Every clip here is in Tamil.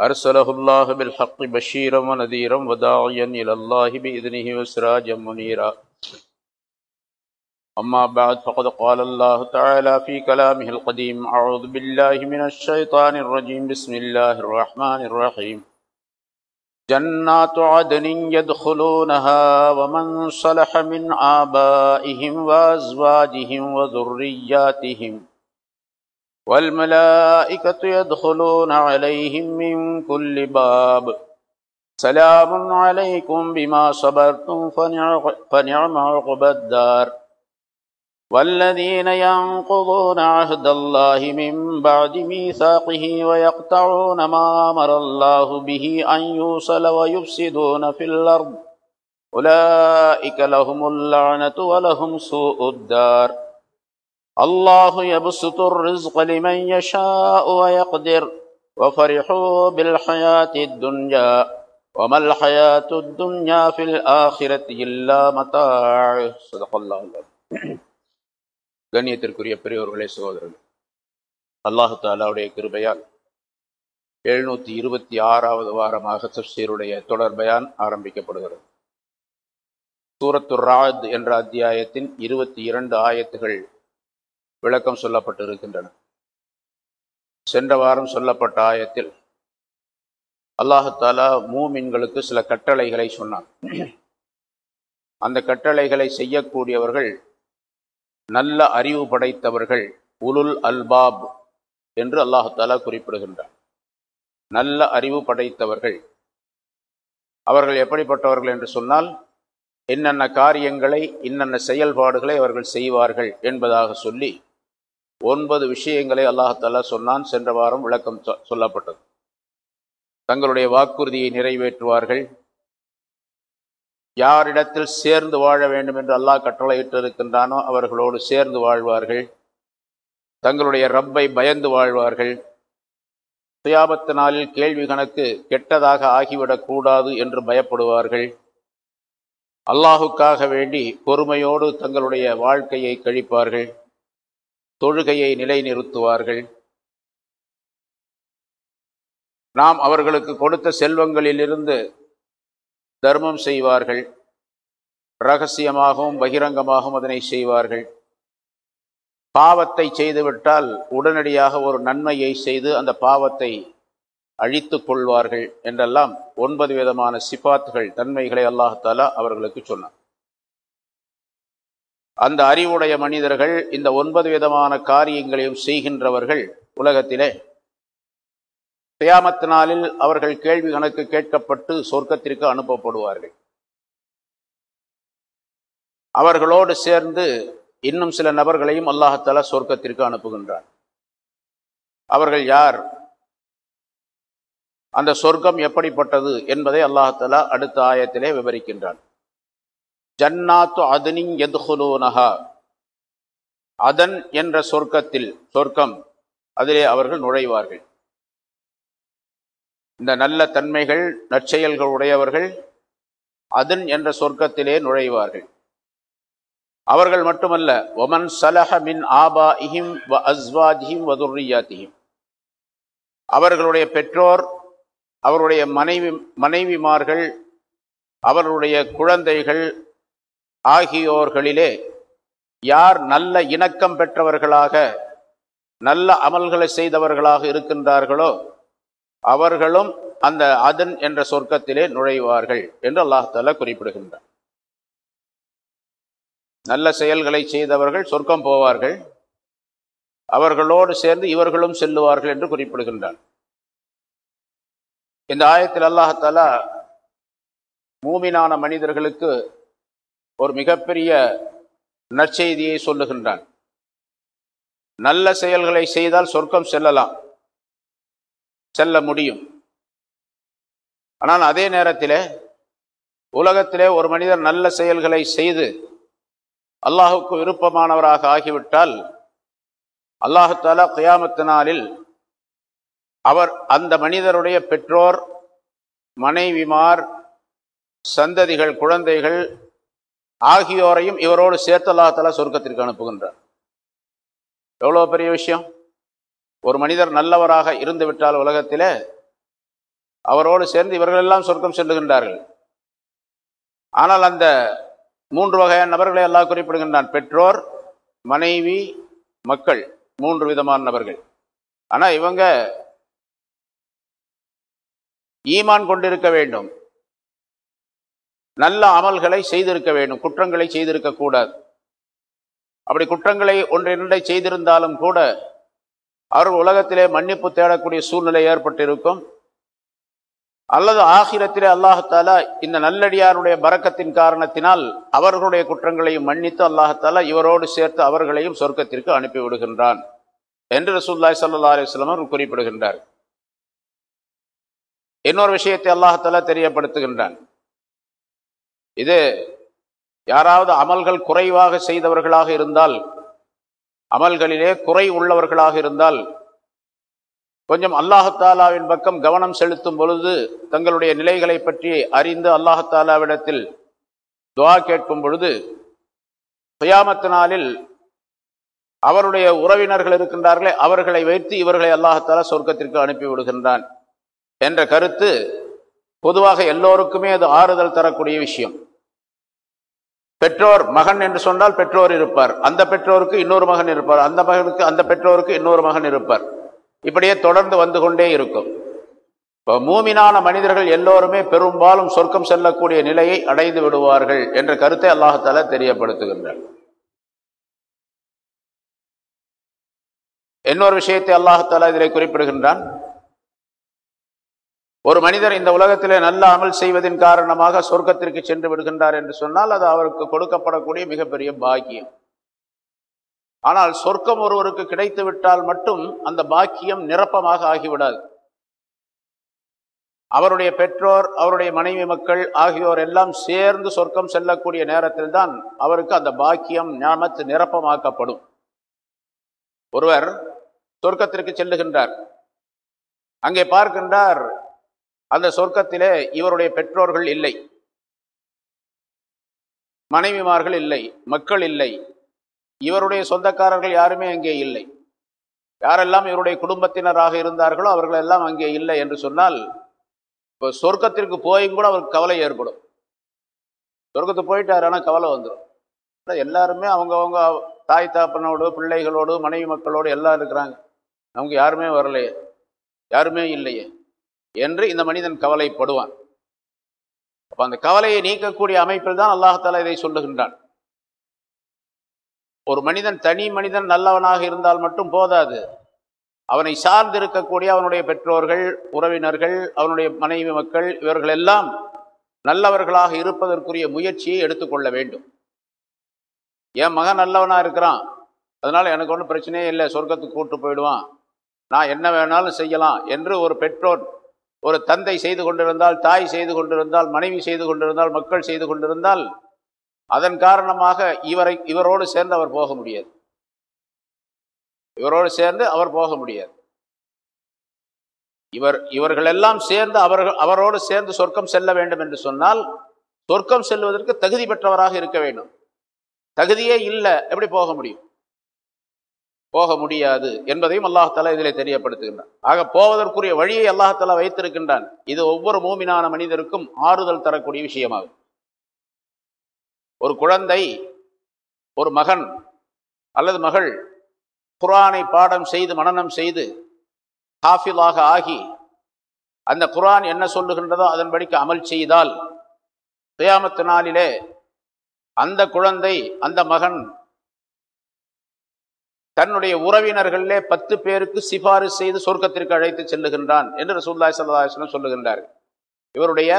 أرسله الله بالحق بشيرا ونذيرا وداعيا إلى الله بإذنه وسراجا منيرا. أما بعد، فقد قال الله تعالى في كلامه القديم أعوذ بالله من الشيطان الرجيم. بسم الله الرحمن الرحيم. جنات عدن يدخلونها ومن صلح من آبائهم وأزواجهم وذرياتهم. والملائكة يدخلون عليهم من كل باب. سلام عليكم بما صبرتم فنعم عقبى الدار. والذين ينقضون عهد الله من بعد ميثاقه ويقطعون ما أمر الله به أن يوصل ويفسدون في الأرض. أولئك لهم اللعنة ولهم سوء الدار. الله يبسط الرزق لمن يشاء ويقدر وفرحوا بالحياة الدنيا وما الحياة الدنيا في الآخرة إلا متاع صدق الله العظيم கண்ணியத்திற்குரிய பெரியோர்களே சகோதரர்கள் அல்லாஹு தாலாவுடைய கிருபையால் எழுநூற்றி இருபத்தி ஆறாவது வாரமாக தப்சீருடைய தொடர் பயான் ஆரம்பிக்கப்படுகிறது சூரத்துர் ராத் என்ற அத்தியாயத்தின் இருபத்தி இரண்டு ஆயத்துகள் விளக்கம் சொல்லப்பட்டிருக்கின்றன. சென்ற வாரம் சொல்லப்பட்ட ஆயத்தில் அல்லாஹாலா மூமின்களுக்கு சில கட்டளைகளை சொன்னான். அந்த கட்டளைகளை செய்யக்கூடியவர்கள் நல்ல அறிவு படைத்தவர்கள் உலுல் அல்பாப் என்று அல்லாஹாலா குறிப்பிடுகின்றார் நல்ல அறிவு படைத்தவர்கள். அவர்கள் எப்படிப்பட்டவர்கள் என்று சொன்னால் என்னென்ன காரியங்களை இன்னென்ன செயல்பாடுகளை அவர்கள் செய்வார்கள் என்பதாக சொல்லி ஒன்பது விஷயங்களை அல்லாஹாலா சொன்னான். சென்ற வாரம் விளக்கம் சொல்லப்பட்டது. தங்களுடைய வாக்குறுதியை நிறைவேற்றுவார்கள். யாரிடத்தில் சேர்ந்து வாழ வேண்டும் என்று அல்லாஹ் கட்டளையிட்டிருக்கின்றானோ அவர்களோடு சேர்ந்து வாழ்வார்கள். தங்களுடைய ரப்பை பயந்து வாழ்வார்கள். சுயாபத்து நாளில் கேள்வி கணக்கு கெட்டதாக ஆகிவிடக்கூடாது என்று பயப்படுவார்கள். அல்லாஹுக்காக வேண்டி பொறுமையோடு தங்களுடைய வாழ்க்கையை கழிப்பார்கள். தொழுகையை நிலைநிறுத்துவார்கள். நாம் அவர்களுக்கு கொடுத்த செல்வங்களிலிருந்து தர்மம் செய்வார்கள். ரகசியமாகவும் பகிரங்கமாகவும் அதனை செய்வார்கள். பாவத்தை செய்துவிட்டால் உடனடியாக ஒரு நன்மையை செய்து அந்த பாவத்தை அழித்து கொள்வார்கள் என்றெல்லாம் ஒன்பது விதமான சிபாத்துகள் தன்மைகளை அல்லாஹாலா அவர்களுக்கு சொன்னார் அந்த அறிவுடைய மனிதர்கள் இந்த ஒன்பது விதமான காரியங்களையும் செய்கின்றவர்கள் உலகத்திலே. தியாமத்து நாளில் அவர்கள் கேள்வி கணக்கு கேட்கப்பட்டு சொர்க்கத்திற்கு அனுப்பப்படுவார்கள். அவர்களோடு சேர்ந்து இன்னும் சில நபர்களையும் அல்லாஹாலா சொர்க்கத்திற்கு அனுப்புகின்றார் அவர்கள் யார்? அந்த சொர்க்கம் எப்படிப்பட்டது என்பதை அல்லாஹாலா அடுத்த ஆயத்திலே விவரிக்கின்றான். ஜன்னாத்து அதனிங் எதுகுலூனஹா அதன் என்ற சொர்க்கத்தில் சொர்க்கம் அதிலே அவர்கள் நுழைவார்கள். இந்த நல்ல தன்மைகள் நற்செயல்கள் உடையவர்கள் அதன் என்ற சொர்க்கத்திலே நுழைவார்கள். அவர்கள் மட்டுமல்ல ஒமன் சலஹ மின் ஆபா இஹிம் வ அஸ்வாஜிஹிம் வதுர்ரியாத்திஹிம் அவர்களுடைய பெற்றோர் அவருடைய மனைவி மனைவிமார்கள் அவர்களுடைய குழந்தைகள் ஆகியோர்களிலே யார் நல்ல இணக்கம் பெற்றவர்களாக நல்ல அமல்களை செய்தவர்களாக இருக்கின்றார்களோ அவர்களும் அந்த அதன் என்ற சொர்க்கத்திலே நுழைவார்கள் என்று அல்லாஹால குறிப்பிடுகின்றார் நல்ல செயல்களை செய்தவர்கள் சொர்க்கம் போவார்கள். அவர்களோடு சேர்ந்து இவர்களும் செல்லுவார்கள் என்று குறிப்பிடுகின்றார் இந்த ஆயத்தில் அல்லாஹாலா மூமினான மனிதர்களுக்கு ஒரு மிகப்பெரிய நற்செய்தியை சொல்லுகின்றான். நல்ல செயல்களை செய்தால் சொர்க்கம் செல்லலாம். செல்ல முடியும். ஆனால் அதே நேரத்தில் உலகத்திலே ஒரு மனிதர் நல்ல செயல்களை செய்து அல்லாஹுக்கு விருப்பமானவராக ஆகிவிட்டால் அல்லாஹாலா கியாமத்தினாலில் அவர் அந்த மனிதருடைய பெற்றோர் மனைவிமார் சந்ததிகள் குழந்தைகள் ஆகியோரையும் இவரோடு சேர்த்து அல்லாஹால சொர்க்கத்திற்கு அனுப்புகின்றார். எவ்வளோ பெரிய விஷயம்? ஒரு மனிதர் நல்லவராக இருந்து விட்டால் உலகத்திலே அவரோடு சேர்ந்து இவர்கள் எல்லாம் சொர்க்கம் செல்லுகின்றார்கள். ஆனால் அந்த மூன்று வகையான நபர்களை எல்லாம் குறிப்பிடுகின்றான். பெற்றோர் மனைவி மக்கள் மூன்று விதமான நபர்கள். ஆனால் இவங்க ஈமான் கொண்டிருக்க வேண்டும். நல்ல அமல்களை செய்திருக்க வேண்டும். குற்றங்களை செய்திருக்கக்கூடாது அப்படி குற்றங்களை ஒன்றிரண்டை செய்திருந்தாலும் கூட அவர்கள் உலகத்திலே மன்னிப்பு தேடக்கூடிய சூழ்நிலை ஏற்பட்டிருக்கும். அல்லது ஆகிரத்திலே அல்லாஹாலா இந்த நல்லடியாருடைய பறக்கத்தின் காரணத்தினால் அவர்களுடைய குற்றங்களையும் மன்னித்து அல்லாஹாலா இவரோடு சேர்த்து அவர்களையும் சொர்க்கத்திற்கு அனுப்பி விடுகின்றான் என்று ரசூல்லாய் சல்லா அலிஸ்லாம் அவர்கள் குறிப்பிடுகின்றார் இன்னொரு விஷயத்தை அல்லாஹாலா தெரியப்படுத்துகின்றான். இது யாராவது அமல்கள் குறைவாக செய்தவர்களாக இருந்தால் அமல்களிலே குறை உள்ளவர்களாக இருந்தால் கொஞ்சம் அல்லாஹத்தாலாவின் பக்கம் கவனம் செலுத்தும் பொழுது தங்களுடைய நிலைகளை பற்றி அறிந்து அல்லாஹத்தாலாவிடத்தில் துவா கேட்கும் பொழுது சுயாமத்து நாளில் அவருடைய உறவினர்கள் இருக்கின்றார்களே அவர்களை வைத்து இவர்களை அல்லாஹத்தாலா சொர்க்கத்திற்கு அனுப்பி விடுகின்றான். என்ற கருத்து பொதுவாக எல்லோருக்குமே அது ஆறுதல் தரக்கூடிய விஷயம். பெற்றோர் மகன் என்று சொன்னால் பெற்றோர் இருப்பார். அந்த பெற்றோருக்கு இன்னொரு மகன் இருப்பார். அந்த மகனுக்கு அந்த பெற்றோருக்கு இன்னொரு மகன் இருப்பார். இப்படியே தொடர்ந்து வந்து கொண்டே இருக்கும். இப்போ மூமினான மனிதர்கள் எல்லோருமே பெரும்பாலும் சொர்க்கம் செல்லக்கூடிய நிலையை அடைந்து விடுவார்கள் என்ற கருத்தை அல்லாஹால தெரியப்படுத்துகின்றார். இன்னொரு விஷயத்தை அல்லாஹால இதில் குறிப்பிடுகின்றான். ஒரு மனிதர் இந்த உலகத்திலே நல்ல அமல் செய்வதன் காரணமாக சொர்க்கத்திற்கு சென்று விடுகின்றார் என்று சொன்னால் அது அவருக்கு கொடுக்கப்படக்கூடிய மிகப்பெரிய பாக்கியம். ஆனால் சொர்க்கம் ஒருவருக்கு கிடைத்து விட்டால் மட்டும் அந்த பாக்கியம் நிரப்பமாக ஆகிவிடாது. அவருடைய பெற்றோர் அவருடைய மனைவி மக்கள் ஆகியோர் எல்லாம் சேர்ந்து சொர்க்கம் செல்லக்கூடிய நேரத்தில் தான் அவருக்கு அந்த பாக்கியம் ஞாபத்து நிரப்பமாக்கப்படும். ஒருவர் சொர்க்கத்திற்கு செல்லுகின்றார். அங்கே பார்க்கின்றார் அந்த சொர்க்கத்திலே இவருடைய பெற்றோர்கள் இல்லை. மனைவிமார்கள் இல்லை. மக்கள் இல்லை. இவருடைய சொந்தக்காரர்கள் யாருமே அங்கே இல்லை. யாரெல்லாம் இவருடைய குடும்பத்தினராக இருந்தார்களோ அவர்கள் எல்லாம் அங்கே இல்லை என்று சொன்னால் இப்போ சொர்க்கத்திற்கு போயும் கூட அவருக்கு கவலை ஏற்படும். சொர்க்கத்துக்கு போயிட்டார் ஆனால் கவலை வந்துடும் எல்லாருமே அவங்கவுங்க தாய் தாப்பனோடு பிள்ளைகளோடு மனைவி மக்களோடு எல்லாம் இருக்கிறாங்க. நமக்கு யாருமே வரலையே. யாருமே இல்லையே. என்று இந்த மனிதன் கவலைப்படுவான். அப்போ அந்த கவலையை நீக்கக்கூடிய அமைப்பில் தான் அல்லாஹால இதை சொல்லுகின்றான். ஒரு மனிதன் தனி மனிதன் நல்லவனாக இருந்தால் மட்டும் போதாது. அவனை சார்ந்து இருக்கக்கூடிய அவனுடைய பெற்றோர்கள் உறவினர்கள் அவனுடைய மனைவி மக்கள் இவர்கள் எல்லாம் நல்லவர்களாக இருப்பதற்குரிய முயற்சியை எடுத்துக்கொள்ள வேண்டும். என் மகன் நல்லவனா இருக்கிறான். அதனால் எனக்கு ஒன்றும் பிரச்சனையே இல்லை. சொர்க்கத்துக்கு கூட்டு போயிடுவான். நான் என்ன வேணாலும் செய்யலாம் என்று ஒரு பெற்றோர் ஒரு தந்தை செய்து கொண்டிருந்தால் தாய் செய்து கொண்டிருந்தால் மனைவி செய்து கொண்டிருந்தால் மக்கள் செய்து கொண்டிருந்தால் அதன் காரணமாக இவரை இவரோடு சேர்ந்து அவர் போக முடியாது. இவரோடு சேர்ந்து அவர் போக முடியாது. இவர் இவர்கள் எல்லாம் சேர்ந்து அவர்கள் அவரோடு சேர்ந்து சொர்க்கம் செல்ல வேண்டும் என்று சொன்னால் சொர்க்கம் செல்வதற்கு தகுதி பெற்றவராக இருக்க வேண்டும். தகுதியே இல்லை எப்படி போக முடியும்? போக முடியாது என்பதையும் அல்லாஹாலா இதில் தெரியப்படுத்துகின்றான். ஆக போவதற்குரிய வழியை அல்லாஹாலா வைத்திருக்கின்றான். இது ஒவ்வொரு மூமினான மனிதருக்கும் ஆறுதல் தரக்கூடிய விஷயமாகும். ஒரு குழந்தை ஒரு மகன் அல்லது மகள் குரானை பாடம் செய்து மனநம் செய்து ஹாஃபிலாக ஆகி அந்த குரான் என்ன சொல்லுகின்றதோ அதன்படிக்கு அமல் செய்தால் தியாமத்து நாளிலே அந்த குழந்தை அந்த மகன் தன்னுடைய உறவினர்களிலே பத்து பேருக்கு சிபாரிசு செய்து சொர்க்கத்திற்கு அழைத்து செல்லுகின்றான் என்று ரசூல்லாய் சல்லாஹ் சொல்லுகின்றார் இவருடைய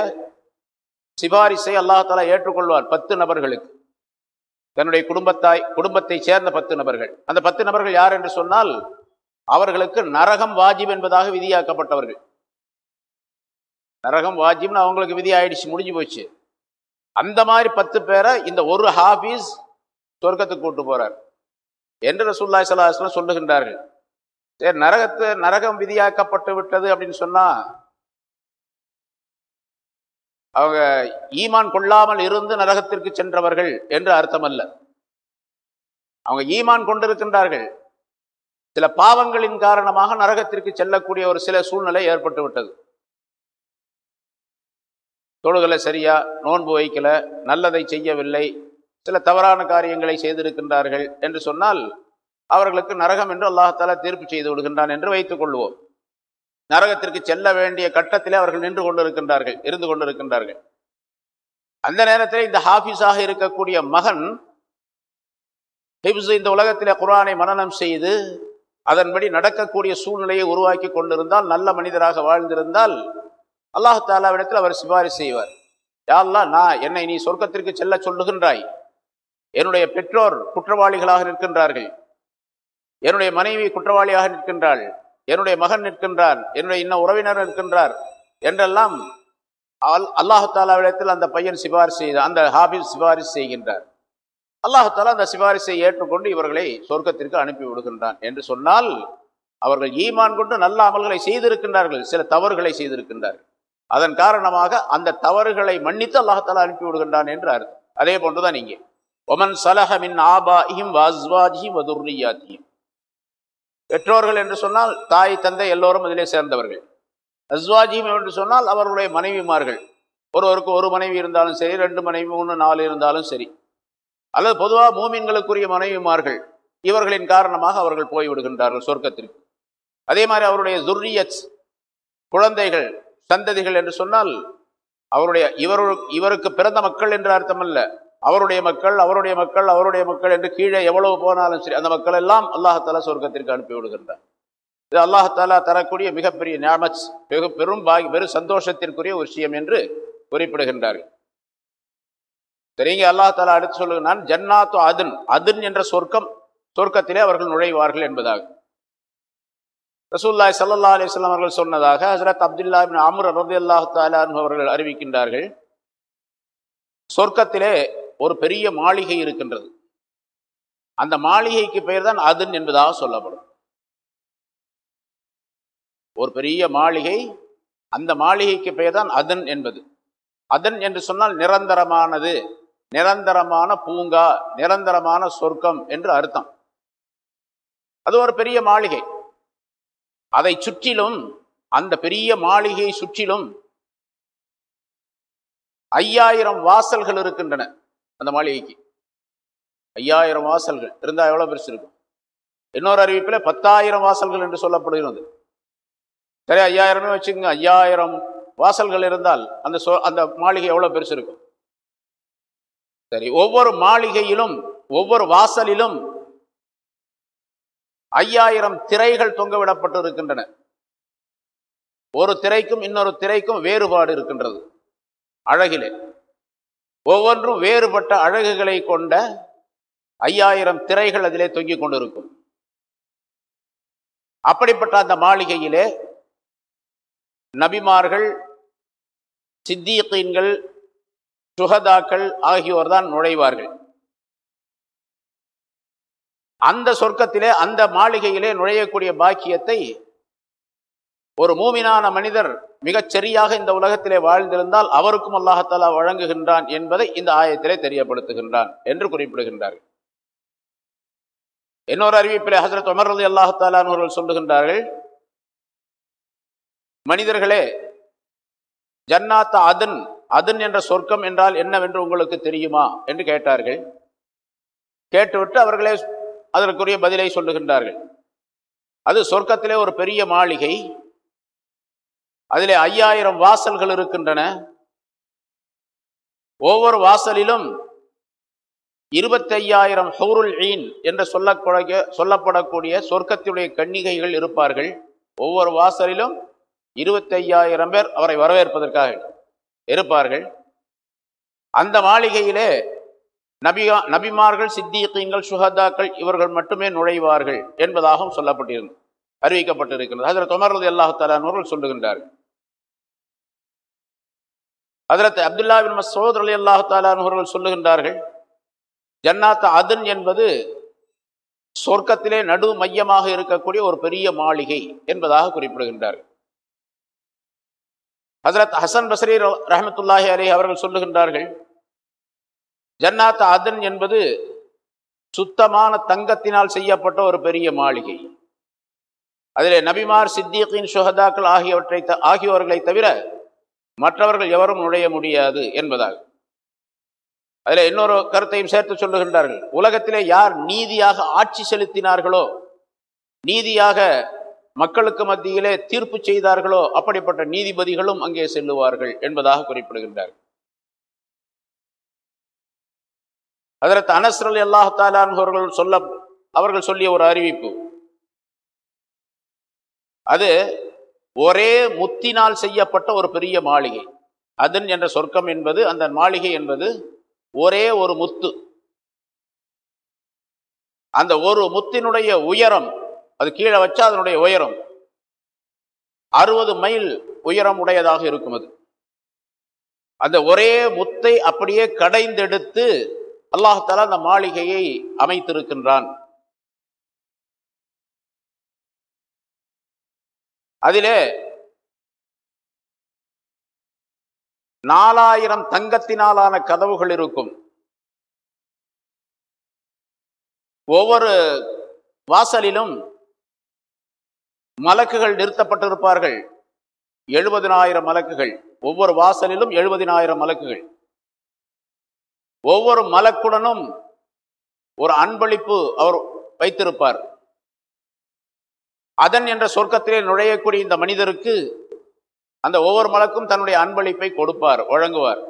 சிபாரிசை அல்லாஹாலா ஏற்றுக்கொள்வார் பத்து நபர்களுக்கு. தன்னுடைய குடும்பத்தாய் குடும்பத்தை சேர்ந்த பத்து நபர்கள். அந்த பத்து நபர்கள் யார் என்று சொன்னால் அவர்களுக்கு நரகம் வாஜிப் என்பதாக விதியாக்கப்பட்டவர்கள். நரகம் வாஜிப்னு அவங்களுக்கு விதி ஆயிடுச்சு முடிஞ்சு போச்சு. அந்த மாதிரி பத்து பேரை இந்த ஒரு ஹாஃபீஸ் சொர்க்கத்துக்கு கூட்டு போறார். என்று ரசூல்லாய் சலாஹ்லாம் சொல்லுகின்றார்கள். சரி நரகத்து நரகம் விதியாக்கப்பட்டு விட்டது அப்படின்னு சொன்னா அவங்க ஈமான் கொள்ளாமல் இருந்து நரகத்திற்கு சென்றவர்கள் என்று அர்த்தம் அல்ல அவங்க ஈமான் கொண்டிருக்கின்றார்கள். சில பாவங்களின் காரணமாக நரகத்திற்கு செல்லக்கூடிய ஒரு சில சூழ்நிலை ஏற்பட்டு விட்டது. தொழுகலை சரியா நோன்பு வைக்கல நல்லதை செய்யவில்லை சில தவறான காரியங்களை செய்திருக்கின்றார்கள் என்று சொன்னால் அவர்களுக்கு நரகம் என்று அல்லாஹாலா தீர்ப்பு செய்து விடுகின்றான் என்று வைத்துக் கொள்வோம். நரகத்திற்கு செல்ல வேண்டிய கட்டத்திலே அவர்கள் நின்று கொண்டிருக்கின்றார்கள் இருந்து கொண்டிருக்கின்றார்கள். அந்த நேரத்தில் இந்த ஹாஃபிஸாக இருக்கக்கூடிய மகன் இந்த உலகத்திலே குரானை மனநம் செய்து அதன்படி நடக்கக்கூடிய சூழ்நிலையை உருவாக்கி கொண்டிருந்தால் நல்ல மனிதராக வாழ்ந்திருந்தால் அல்லாஹாலாவிடத்தில் அவர் சிபாரிசு செய்வார். யாரெல்லாம் நான் என்னை நீ சொர்க்கத்திற்கு செல்ல சொல்லுகின்றாய். என்னுடைய பெற்றோர் குற்றவாளிகளாக நிற்கின்றார்கள். என்னுடைய மனைவி குற்றவாளியாக நிற்கின்றாள். என்னுடைய மகன் நிற்கின்றார். என்னுடைய இன்ன உறவினர் நிற்கின்றார் என்றெல்லாம் அல் தாலாவிடத்தில் அந்த பையன் சிபாரிசு செய்த அந்த ஹாபிஸ் சிபாரிசு செய்கின்றார். அல்லாஹாலா அந்த சிபாரிசை ஏற்றுக்கொண்டு இவர்களை சொர்க்கத்திற்கு அனுப்பி விடுகின்றான் என்று சொன்னால் அவர்கள் ஈமான் கொண்டு நல்ல அமல்களை செய்திருக்கின்றார்கள். சில தவறுகளை செய்திருக்கின்றார்கள். அதன் காரணமாக அந்த தவறுகளை மன்னித்து அல்லாஹாலா அனுப்பி விடுகின்றான் என்று அர்த்தம். அதே போன்றுதான் இங்கே. ஒமன் சலஹமின் ஆபாஹிம் வாஸ்வாஜிஹிம் வதுர்ரியாத்தியும் பெற்றோர்கள் என்று சொன்னால் தாய் தந்தை எல்லோரும் அதிலே சேர்ந்தவர்கள். அஸ்வாஜியும் என்று சொன்னால் அவர்களுடைய மனைவிமார்கள். ஒருவருக்கு ஒரு மனைவி இருந்தாலும் சரி ரெண்டு மனைவி மூணு நாலு இருந்தாலும் சரி. அல்லது பொதுவாக மூமின்களுக்குரிய மனைவிமார்கள் இவர்களின் காரணமாக அவர்கள் போய்விடுகின்றார்கள் சொர்க்கத்திற்கு. அதே மாதிரி அவருடைய துர்ரியத் குழந்தைகள் சந்ததிகள் என்று சொன்னால் அவருடைய இவரு இவருக்கு பிறந்த மக்கள் என்று அர்த்தமல்ல. அவருடைய மக்கள் அவருடைய மக்கள் அவருடைய மக்கள் என்று கீழே எவ்வளவு போனாலும் சரி அந்த மக்கள் எல்லாம் அல்லாஹாலா சொர்க்கத்திற்கு அனுப்பி விடுகின்றார். இது அல்லாஹாலா தரக்கூடிய மிகப்பெரிய ஞாபத் மிக பெரும் பாகி பெரும் சந்தோஷத்திற்குரிய ஒரு விஷயம் என்று குறிப்பிடுகின்றார்கள். சரிங்க அல்லாஹாலா அடுத்து சொல்லுகிறான் ஜன்னாத்து அதுன் அதுன் என்ற சொர்க்கம் சொர்க்கத்திலே அவர்கள் நுழைவார்கள் என்பதாக. ரசூல்லாய் சல்லா அலிஸ்லாம் அவர்கள் சொன்னதாக ஹசரத் அப்துல்லா அமர் ரபி அல்லாஹு தாலான் அவர்கள் அறிவிக்கின்றார்கள் சொர்க்கத்திலே ஒரு பெரிய மாளிகை இருக்கின்றது. அந்த மாளிகைக்கு பெயர் தான் அதுன் என்பதாக சொல்லப்படும். ஒரு பெரிய மாளிகை அந்த மாளிகைக்கு பெயர் தான் அதன் என்பது. அதன் என்று சொன்னால் நிரந்தரமானது நிரந்தரமான பூங்கா நிரந்தரமான சொர்க்கம் என்று அர்த்தம். அது ஒரு பெரிய மாளிகை. அதை சுற்றிலும் அந்த பெரிய மாளிகையை சுற்றிலும் ஐயாயிரம் வாசல்கள் இருக்கின்றன. அந்த மாளிகைக்கு. ஐயாயிரம் வாசல்கள். இருந்தால் எவ்வளோ பெருசு இருக்கும்? இன்னொரு அறிவிப்பில் பத்தாயிரம் வாசல்கள் என்று சொல்லப்படுகிறது. சரி ஐயாயிரமே வச்சுக்கோங்க. ஐயாயிரம் வாசல்கள் இருந்தால் அந்த சொ அந்த மாளிகை எவ்வளோ பெருசு இருக்கும்? சரி ஒவ்வொரு மாளிகையிலும் ஒவ்வொரு வாசலிலும் ஐயாயிரம் திரைகள் தொங்கவிடப்பட்டு இருக்கின்றன ஒரு திரைக்கும் இன்னொரு திரைக்கும் வேறுபாடு இருக்கின்றது. அழகிலே. ஒவ்வொன்றும் வேறுபட்ட அழகுகளை கொண்ட ஐயாயிரம் திரைகள் அதிலே தொங்கிக் கொண்டிருக்கும். அப்படிப்பட்ட அந்த மாளிகையிலே நபிமார்கள் சித்தீக்கீன்கள் சுகதாக்கள் ஆகியோர் தான் நுழைவார்கள். அந்த சொர்க்கத்திலே அந்த மாளிகையிலே நுழையக்கூடிய பாக்கியத்தை ஒரு மூமினான மனிதர் மிகச் சரியாக இந்த உலகத்திலே வாழ்ந்திருந்தால் அவருக்கும் அல்லாஹத்தாலா வழங்குகின்றான் என்பதை இந்த ஆயத்திலே தெரியப்படுத்துகின்றான் என்று குறிப்பிடுகின்றார்கள். இன்னொரு அறிவிப்பிலே ஹசரத் உமர் அலி அல்லாஹாலான் அவர்கள் சொல்லுகின்றார்கள் மனிதர்களே ஜன்னாத்த அதன் அதன் என்ற சொர்க்கம் என்றால் என்னவென்று உங்களுக்கு தெரியுமா? என்று கேட்டார்கள். கேட்டுவிட்டு அவர்களே அதற்குரிய பதிலை சொல்லுகின்றார்கள். அது சொர்க்கத்திலே ஒரு பெரிய மாளிகை அதிலே ஐயாயிரம் வாசல்கள் இருக்கின்றன. ஒவ்வொரு வாசலிலும் இருபத்தையாயிரம் ஹவுருல் ஈன் என்று சொல்லக்கூடிய சொல்லப்படக்கூடிய சொர்க்கத்தினுடைய கன்னிகைகள் இருப்பார்கள். ஒவ்வொரு வாசலிலும் இருபத்தையாயிரம் பேர் அவரை வரவேற்பதற்காக இருப்பார்கள். அந்த மாளிகையிலே நபியா நபிமார்கள் சித்தியக்கீங்கள் சுஹதாக்கள் இவர்கள் மட்டுமே நுழைவார்கள் என்பதாகவும் சொல்லப்பட்டிருந்தது அறிவிக்கப்பட்டிருக்கிறது அதில் தொமர்றது அல்லாஹு சொல்லுகின்றார்கள். அதில் அப்துல்லா பின் மசோத் அலி அல்லாஹு அவர்கள் சொல்லுகின்றார்கள் ஜன்னாத் அதன் என்பது சொர்க்கத்திலே நடு மையமாக இருக்கக்கூடிய ஒரு பெரிய மாளிகை என்பதாக குறிப்பிடுகின்றார்கள் ஹசரத் ஹசன் பசரி ரஹமத்துல்லாஹி அலி அவர்கள் சொல்லுகின்றார்கள் ஜன்னாத் அதன் என்பது சுத்தமான தங்கத்தினால் செய்யப்பட்ட ஒரு பெரிய மாளிகை. அதிலே நபிமார் சித்தியக்கின் சுஹதாக்கள் ஆகியவற்றை ஆகியோர்களை தவிர மற்றவர்கள் எவரும் நுழைய முடியாது என்பதாக அதில் இன்னொரு கருத்தையும் சேர்த்து சொல்லுகின்றார்கள். உலகத்திலே யார் நீதியாக ஆட்சி செலுத்தினார்களோ நீதியாக மக்களுக்கு மத்தியிலே தீர்ப்பு செய்தார்களோ அப்படிப்பட்ட நீதிபதிகளும் அங்கே செல்லுவார்கள் என்பதாக குறிப்பிடுகின்றார்கள். அதற்கு அனஸ்ரல் அல்லாஹாலான் அவர்கள் சொல்ல அவர்கள் சொல்லிய ஒரு அறிவிப்பு. அது ஒரே முத்தினால் செய்யப்பட்ட ஒரு பெரிய மாளிகை. அதன் என்ற சொர்க்கம் என்பது அந்த மாளிகை என்பது ஒரே ஒரு முத்து. அந்த ஒரு முத்தினுடைய உயரம் அது கீழே வச்சா அதனுடைய உயரம். அறுபது மைல் உயரம் உடையதாக இருக்கும் அது. அந்த ஒரே முத்தை அப்படியே கடைந்தெடுத்து அல்லாஹால அந்த மாளிகையை அமைத்திருக்கின்றான். அதிலே நாலாயிரம் தங்கத்தினாலான கதவுகள் இருக்கும். ஒவ்வொரு வாசலிலும் மலக்குகள் நிறுத்தப்பட்டிருப்பார்கள். எழுபதினாயிரம் மலக்குகள். ஒவ்வொரு வாசலிலும் எழுபதினாயிரம் மலக்குகள். ஒவ்வொரு மலக்குடனும் ஒரு அன்பளிப்பு அவர் வைத்திருப்பார். அதன் என்ற சொர்க்கத்திலே நுழையக்கூடிய இந்த மனிதருக்கு அந்த ஒவ்வொரு மலக்கும் தன்னுடைய அன்பளிப்பை கொடுப்பார் வழங்குவார்.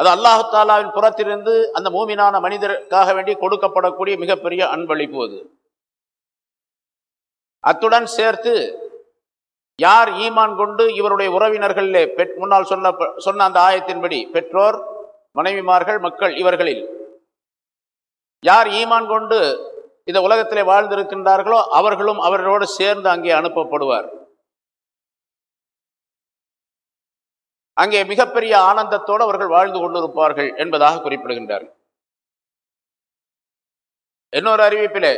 அது அல்லாஹு தாலாவின் புறத்திலிருந்து அந்த மூமினான மனிதருக்காக வேண்டி கொடுக்கப்படக்கூடிய மிகப்பெரிய அன்பளிப்பு அது. அத்துடன் சேர்த்து யார் ஈமான் கொண்டு இவருடைய உறவினர்களிலே முன்னால் சொன்ன சொன்ன அந்த ஆயத்தின்படி பெற்றோர் மனைவிமார்கள் மக்கள் இவர்களில். யார் ஈமான் கொண்டு இந்த உலகத்திலே வாழ்ந்திருக்கின்றார்களோ அவர்களும் அவர்களோடு சேர்ந்து அங்கே அனுப்பப்படுவார். அங்கே மிகப்பெரிய ஆனந்தத்தோடு அவர்கள் வாழ்ந்து கொண்டிருப்பார்கள் என்பதாக குறிப்பிடுகின்றார்கள் இன்னொரு அறிவிப்பிலே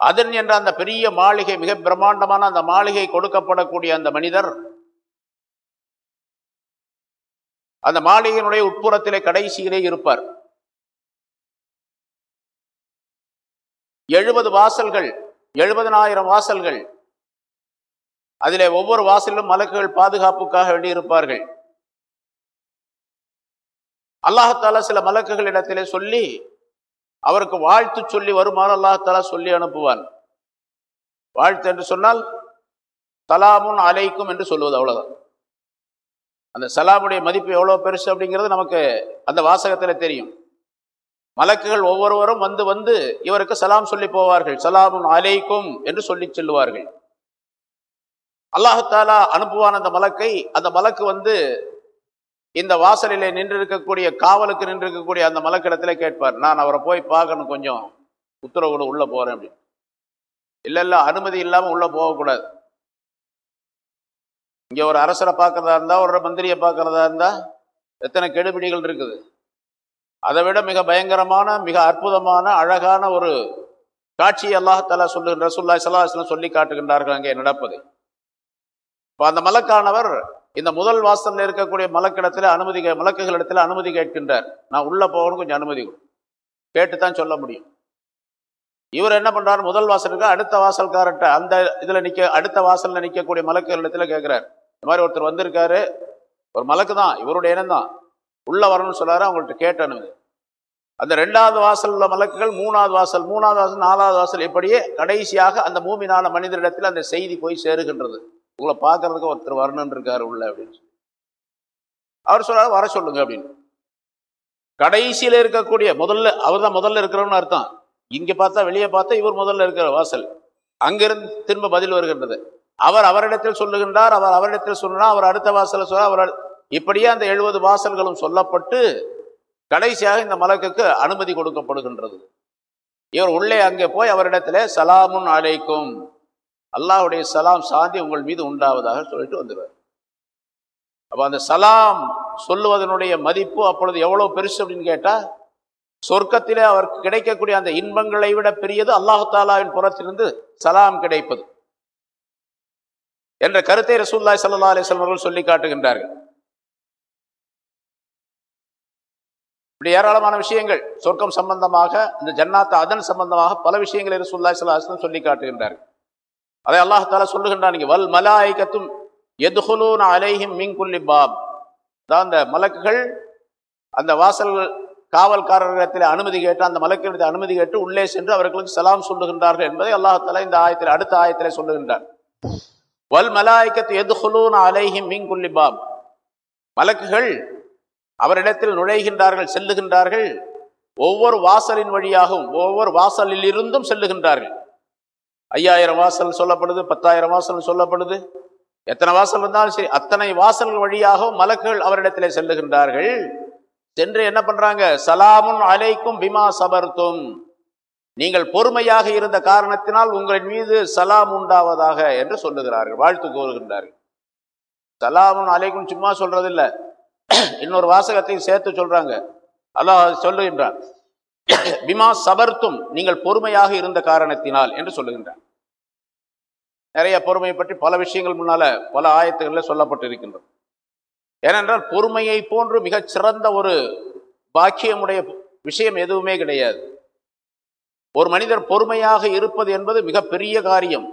அதன் என்ற அந்த பெரிய மாளிகை மிக பிரம்மாண்டமான அந்த மாளிகை கொடுக்கப்படக்கூடிய அந்த மனிதர் அந்த மாளிகையினுடைய உட்புறத்திலே கடைசியிலே இருப்பார். எழுபது வாசல்கள் எழுபதனாயிரம் வாசல்கள். அதிலே ஒவ்வொரு வாசலிலும் மலக்குகள் பாதுகாப்புக்காக வேண்டியிருப்பார்கள். அல்லாஹால சில மலக்குகள் இடத்திலே சொல்லி அவருக்கு வாழ்த்து சொல்லி வருமாறு அல்லாஹாலா சொல்லி அனுப்புவான். வாழ்த்து என்று சொன்னால் சலாமுன் அலைக்கும் என்று சொல்லுவது அவ்வளவுதான். அந்த சலாமுடைய மதிப்பு எவ்வளவு பெருசு அப்படிங்கிறது நமக்கு அந்த வாசகத்தில் தெரியும். மலக்குகள் ஒவ்வொருவரும் வந்து வந்து இவருக்கு சலாம் சொல்லி போவார்கள். சலாமும் அலைக்கும் என்று சொல்லி செல்லுவார்கள். அல்லாஹாலா அனுப்புவான் அந்த மலக்கை. அந்த மலக்கு வந்து இந்த வாசலிலே நின்றிருக்கக்கூடிய காவலுக்கு நின்றிருக்கக்கூடிய அந்த மலக்கிடத்துல கேட்பார். நான் அவரை போய் பார்க்கணும் கொஞ்சம். உத்தரவோடு உள்ளே போறேன் அப்படின்னு. இல்லை இல்லை. அனுமதி இல்லாமல் உள்ளே போகக்கூடாது. இங்கே ஒரு அரசரை பார்க்குறதா இருந்தால் ஒரு மந்திரியை பார்க்குறதா இருந்தா எத்தனை கெடுபிடிகள் இருக்குது. அதை விட மிக பயங்கரமான மிக அற்புதமான அழகான ஒரு காட்சியை அல்லாஹாலா சொல்லுகின்ற சுல்லாய் சல்லாஹ் சொல்லி காட்டுகின்றார்கள் அங்கே நடப்பது. இப்போ அந்த மலக்கானவர் இந்த முதல் வாசலில் இருக்கக்கூடிய மலக்கிடத்தில் அனுமதி மலக்குகள் இடத்துல அனுமதி கேட்கின்றார். நான் உள்ளே போகணும் கொஞ்சம் அனுமதி கேட்டு தான் சொல்ல முடியும். இவர் என்ன பண்ணுறாரு முதல் வாசலுக்கு அடுத்த வாசல்காரர்கிட்ட அந்த இதில் நிற்க அடுத்த வாசலில் நிற்கக்கூடிய மலக்குகள் இடத்துல கேட்கிறார். இந்த மாதிரி ஒருத்தர் வந்திருக்காரு. ஒரு மலக்கு தான் இவருடைய இனம் தான் உள்ளே வரணும்னு சொல்லாரு அவங்கள்ட்ட கேட்டனுங்க. அந்த ரெண்டாவது வாசல் உள்ள மலக்குகள் மூணாவது வாசல் மூணாவது வாசல் நாலாவது வாசல் இப்படியே கடைசியாக அந்த மூமினான மனிதரிடத்தில் அந்த செய்தி போய் சேருகின்றது. உங்களை பார்க்கறதுக்கு ஒருத்தர் வரணுன்னு இருக்காரு உள்ள அப்படின்னு சொல்லி. அவர் சொல்றாரு வர சொல்லுங்க அப்படின்னு. கடைசியில் இருக்கக்கூடிய முதல்ல அவர் தான் முதல்ல இருக்கிறவன்னு அர்த்தம். இங்கே பார்த்தா வெளியே பார்த்தா இவர் முதல்ல இருக்கிற வாசல். அங்கிருந்து திரும்ப பதில் வருகின்றது. அவர் அவரிடத்தில் சொல்லுகின்றார் அவர் அவரிடத்தில் சொன்னார் அவர் அடுத்த வாசல சொல்ல அவர் இப்படியே அந்த எழுபது வாசல்களும் சொல்லப்பட்டு கடைசியாக இந்த மலக்குக்கு அனுமதி கொடுக்கப்படுகின்றது. இவர் உள்ளே அங்கே போய் அவரிடத்துல சலாமுன் அழைக்கும் அல்லாஹுடைய சலாம் சாந்தி உங்கள் மீது உண்டாவதாக சொல்லிட்டு வந்துடுவார். அப்போ அந்த சலாம் சொல்லுவதனுடைய மதிப்பு அப்பொழுது எவ்வளவு பெருசு அப்படின்னு கேட்டால் சொர்க்கத்திலே அவருக்கு கிடைக்கக்கூடிய அந்த இன்பங்களை விட பெரியது அல்லாஹு தாலாவின் புறத்திலிருந்து சலாம் கிடைப்பது. என்ற கருத்தை ரசூல்லாய் சல்லா அலிஸ்லாம் அவர்கள் சொல்லி காட்டுகின்றார்கள். இப்படி ஏராளமான விஷயங்கள் சொர்க்கம் சம்பந்தமாக இந்த ஜன்னாத்த அதன் சம்பந்தமாக பல விஷயங்களை ரசூல்லா சலாஹம் சொல்லி காட்டுகின்றார்கள் அதை அல்லாஹால சொல்லுகின்றான் வல் மலாய்கத்தும் எதுகுலூன் அலைஹிம் மிங்குல்லி பாப். அதான் அந்த மலக்குகள் அந்த வாசல் காவல்காரர்களிடத்தில் அனுமதி கேட்டு அந்த மலக்கிடத்தில் அனுமதி கேட்டு உள்ளே சென்று அவர்களுக்கு சலாம் சொல்லுகின்றார்கள் என்பதை அல்லாஹால இந்த ஆயத்தில் அடுத்த ஆயத்திலே சொல்லுகின்றார் வல் மலாய்கத்து எதுகுலூன் அலைஹிம் மிங்குல்லி பாப். மலக்குகள் அவரிடத்தில் நுழைகின்றார்கள் செல்லுகின்றார்கள். ஒவ்வொரு வாசலின் வழியாகவும் ஒவ்வொரு வாசலில் இருந்தும் செல்லுகின்றார்கள். ஐயாயிரம் வாசல் சொல்லப்படுது பத்தாயிரம் வாசல் சொல்லப்படுது. எத்தனை வாசல் இருந்தாலும் சரி அத்தனை வாசல்கள் வழியாகவும் மலக்குகள் அவரிடத்திலே செல்லுகின்றார்கள். சென்று என்ன பண்றாங்க? சலாமுன் அலைக்கும் பிமா சபர்த்தும். நீங்கள் பொறுமையாக இருந்த காரணத்தினால் உங்களின் மீது சலாம் உண்டாவதாக என்று சொல்லுகிறார்கள் வாழ்த்து கோருகின்றார்கள் சலாமுன் அலைக்கும் சும்மா சொல்றதில்லை. இன்னொரு வாசகத்தையும் சேர்த்து சொல்றாங்க. அல்லாஹ் சொல்லுகின்றான். பிமா சபர்த்தும் நீங்கள் பொறுமையாக இருந்த காரணத்தினால் என்று சொல்லுகின்றார் நிறைய பொறுமை பற்றி பல விஷயங்கள் முன்னால பல ஆயத்துகளில் சொல்லப்பட்டு இருக்கின்றோம் ஏனென்றால் பொறுமையை போன்று மிகச் சிறந்த ஒரு பாக்கியமுடைய விஷயம் எதுவுமே கிடையாது. ஒரு மனிதர் பொறுமையாக இருப்பது என்பது மிகப்பெரிய காரியம்.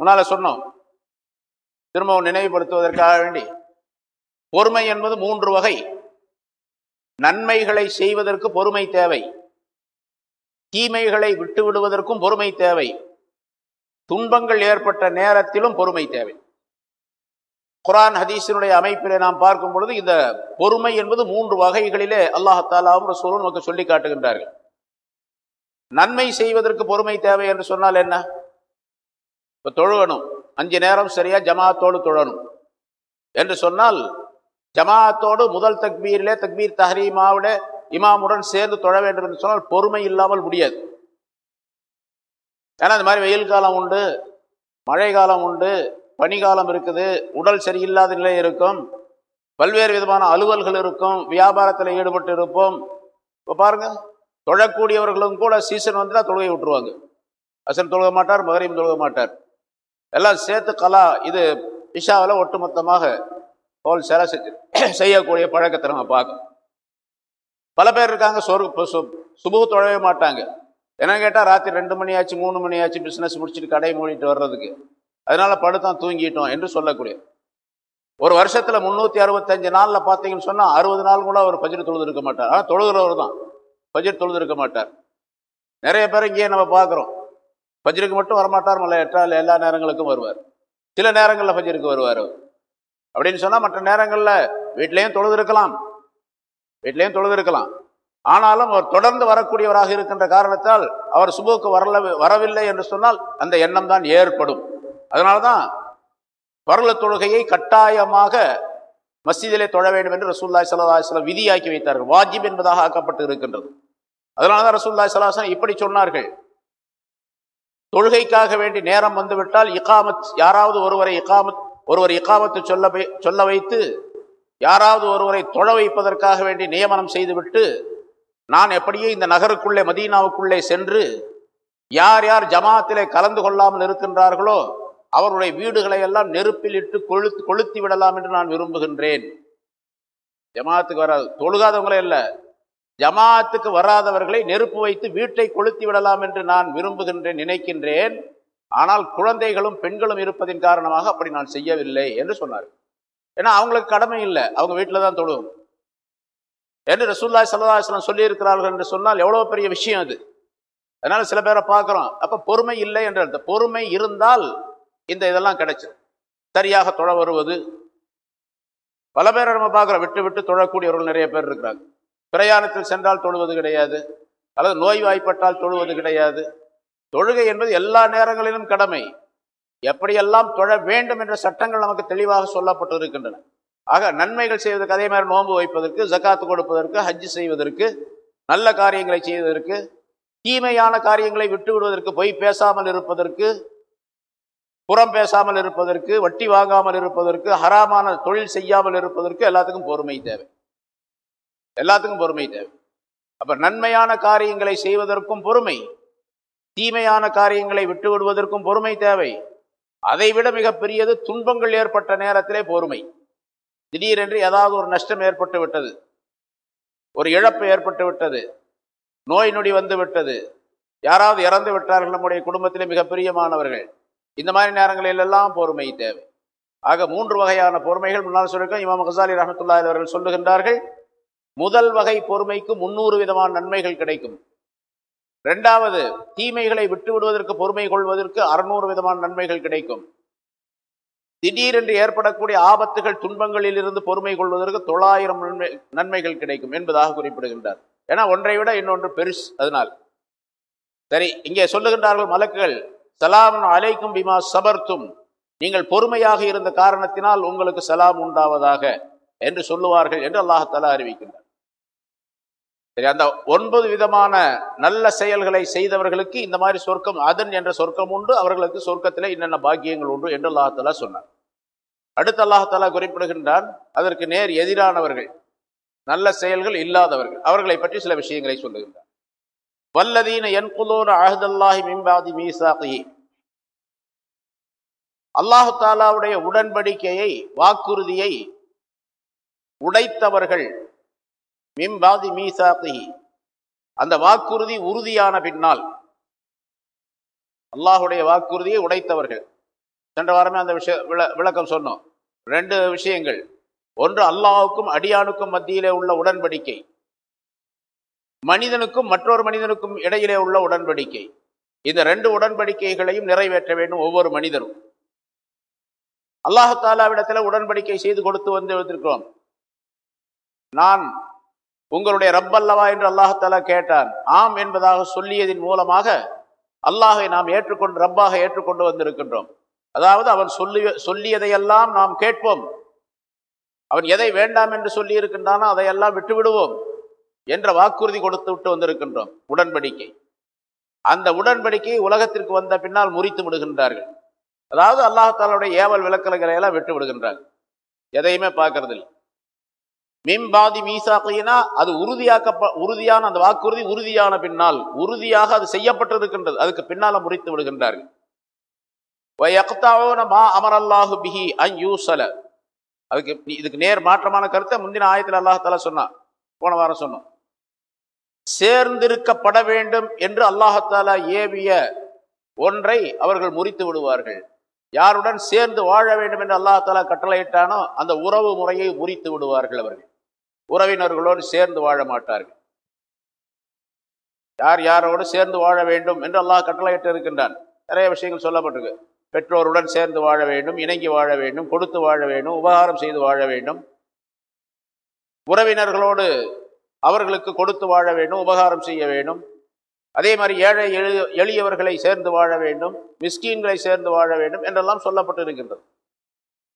முன்னால சொன்னோம். திரும்பவும் நினைவுபடுத்துவதற்காக வேண்டி. பொறுமை என்பது மூன்று வகை. நன்மைகளை செய்வதற்கு பொறுமை தேவை. தீமைகளை விட்டு விடுவதற்கும் பொறுமை தேவை. துன்பங்கள் ஏற்பட்ட நேரத்திலும் பொறுமை தேவை. குரான் ஹதீஸினுடைய அமைப்பிலே நாம் பார்க்கும் பொழுது இந்த பொறுமை என்பது மூன்று வகைகளிலே அல்லாஹாலாவும் ரசூலும் நமக்கு சொல்லி காட்டுகின்றார்கள். நன்மை செய்வதற்கு பொறுமை தேவை என்று சொன்னால் என்ன? இப்போ தொழுகணும். அஞ்சு நேரம் சரியா ஜமாத்தோடு தொழணும். என்று சொன்னால் ஜமாத்தோடு முதல் தக்பீரிலே தக்பீர் தஹரீமாவிட இமாமுடன் சேர்ந்து தொழ வேண்டும் என்று சொன்னால் பொறுமை இல்லாமல் முடியாது. ஏன்னா இந்த மாதிரி வெயில் காலம் உண்டு மழை காலம் உண்டு பனிகாலம் இருக்குது உடல் சரியில்லாத நிலை இருக்கும் பல்வேறு விதமான அலுவல்கள் இருக்கும் வியாபாரத்தில் ஈடுபட்டு இருப்போம். இப்போ பாருங்க தொழக்கூடியவர்களும் கூட சீசன் வந்துட்டால் தொழுகை விட்டுருவாங்க. அசன் தொழுக மாட்டார் மகரையும் தொழுக மாட்டார். எல்லாம் சேர்த்து கலா இது இஷாவில் ஒட்டுமொத்தமாக ஹோல் செஞ்சு செய்யக்கூடிய பழக்கத்தை நம்ம பார்க்கணும். பல பேர் இருக்காங்க சொரு சுபு தொழவே மாட்டாங்க. என்ன கேட்டால் ராத்திரி ரெண்டு மணி ஆச்சு மூணு மணி ஆச்சு பிஸ்னஸ் முடிச்சுட்டு கடை மூடிட்டு வர்றதுக்கு. அதனால படுத்தான் தூங்கிட்டோம் என்று சொல்லக்கூடிய. ஒரு வருஷத்தில் முந்நூற்றி அறுபத்தஞ்சு நாளில் பார்த்தீங்கன்னு சொன்னால் அறுபது நாள் கூட அவர் பஜ்ரு தொழுது இருக்க மாட்டார். ஆனால் தொழுகிறவர் தான். பஜ்ர் தொழுது இருக்க மாட்டார். நிறைய பேர் இங்கேயே நம்ம பார்க்குறோம். பஜ்ருக்கு மட்டும் வரமாட்டார் மலை எட்டால் எல்லா நேரங்களுக்கும் வருவார். சில நேரங்களில் பஜ்ருக்கு வருவார் அவர். அப்படின்னு சொன்னால் மற்ற நேரங்களில் வீட்லேயும் தொழுது இருக்கலாம் வீட்லேயும் தொழுது இருக்கலாம் ஆனாலும் அவர் தொடர்ந்து வரக்கூடியவராக இருக்கின்ற காரணத்தால் அவர் சுபுக்கு வரல வரவில்லை என்று சொன்னால் அந்த எண்ணம் தான் ஏற்படும். அதனால தான் பருள தொழுகையை கட்டாயமாக மஸ்ஜிதிலே தொழ வேண்டும் என்று ரசூல்லாய் சல்லாஹ் விதியாக்கி வைத்தார்கள். வாஜிப் என்பதாக ஆக்கப்பட்டு இருக்கின்றது. அதனால தான் ரசூல்லாய் சலாஹ் இப்படி சொன்னார்கள். தொழுகைக்காக வேண்டி நேரம் வந்துவிட்டால் இகாமத் யாராவது ஒருவரை இகாமத் ஒருவர் இகாமத்து சொல்ல சொல்ல வைத்து யாராவது ஒருவரை தொழ வைப்பதற்காக வேண்டி நியமனம் செய்துவிட்டு நான் எப்படியே இந்த நகருக்குள்ளே மதீனாவுக்குள்ளே சென்று யார் யார் ஜமாத்திலே கலந்து கொள்ளாமல் இருக்கின்றார்களோ அவருடைய வீடுகளை எல்லாம் நெருப்பில் இட்டு கொளுத்து கொளுத்தி விடலாம் என்று நான் விரும்புகின்றேன். ஜமாத்துக்கு வராது தொழுகாதவங்களே இல்லை ஜமாத்துக்கு வராதவர்களை நெருப்பு வைத்து வீட்டை கொளுத்தி விடலாம் என்று நான் விரும்புகின்றேன் நினைக்கின்றேன். ஆனால் குழந்தைகளும் பெண்களும் இருப்பதின் காரணமாக அப்படி நான் செய்யவில்லை என்று சொன்னார். ஏன்னா அவங்களுக்கு கடமை இல்லை. அவங்க வீட்டில் தான் தொழுவும் என்று ரசூல்லாய் சல்லாஹலம் சொல்லியிருக்கிறார்கள் என்று சொன்னால் எவ்வளோ பெரிய விஷயம் அது. அதனால சில பேரை பார்க்குறோம். அப்போ பொறுமை இல்லை என்ற அர்த்தம். பொறுமை இருந்தால் இந்த இதெல்லாம் கிடைச்சிடும் சரியாக தொழ வருவது. பல பேரை நம்ம பார்க்குறோம். விட்டு விட்டு தொழக்கூடியவர்கள் நிறைய பேர் இருக்கிறாங்க. பிரயாணத்தில் சென்றால் தொழுவது கிடையாது. அல்லது நோய் வாய்ப்பட்டால் தொழுவது கிடையாது. தொழுகை என்பது எல்லா நேரங்களிலும் கடமை. எப்படியெல்லாம் தொழ வேண்டும் என்ற சட்டங்கள் நமக்கு தெளிவாக சொல்லப்பட்டு இருக்கின்றன ஆக நன்மைகள் செய்வதற்கு அதே மாதிரி நோன்பு வைப்பதற்கு ஜக்காத்து கொடுப்பதற்கு ஹஜ்ஜு செய்வதற்கு நல்ல காரியங்களை செய்வதற்கு தீமையான காரியங்களை விட்டு விடுவதற்கு பொய் பேசாமல் இருப்பதற்கு புறம் பேசாமல் இருப்பதற்கு வட்டி வாங்காமல் இருப்பதற்கு ஹராமான தொழில் செய்யாமல் இருப்பதற்கு எல்லாத்துக்கும் பொறுமை தேவை. எல்லாத்துக்கும் பொறுமை தேவை. அப்போ நன்மையான காரியங்களை செய்வதற்கும் பொறுமை. தீமையான காரியங்களை விட்டு விடுவதற்கும் பொறுமை தேவை. அதைவிட மிகப்பெரியது துன்பங்கள் ஏற்பட்ட நேரத்திலே பொறுமை. திடீரென்று ஏதாவது ஒரு நஷ்டம் ஏற்பட்டு விட்டது. ஒரு இழப்பு ஏற்பட்டு விட்டது. நோய் நொடி வந்து விட்டது. யாராவது இறந்து விட்டார்கள் நம்முடைய குடும்பத்திலே மிக பிரியமானவர்கள் இந்த மாதிரி நேரங்களில் எல்லாம் பொறுமை தேவை. ஆக மூன்று வகையான பொறுமைகள் முன்னால் சொல்லியிருக்கோம். இமாம் ஹசாலி ரஹமத்துல்லா அவர்கள் சொல்லுகின்றார்கள் முதல் வகை பொறுமைக்கு முன்னூறு விதமான நன்மைகள் கிடைக்கும். ரெண்டாவது தீமைகளை விட்டு விடுவதற்கு பொறுமை கொள்வதற்கு அறுநூறு விதமான நன்மைகள் கிடைக்கும். திடீரென்று ஏற்படக்கூடிய ஆபத்துகள் துன்பங்களில் இருந்து பொறுமை கொள்வதற்கு தொள்ளாயிரம் நன்மை நன்மைகள் கிடைக்கும் என்பதாக குறிப்பிடுகின்றார். ஏன்னா ஒன்றை விட இன்னொன்று பெருசு அதனால். சரி இங்கே சொல்லுகின்றார்கள் மலக்குகள் சலாம் அலைக்கும் பிமா சபர்த்தும். நீங்கள் பொறுமையாக இருந்த காரணத்தினால் உங்களுக்கு சலாம் உண்டாவதாக என்று சொல்லுவார்கள் என்று அல்லாஹாலா அறிவிக்கின்றார். சரி அந்த ஒன்பது விதமான நல்ல செயல்களை செய்தவர்களுக்கு இந்த மாதிரி சொர்க்கம் அதன் என்ற சொர்க்கம் உண்டு அவர்களுக்கு சொர்க்கத்தில் என்னென்ன பாக்கியங்கள் உண்டு என்று அல்லாஹாலா சொன்னார் அடுத்து அல்லாஹாலா குறிப்பிடுகின்றான் அதற்கு நேர் எதிரானவர்கள் நல்ல செயல்கள் இல்லாதவர்கள் அவர்களை பற்றி சில விஷயங்களை சொல்லுகின்றார் வல்லதீன என்குலோன அஹதல்லாஹி மிம்பாதி மீசாகி அல்லாஹு தாலாவுடைய உடன்படிக்கையை வாக்குறுதியை உடைத்தவர்கள் மிம்பாதி மீசாகி அந்த வாக்குறுதி உறுதியான பின்னால் அல்லாஹுடைய வாக்குறுதியை உடைத்தவர்கள். சென்ற வாரமே அந்த விஷய விளக்கம் சொன்னோம். ரெண்டு விஷயங்கள். ஒன்று அல்லாஹுக்கும் அடியானுக்கும் மத்தியிலே உள்ள உடன்படிக்கை. மனிதனுக்கும் மற்றொரு மனிதனுக்கும் இடையிலே உள்ள உடன்படிக்கை. இந்த ரெண்டு உடன்படிக்கைகளையும் நிறைவேற்ற வேண்டும் ஒவ்வொரு மனிதரும். அல்லாஹாலாவிடத்தில் உடன்படிக்கை செய்து கொடுத்து வந்து வந்திருக்கிறோம் நான் உங்களுடைய ரப்பல்லவா என்று அல்லாஹாலா கேட்டான். ஆம் என்பதாக சொல்லியதின் மூலமாக அல்லாஹை நாம் ஏற்றுக்கொண்டு ரப்பாக ஏற்றுக்கொண்டு வந்திருக்கின்றோம். அதாவது அவன் சொல்லி சொல்லியதையெல்லாம் நாம் கேட்போம். அவன் எதை வேண்டாம் என்று சொல்லி இருக்கின்றானோ அதையெல்லாம் விட்டு விடுவோம் என்ற வாக்குறுதி கொடுத்து விட்டு வந்திருக்கின்றோம் உடன்படிக்கை. அந்த உடன்படிக்கை உலகத்திற்கு வந்த பின்னால் முறித்து விடுகின்றார்கள். அதாவது அல்லாஹாலுடைய ஏவல் விளக்கலைகளை எல்லாம் விட்டு விடுகின்றார்கள் எதையுமே பார்க்கறதில்லை. மேம்பாதி மீசாக்கையினா அது உறுதியாக்க உறுதியான அந்த வாக்குறுதி உறுதியான பின்னால் உறுதியாக அது செய்யப்பட்டிருக்கின்றது. அதுக்கு பின்னால முறித்து விடுகின்றார்கள். மா அமரல்லாஹு பிஹி அன் யூசல. அதுக்கு இதுக்கு நேர் மாற்றமான கருத்தை முந்தின ஆயத்தில் அல்லாஹால சொன்னான் போன வாரம் சொன்னோம். சேர்ந்திருக்கப்பட வேண்டும் என்று அல்லாஹால ஏவிய ஒன்றை அவர்கள் முறித்து விடுவார்கள். யாருடன் சேர்ந்து வாழ வேண்டும் என்று அல்லாஹாலா கட்டளையிட்டானோ அந்த உறவு முறையை முறித்து விடுவார்கள் அவர்கள். உறவினர்களோடு சேர்ந்து வாழ மாட்டார்கள். யார் யாரோடு சேர்ந்து வாழ வேண்டும் என்று அல்லாஹ் கட்டளையிட்டு இருக்கின்றான் நிறைய விஷயங்கள் சொல்லப்பட்டிருக்கு. பெற்றோருடன் சேர்ந்து வாழ வேண்டும் இணங்கி வாழ வேண்டும் கொடுத்து வாழ வேண்டும் உபகாரம் செய்து வாழ வேண்டும். உறவினர்களோடு அவர்களுக்கு கொடுத்து வாழ வேண்டும் உபகாரம் செய்ய வேண்டும். அதே மாதிரி ஏழை எளிய எளியவர்களை சேர்ந்து வாழ வேண்டும் மிஸ்கீன்களை சேர்ந்து வாழ வேண்டும் என்றெல்லாம் சொல்லப்பட்டு இருக்கின்றது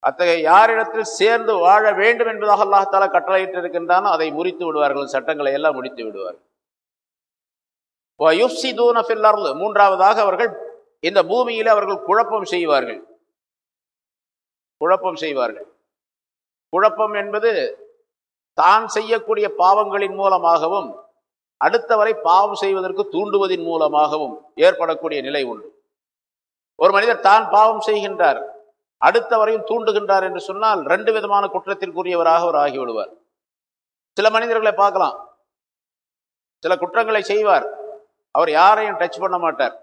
அத்தகைய யாரிடத்தில் சேர்ந்து வாழ வேண்டும் என்பதாக அல்லாஹால கட்டளையிட்டு இருக்கின்றானோ அதை முறித்து விடுவார்கள் சட்டங்களை எல்லாம் முடித்து விடுவார்கள். மூன்றாவதாக அவர்கள் இந்த பூமியில் அவர்கள் குழப்பம் செய்வார்கள். குழப்பம் செய்வார்கள். குழப்பம் என்பது தான் செய்யக்கூடிய பாவங்களின் மூலமாகவும் அடுத்தவரை பாவம் செய்வதற்கு தூண்டுவதன் மூலமாகவும் ஏற்படக்கூடிய நிலை உண்டு. ஒரு மனிதர் தான் பாவம் செய்கின்றார் அடுத்தவரையும் தூண்டுகின்றார் என்று சொன்னால் ரெண்டு விதமான குற்றத்திற்குரியவராக அவர் ஆகிவிடுவார். சில மனிதர்களை பார்க்கலாம். சில குற்றங்களை செய்வார். அவர் யாரையும் டச் பண்ண மாட்டார்.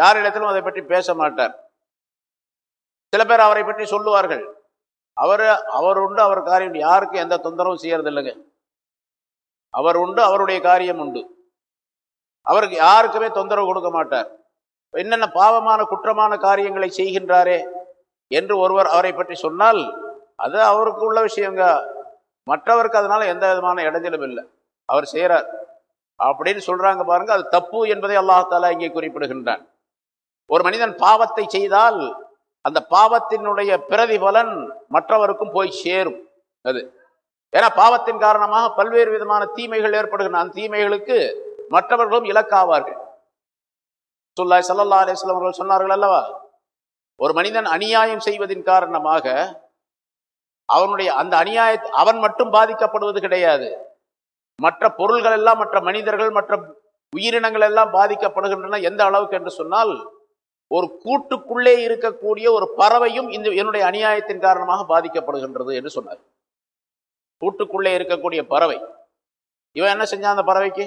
யாரிடத்திலும் அதை பற்றி பேச மாட்டார். சில பேர் அவரை பற்றி சொல்லுவார்கள். அவர் அவர் உண்டு அவர் காரியம் யாருக்கும் எந்த தொந்தரவும் செய்யறது இல்லைங்க அவர் உண்டு அவருடைய காரியம் உண்டு. அவருக்கு யாருக்குமே தொந்தரவு கொடுக்க மாட்டார். என்னென்ன பாவமான குற்றமான காரியங்களை செய்கின்றாரே என்று ஒருவர் அவரை பற்றி சொன்னால் அது அவருக்கு உள்ள விஷயங்க. மற்றவருக்கு அதனால் எந்த விதமான இடைஞ்சலும் இல்லை. அவர் செய்கிறார் அப்படின்னு சொல்கிறாங்க பாருங்க அது தப்பு என்பதை அல்லாஹாலா இங்கே குறிப்பிடுகின்றான். ஒரு மனிதன் பாவத்தை செய்தால் அந்த பாவத்தினுடைய பிரதிபலன் மற்றவருக்கும் போய் சேரும். அது. ஏன்னா பாவத்தின் காரணமாக பல்வேறு விதமான தீமைகள் ஏற்படுகின்றன. அந்த தீமைகளுக்கு மற்றவர்களும் இலக்காவார்கள். சுல்லாய் சல்லா அலிஸ்லாம் அவர்கள் சொன்னார்கள் அல்லவா? ஒரு மனிதன் அநியாயம் செய்வதின் காரணமாக அவனுடைய அந்த அநியாய அவன் மட்டும் பாதிக்கப்படுவது கிடையாது. மற்ற பொருள்கள் எல்லாம் மற்ற மனிதர்கள் மற்ற உயிரினங்கள் எல்லாம் பாதிக்கப்படுகின்றன எந்த அளவுக்கு என்று சொன்னால் ஒரு கூட்டுக்குள்ளே இருக்கக்கூடிய ஒரு பறவையும் இந்த என்னுடைய அநியாயத்தின் காரணமாக பாதிக்கப்படுகின்றது என்று சொன்னார். கூட்டுக்குள்ளே இருக்கக்கூடிய பறவை. இவன் என்ன செஞ்சான் அந்த பறவைக்கு?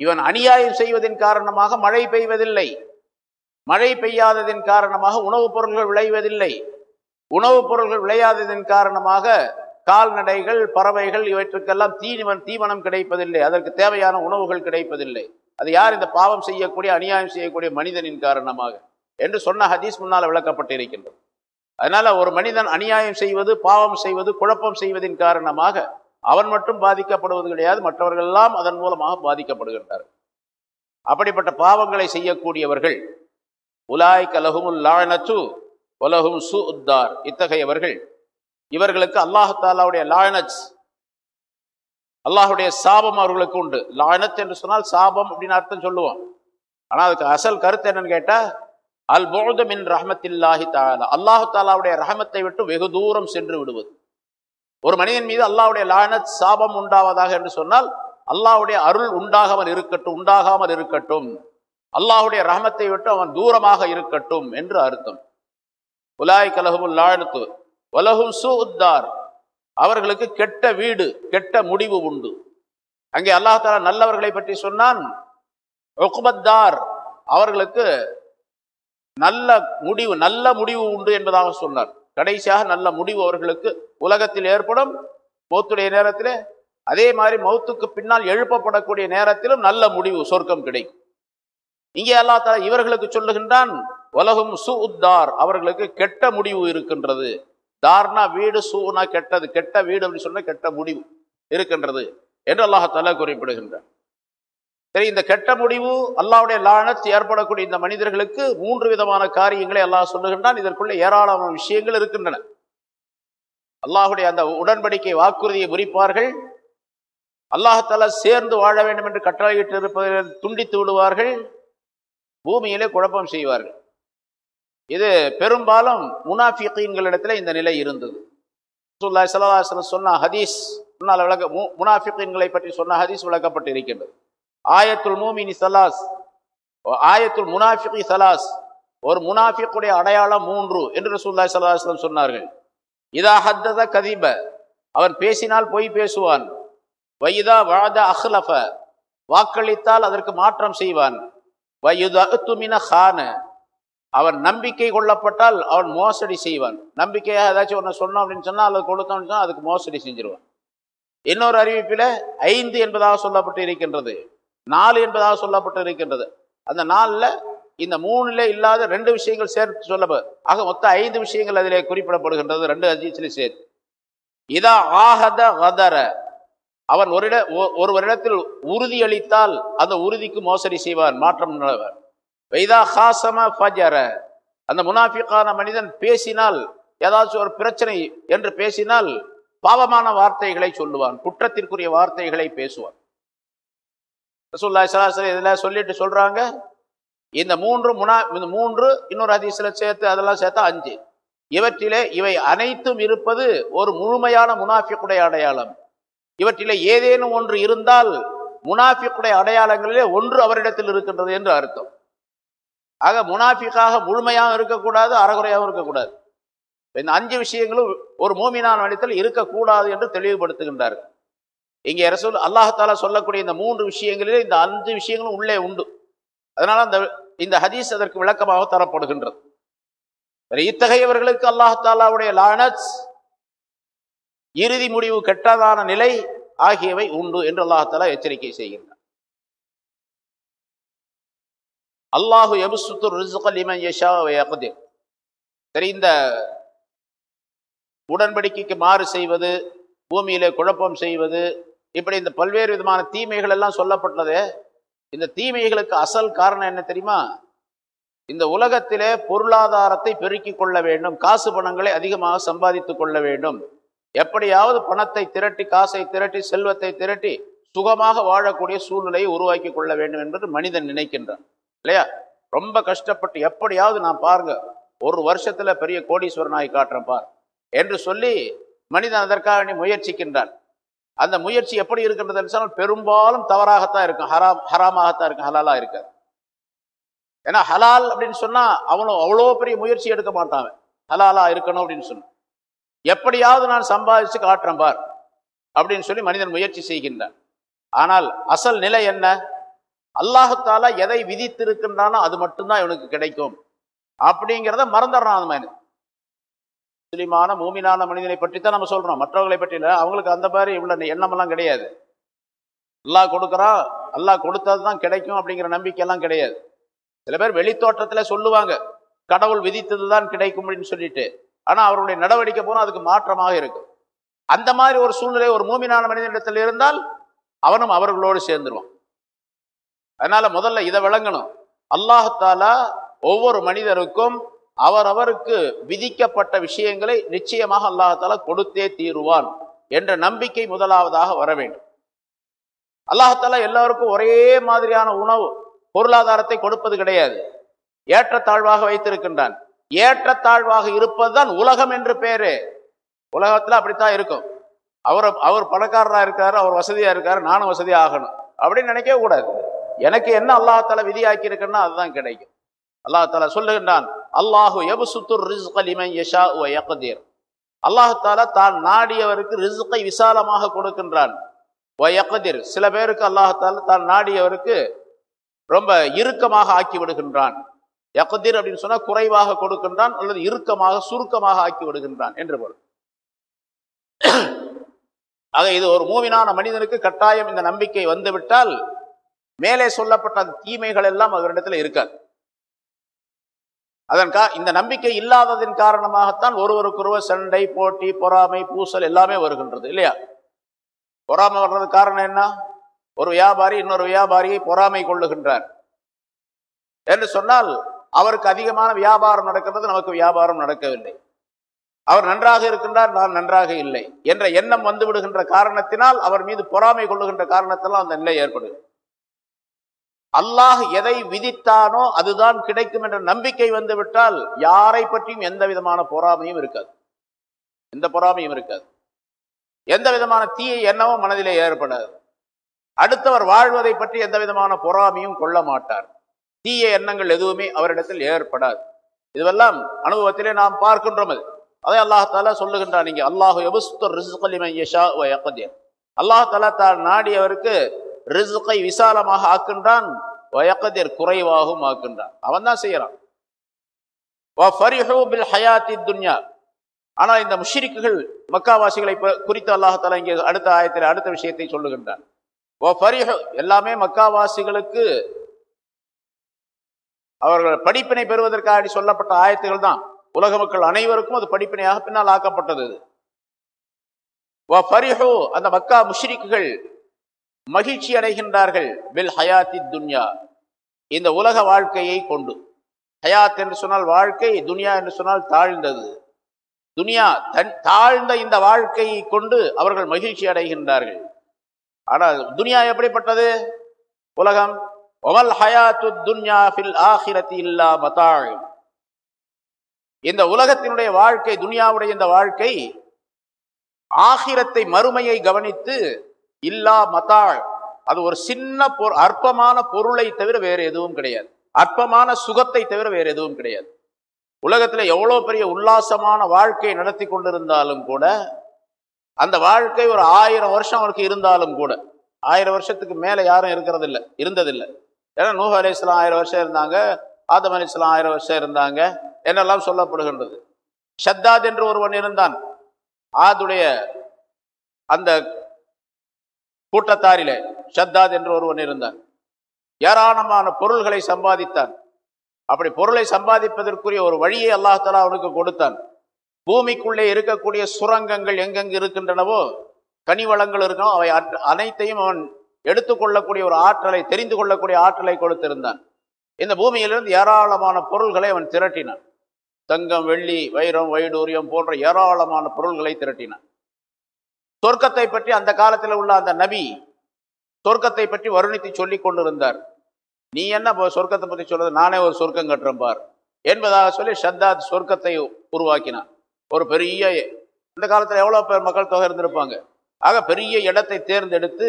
இவன் அநியாயம் செய்வதன் காரணமாக மழை பெய்வதில்லை. மழை பெய்யாததின் காரணமாக உணவுப் பொருள்கள் விளைவதில்லை. உணவுப் பொருள்கள் விளையாததின் காரணமாக கால்நடைகள் பறவைகள் இவற்றுக்கெல்லாம் தீனிவன் தீவனம் கிடைப்பதில்லை. அதற்கு தேவையான உணவுகள் கிடைப்பதில்லை. அது யார் இந்த பாவம் செய்யக்கூடிய அநியாயம் செய்யக்கூடிய மனிதனின் காரணமாக என்று சொன்ன ஹதீஸ் முன்னால் விளக்கப்பட்டிருக்கின்றது. அதனால ஒரு மனிதன் அநியாயம் செய்வது பாவம் செய்வது குழப்பம் செய்வதின் காரணமாக அவன் மட்டும் பாதிக்கப்படுவது கிடையாது. மற்றவர்கள் எல்லாம் அதன் மூலமாக பாதிக்கப்படுகின்றார் அப்படிப்பட்ட பாவங்களை செய்யக்கூடியவர்கள் உலாய் கலகுமுல் உலகும் சு உத்தார் இத்தகையவர்கள் இவர்களுக்கு அல்லாஹு தாலாவுடைய அல்லாஹுடைய சாபம் அவர்களுக்கு உண்டு. லாயனத் என்று சொன்னால் சாபம் அப்படின்னு அர்த்தம் சொல்லுவோம். ஆனால் அதுக்கு அசல் கருத்து என்னன்னு கேட்டா அல் போதமின் ரஹமத்தில்லாஹி தாலா. அல்லாஹு தாலாவுடைய ரஹமத்தை விட்டு வெகு தூரம் சென்று விடுவது. ஒரு மனிதன் மீது அல்லாவுடைய லானத் சாபம் உண்டாவதாக என்று சொன்னால் அல்லாவுடைய அருள் உண்டாகாமல் இருக்கட்டும் உண்டாகாமல் இருக்கட்டும். அல்லாஹுடைய ரஹமத்தை விட்டு அவன் தூரமாக இருக்கட்டும் என்று அர்த்தம். உலாய் கலகமுல் லாழ்த்து உலகும் சு உத்தார் அவர்களுக்கு கெட்ட வீடு கெட்ட முடிவு உண்டு. அங்கே அல்லாஹ் நல்லவர்களை பற்றி சொன்னான். ஒக்குபத்தார் அவர்களுக்கு நல்ல முடிவு நல்ல முடிவு உண்டு என்பதாக சொன்னார். கடைசியாக நல்ல முடிவு அவர்களுக்கு உலகத்தில் ஏற்படும். மௌத்துடைய நேரத்திலே அதே மாதிரி மௌத்துக்கு பின்னால் எழுப்பப்படக்கூடிய நேரத்திலும் நல்ல முடிவு சொர்க்கம் கிடைக்கும். இங்கே அல்லா தலா இவர்களுக்கு சொல்லுகின்றான் உலகம் சு உத்தார் அவர்களுக்கு கெட்ட முடிவு இருக்கின்றது. தார்னா வீடு சூனா கெட்டது. கெட்ட வீடு அப்படின்னு சொன்னால் கெட்ட முடிவு இருக்கின்றது என்று அல்லாஹால குறிப்பிடுகின்றார் சரி இந்த கெட்ட முடிவு அல்லாவுடைய லானத் ஏற்படக்கூடிய இந்த மனிதர்களுக்கு மூன்று விதமான காரியங்களை அல்லாஹ் சொல்லுகின்றான். இதற்குள்ள ஏராளமான விஷயங்கள் இருக்கின்றன. அல்லாஹுடைய அந்த உடன்படிக்கை வாக்குறுதியை முறிப்பார்கள். அல்லாஹால சேர்ந்து வாழ வேண்டும் என்று கட்டளையிட்டு இருப்பதை துண்டித்து விடுவார்கள். பூமியிலே குழப்பம் செய்வார்கள். இது பெரும்பாலும் முனாஃபிகளிடத்துல இந்த நிலை இருந்தது. சொன்ன ஹதீஸ் முன்னால் விளக்க முனாஃபிகளை பற்றி சொன்ன ஹதீஸ் விளக்கப்பட்டு இருக்கின்றது ஆயத்துல் மூமினி சலாஸ் ஆயத்துல் முனாஃபிகி சலாஸ் ஒரு முனாஃபிக்குடைய அடையாளம் மூன்று என்று ரசூல்லாய் சல்லாஹம் சொன்னார்கள். இதா ஹத்தத கதீப அவன் பேசினால் பொய் பேசுவான். வைதா வாத அஹ்லஃப வாக்களித்தால் அதற்கு மாற்றம் செய்வான். வயுதுமின ஹான அவன் நம்பிக்கை கொள்ளப்பட்டால் அவன் மோசடி செய்வான். நம்பிக்கையாக ஏதாச்சும் ஒன்று சொன்னோம் அப்படின்னு சொன்னால் அதை கொடுத்தோம்னு சொன்னால் அதுக்கு மோசடி செஞ்சிருவான். இன்னொரு அறிவிப்பில் ஐந்து என்பதாக சொல்லப்பட்டு இருக்கின்றது. நாலு என்பதாக சொல்லப்பட்டு இருக்கின்றது. அந்த நாளில் இந்த மூணுல இல்லாத ரெண்டு விஷயங்கள் சேர்த்து சொல்லப்ப ஆக மொத்தம் ஐந்து விஷயங்கள் அதிலே குறிப்பிடப்படுகின்றது ரெண்டு அஜீச்சில் சேர்த்து. இதா ஆஹத கதர அவன் ஒரு இட ஒரு வருடத்தில் உறுதி அளித்தால் அந்த உறுதிக்கு மோசடி செய்வான் மாற்றம் நிலவர் வைதா ஹாசம ஃபஜர. அந்த முனாஃபிக்கான மனிதன் பேசினால் ஏதாச்சும் ஒரு பிரச்சனை என்று பேசினால் பாவமான வார்த்தைகளை சொல்லுவான் குற்றத்திற்குரிய வார்த்தைகளை பேசுவான். ரசூல்லா சலாசல இதில் சொல்லிட்டு சொல்றாங்க இந்த மூன்று முனா இந்த மூன்று இன்னொரு அதிசல சேர்த்து அதெல்லாம் சேர்த்தா அஞ்சு. இவற்றிலே இவை அனைத்தும் இருப்பது ஒரு முழுமையான முனாஃபிக்குடைய அடையாளம். இவற்றிலே ஏதேனும் ஒன்று இருந்தால் முனாஃபிக்குடைய அடையாளங்களிலே ஒன்று அவரிடத்தில் இருக்கின்றது என்று அர்த்தம். ஆக முனாஃபிக்காக முழுமையாகவும் இருக்கக்கூடாது அறகுறையாகவும் இருக்கக்கூடாது. இந்த அஞ்சு விஷயங்களும் ஒரு மூமினான வடித்தில் இருக்கக்கூடாது என்று தெளிவுபடுத்துகின்றார்கள் இங்கே ரசூல் அல்லாஹாலா சொல்லக்கூடிய இந்த மூன்று விஷயங்களிலே இந்த அஞ்சு விஷயங்களும் உள்ளே உண்டு. அதனால அந்த இந்த ஹதீஸ் அதற்கு விளக்கமாக தரப்படுகின்றது. இத்தகையவர்களுக்கு அல்லாஹாலாவுடைய லானத் இறுதி முடிவு கெட்டதான நிலை ஆகியவை உண்டு என்று அல்லாஹாலா எச்சரிக்கை செய்கின்றார் அல்லாஹு எபுசுத்து ரிசுகலிமன் யஷா யகதிர். சரி இந்த உடன்படிக்கைக்கு மாறு செய்வது பூமியிலே குழப்பம் செய்வது இப்படி இந்த பல்வேறு விதமான தீமைகள் எல்லாம் சொல்லப்பட்டது இந்த தீமைகளுக்கு அசல் காரணம் என்ன தெரியுமா? இந்த உலகத்திலே பொருளாதாரத்தை பெருக்கிக் கொள்ள வேண்டும் காசு பணங்களை அதிகமாக சம்பாதித்துக் கொள்ள வேண்டும். எப்படியாவது பணத்தை திரட்டி காசை திரட்டி செல்வத்தை திரட்டி சுகமாக வாழக்கூடிய சூழ்நிலையை உருவாக்கி கொள்ள வேண்டும் என்பது மனிதன் நினைக்கின்றான். இல்லையா? ரொம்ப கஷ்டப்பட்டு எப்படியாவது நான் பாருங்க ஒரு வருஷத்துல பெரிய கோடீஸ்வரனாய் காட்டுறேன் பார் என்று சொல்லி மனிதன் அதற்காக நீ முயற்சிக்கின்றான். அந்த முயற்சி எப்படி இருக்கின்றது சொன்னால் பெரும்பாலும் தவறாகத்தான் இருக்கும். ஹராம் ஹராமாகத்தான் இருக்கும். ஹலாலா இருக்காது. ஏன்னா ஹலால் அப்படின்னு சொன்னா அவனும் அவ்வளோ பெரிய முயற்சி எடுக்க மாட்டான் ஹலாலா இருக்கணும் அப்படின்னு சொன்னான் எப்படியாவது நான் சம்பாதிச்சு காட்டுறேன் பார் அப்படின்னு சொல்லி மனிதன் முயற்சி செய்கின்றான். ஆனால் அசல் நிலை என்ன? அல்லாஹால எதை விதித்திருக்கின்றானோ அது மட்டும்தான் இவனுக்கு கிடைக்கும். அப்படிங்கிறத மறந்துடுறான் அந்த மனிதன். முஸ்லிமான மூமினான மனிதனை பற்றி தான் நம்ம சொல்றோம். மற்றவர்களை பற்றி இல்லை. அவங்களுக்கு அந்த மாதிரி இவ்வளோ எண்ணமெல்லாம் கிடையாது. அல்லாஹ் கொடுக்குறான் அல்லாஹ் கொடுத்தது தான் கிடைக்கும் அப்படிங்கிற நம்பிக்கையெல்லாம் கிடையாது. சில பேர் வெளித்தோற்றத்துல சொல்லுவாங்க கடவுள் விதித்தது தான் கிடைக்கும் அப்படின்னு சொல்லிட்டு. ஆனால் அவருடைய நடவடிக்கை போனால் அதுக்கு மாற்றமாக இருக்கும். அந்த மாதிரி ஒரு சூழ்நிலை ஒரு மூமினான மனிதனிடத்தில் இருந்தால் அவனும் அவர்களோடு சேர்ந்துருவான். அதனால முதல்ல இதை விளங்கணும். அல்லாஹாலா ஒவ்வொரு மனிதருக்கும் அவரவருக்கு விதிக்கப்பட்ட விஷயங்களை நிச்சயமாக அல்லாஹாலா கொடுத்தே தீருவான் என்ற நம்பிக்கை முதலாவதாக வர வேண்டும். அல்லாஹாலா எல்லாருக்கும் ஒரே மாதிரியான உணவு பொருளாதாரத்தை கொடுப்பது கிடையாது. ஏற்றத்தாழ்வாக வைத்திருக்கின்றான். ஏற்றத்தாழ்வாக இருப்பதுதான் உலகம் என்று பேரு. உலகத்தில் அப்படித்தான் இருக்கும். அவர் அவர் பணக்காரராக இருக்காரு அவர் வசதியாக இருக்காரு நானும் வசதி ஆகணும். அப்படின்னு நினைக்கவே கூடாது. எனக்கு என்ன அல்லாஹால விதியாக்கி இருக்குன்னா அதுதான் கிடைக்கும். அல்லாஹால சொல்லுகின்றான் அல்லாஹு எபுசுத்துர் ரிஸ்கலிமன் யஷா யகதீர். அல்லாஹால தான் நாடியவருக்கு ரிஸ்கை விசாலமாக கொடுக்கின்றான். யகதீர். சில பேருக்கு அல்லாஹால தான் நாடியவருக்கு ரொம்ப இறுக்கமாக ஆக்கி விடுகின்றான். யகதீர் அப்படின்னு சொன்னா குறைவாக கொடுக்கின்றான் அல்லது இறுக்கமாக சுருக்கமாக ஆக்கி விடுகின்றான் என்று பொருள். ஆக இது ஒரு மூவினான மனிதனுக்கு கட்டாயம் இந்த நம்பிக்கை வந்துவிட்டால் மேலே சொல்லப்பட்ட அந்த தீமைகள் எல்லாம் அவரிடத்துல இருக்காது. அதன் கா இந்த நம்பிக்கை இல்லாததின் காரணமாகத்தான் ஒருவருக்கொருவர் சண்டை போட்டி பொறாமை பூசல் எல்லாமே வருகின்றது இல்லையா? பொறாமை வர்றது காரணம் என்ன? ஒரு வியாபாரி இன்னொரு வியாபாரியை பொறாமை கொள்ளுகின்றார். என்று சொன்னால் அவருக்கு அதிகமான வியாபாரம் நடக்கிறது நமக்கு வியாபாரம் நடக்கவில்லை. அவர் நன்றாக இருக்கின்றார் நான் நன்றாக இல்லை என்ற எண்ணம் வந்து விடுகின்ற காரணத்தினால் அவர் மீது பொறாமை கொள்ளுகின்ற காரணத்தினால் அந்த நிலை ஏற்படுது. அல்லாஹ் எதை விதித்தானோ அதுதான் கிடைக்கும் என்ற நம்பிக்கை வந்துவிட்டால் யாரை பற்றியும் எந்த விதமான பொறாமையும் இருக்காது. எந்த பொறாமையும் இருக்காது. எந்த விதமான தீய எண்ணமும் மனதிலே ஏற்படாது. அடுத்தவர் வாழ்வதை பற்றி எந்த விதமான பொறாமையும் கொள்ள மாட்டார். தீய எண்ணங்கள் எதுவுமே அவரிடத்தில் ஏற்படாது. இதுவெல்லாம் அனுபவத்திலே நாம் பார்க்கின்றோம் அது. அதை அல்லாஹால சொல்லுகின்றான் நீங்க அல்லாஹு அல்லாஹால தான் நாடியவருக்கு ரிசுக்கை விசாலமாக ஆக்கின்றான் வயக்கதிர் குறைவாகவும் ஆக்கின்றான். அவன் தான் செய்யறான் துன்யா. ஆனா இந்த முஷிரிக்குகள் மக்காவாசிகளை குறித்து அல்லாஹால இங்கே அடுத்த ஆயத்தில் அடுத்த விஷயத்தை சொல்லுகின்றான். எல்லாமே மக்காவாசிகளுக்கு அவர்கள் படிப்பினை பெறுவதற்காக சொல்லப்பட்ட ஆயத்துகள் தான். உலக மக்கள் அனைவருக்கும் அது படிப்பினையாக பின்னால் ஆக்கப்பட்டது அந்த மக்கா முஷ்ரிக்குகள் மகிழ்ச்சி அடைகின்றார்கள். பில் ஹயாத்தி துன்யா. இந்த உலக வாழ்க்கையை கொண்டு. ஹயாத் என்று சொன்னால் வாழ்க்கை துனியா என்று சொன்னால் தாழ்ந்தது. துனியா தன் தாழ்ந்த இந்த வாழ்க்கையை கொண்டு அவர்கள் மகிழ்ச்சி அடைகின்றார்கள். ஆனால் துனியா எப்படிப்பட்டது? உலகம் ஒமல் ஹயாத்து துன்யா ஃபில் ஆஹிரத்தி இல்லா மதாழ் இந்த உலகத்தினுடைய வாழ்க்கை துனியாவுடைய இந்த வாழ்க்கை ஆகிரத்தை மறுமையை கவனித்து இல்லா மதாள் அது ஒரு சின்ன பொரு அற்பமான பொருளை தவிர வேறு எதுவும் கிடையாது. அற்பமான சுகத்தை தவிர வேறு எதுவும் கிடையாது. உலகத்துல எவ்வளவு பெரிய உல்லாசமான வாழ்க்கையை நடத்தி கொண்டிருந்தாலும் கூட அந்த வாழ்க்கை ஒரு ஆயிரம் வருஷம் அவருக்கு இருந்தாலும் கூட ஆயிரம் வருஷத்துக்கு மேல யாரும் இருக்கிறதில்ல இருந்ததில்லை. ஏன்னா நூஹ் அலி இஸ்லாம் ஆயிரம் வருஷம் இருந்தாங்க ஆதம் அலி இஸ்லாம் ஆயிரம் வருஷம் இருந்தாங்க என்னெல்லாம் சொல்லப்படுகின்றது? ஷத்தாத் என்று ஒருவன் இருந்தான். ஆதுடைய அந்த கூட்டத்தாரிலே ஷத்தாத் என்று ஒருவன் இருந்தான். ஏராளமான பொருள்களை சம்பாதித்தான். அப்படி பொருளை சம்பாதிப்பதற்குரிய ஒரு வழியை அல்லாஹலா அவனுக்கு கொடுத்தான். பூமிக்குள்ளே இருக்கக்கூடிய சுரங்கங்கள் எங்கெங்கு இருக்கின்றனவோ கனி வளங்கள் இருக்கணும் அவை அனைத்தையும் அவன் எடுத்துக்கொள்ளக்கூடிய ஒரு ஆற்றலை தெரிந்து கொள்ளக்கூடிய ஆற்றலை கொடுத்திருந்தான். இந்த பூமியிலிருந்து ஏராளமான பொருள்களை அவன் திரட்டினான். தங்கம் வெள்ளி வைரம் வைடூரியம் போன்ற ஏராளமான பொருள்களை திரட்டினான். சொர்க்கத்தை பற்றி அந்த காலத்தில் உள்ள அந்த நபி சொர்க்கத்தை பற்றி வருணித்து சொல்லி கொண்டிருந்தார். நீ என்ன சொர்க்கத்தை பற்றி சொல்றது? நானே ஒரு சொர்க்கம் கட்டுறேன் பார் என்பதாக சொல்லி ஷத்தாத் சொர்க்கத்தை உருவாக்கினான். ஒரு பெரிய இந்த காலத்தில் எவ்வளோ பேர் மக்கள் தொகை இருந்திருப்பாங்க. ஆக பெரிய இடத்தை தேர்ந்தெடுத்து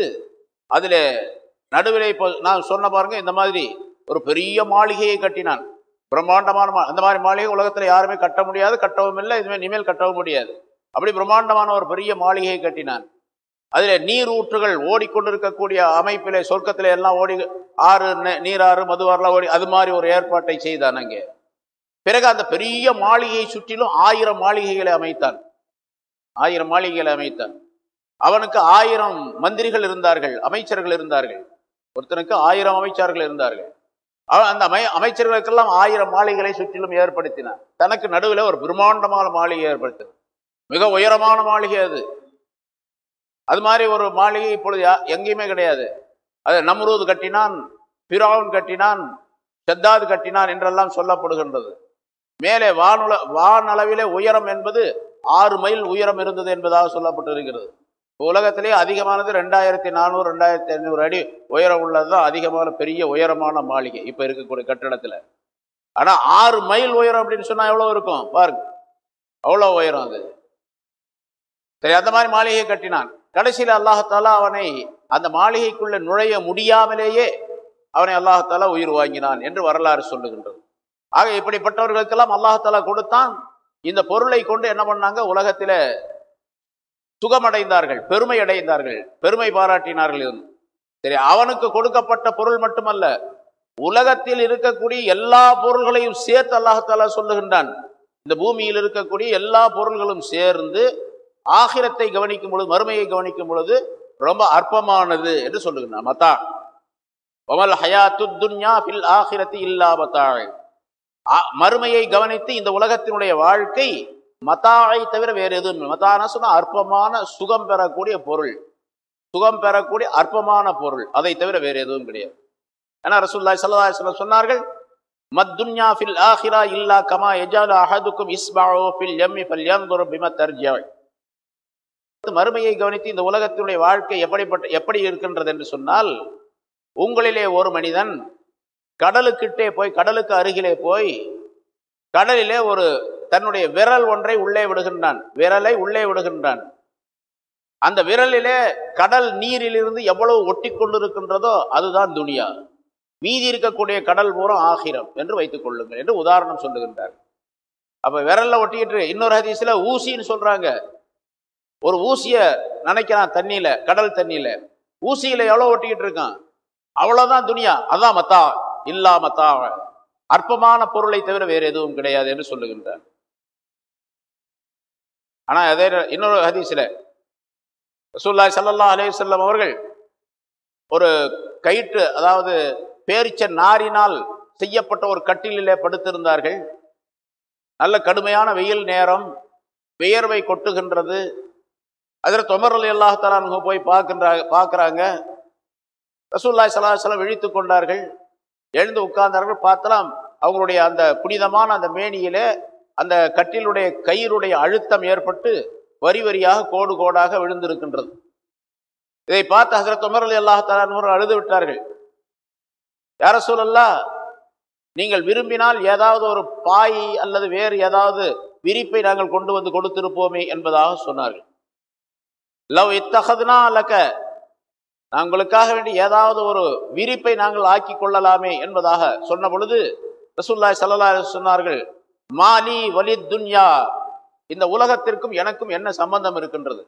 அதில் நடுவிலே இப்போ நான் சொன்ன பாருங்க இந்த மாதிரி ஒரு பெரிய மாளிகையை கட்டினான். பிரம்மாண்டமான மா அந்த மாதிரி மாளிகை உலகத்தில் யாருமே கட்ட முடியாது கட்டவும் இல்லை இதுமே இனிமேல் கட்டவும் முடியாது. அப்படி பிரம்மாண்டமான ஒரு பெரிய மாளிகையை கட்டினான். அதில் நீர் ஊற்றுகள் ஓடிக்கொண்டிருக்கக்கூடிய அமைப்பிலே சொர்க்கத்தில் எல்லாம் ஓடி ஆறு நீராறு மதுவாரெலாம் ஓடி அது மாதிரி ஒரு ஏற்பாட்டை செய்தான் அங்கே. பிறகு அந்த பெரிய மாளிகையை சுற்றிலும் ஆயிரம் மாளிகைகளை அமைத்தான். ஆயிரம் மாளிகைகளை அமைத்தான். அவனுக்கு ஆயிரம் மந்திரிகள் இருந்தார்கள் அமைச்சர்கள் இருந்தார்கள். ஒருத்தனுக்கு ஆயிரம் அமைச்சர்கள் இருந்தார்கள். அவன் அந்த அமை அமைச்சர்களுக்கெல்லாம் ஆயிரம் மாளிகளை சுற்றிலும் ஏற்படுத்தினான். தனக்கு நடுவில் ஒரு பிரம்மாண்டமான மாளிகை ஏற்படுத்தினான். மிக உயரமான மாளிகை அது. அது மாதிரி ஒரு மாளிகை இப்பொழுது எங்கேயுமே கிடையாது. அது நம்ரூது கட்டினான் பிராவுன் கட்டினான் செத்தாது கட்டினான் என்றெல்லாம் சொல்லப்படுகின்றது. மேலே வானுல வானளவிலே உயரம் என்பது ஆறு மைல் உயரம் இருந்தது என்பதாக சொல்லப்பட்டிருக்கிறது. உலகத்திலே அதிகமானது ரெண்டாயிரத்தி நானூறு ரெண்டாயிரத்தி ஐநூறு அடி உயரம் உள்ளதுதான் அதிகமான பெரிய உயரமான மாளிகை இப்போ இருக்கக்கூடிய கட்டிடத்துல. ஆனா ஆறு மைல் உயரம் அப்படின்னு சொன்னால் எவ்வளவு இருக்கும்? பாருங்க. அவ்வளோ உயரம் அது. சரி அந்த மாதிரி மாளிகையை கட்டினான். கடைசியில் அல்லாஹாலா அவனை அந்த மாளிகைக்குள்ளே நுழைய முடியாமலேயே அவனை அல்லாஹாலா உயிர் வாங்கினான் என்று வரலாறு சொல்லுகின்றது. ஆக இப்படிப்பட்டவர்களுக்கெல்லாம் அல்லாஹாலா கொடுத்தான். இந்த பொருளை கொண்டு என்ன பண்ணாங்க? உலகத்தில் சுகமடைந்தார்கள் பெருமை அடைந்தார்கள் பெருமை பாராட்டினார்கள் இருந்து சரி அவனுக்கு கொடுக்கப்பட்ட பொருள் மட்டுமல்ல உலகத்தில் இருக்கக்கூடிய எல்லா பொருள்களையும் சேர்த்து அல்லாஹாலா சொல்லுகின்றான். இந்த பூமியில் இருக்கக்கூடிய எல்லா பொருள்களும் சேர்ந்து ஆகிரத்தை கவனிக்கும் பொழுது மறுமையை கவனிக்கும் பொழுது ரொம்ப அற்பமானது என்று சொல்லுகின்றான். மத்தா ஒமல் ஹயாத்து துன்யா பில் ஆகிரத்தி இல்லா மத்தாள் ஆ- மறுமையை கவனித்து இந்த உலகத்தினுடைய வாழ்க்கை மத்தாவை தவிர வேறு எதுவும் இல்லை. மத்தான அற்பமான சுகம் பெறக்கூடிய பொருள். சுகம் பெறக்கூடிய அற்பமான பொருள். அதை தவிர வேறு எதுவும் கிடையாது. ஏன்னா ரசூல்லாய் சல்லா சொன்னார்கள் மத்துன்யா ஃபில் ஆஹிரா இல்லா கமா எஜாலு அஹதுக்கும் இஸ்பாவோ ஃபில் யம்மி ஃபல் யன்துர் பிம தர்ஜாய் மறுமையை கவனித்து இந்த உலகத்தினுடைய வாழ்க்கை எப்படிப்பட்ட எப்படி இருக்கின்றது என்று சொன்னால் உங்களிலே ஒரு மனிதன் கடலுக்கிட்டே போய் கடலுக்கு அருகிலே போய் கடலிலே ஒரு தன்னுடைய விரல் ஒன்றை உள்ளே விடுகின்றான். விரலை உள்ளே விடுகின்றான். அந்த விரலிலே கடல் நீரிலிருந்து எவ்வளவு ஒட்டி கொண்டிருக்கின்றதோ அதுதான் துனியா. மீதி இருக்கக்கூடிய கடல் பூரம் ஆகிரம் என்று வைத்துக் கொள்ளுங்கள் என்று உதாரணம் சொல்லுகின்றார். அப்ப விரல்ல ஒட்டிக்கிட்டு இன்னொரு ஹதீஸ்ல ஊசின்னு சொல்றாங்க. ஒரு ஊசிய நினைக்கிறான் தண்ணியில கடல் தண்ணியில. ஊசியில எவ்வளவு ஒட்டிக்கிட்டு இருக்கான்? அவ்வளவுதான் துனியா. அதான் மத்தா இல்லா மத்தா. அற்பமான பொருளை தவிர வேறு எதுவும் கிடையாது என்று சொல்லுகின்றார். ஆனால் அதே இன்னொரு ஹதீஸில் ரசூல்லாய் சல்லா அலேசல்லம் அவர்கள் ஒரு கயிற்று அதாவது பேரிச்ச நாரினால் செய்யப்பட்ட ஒரு கட்டிலிலே படுத்திருந்தார்கள். நல்ல கடுமையான வெயில் நேரம் வியர்வை கொட்டுகின்றது. அதில் தொமர் அலி போய் பார்க்கின்றாங்க பார்க்குறாங்க. ரசூல்லாய் சலாஹலம் இழித்து கொண்டார்கள். எழுந்து உட்கார்ந்தார்கள். பார்த்தலாம் அவங்களுடைய அந்த புனிதமான அந்த மேனியிலே அந்த கட்டிலுடைய கயிறுடைய அழுத்தம் ஏற்பட்டு வரி வரியாக கோடு கோடாக விழுந்திருக்கின்றது. இதை பார்த்து ஹசரத் உமர் அலி அல்லாஹாலு அழுது விட்டார்கள். யார சூழல்லா நீங்கள் விரும்பினால் ஏதாவது ஒரு பாய் அல்லது வேறு ஏதாவது விரிப்பை நாங்கள் கொண்டு வந்து கொடுத்திருப்போமே என்பதாக சொன்னார்கள். லவ் இத்தகதுனா லக்க நாங்களுக்காக வேண்டி ஏதாவது ஒரு விரிப்பை நாங்கள் ஆக்கி கொள்ளலாமே என்பதாக சொன்ன பொழுது ரசூல்லாய் சல்லா சொன்னார்கள் மாலி வலி துன்யா. இந்த உலகத்திற்கும் எனக்கும் என்ன சம்பந்தம் இருக்கின்றது?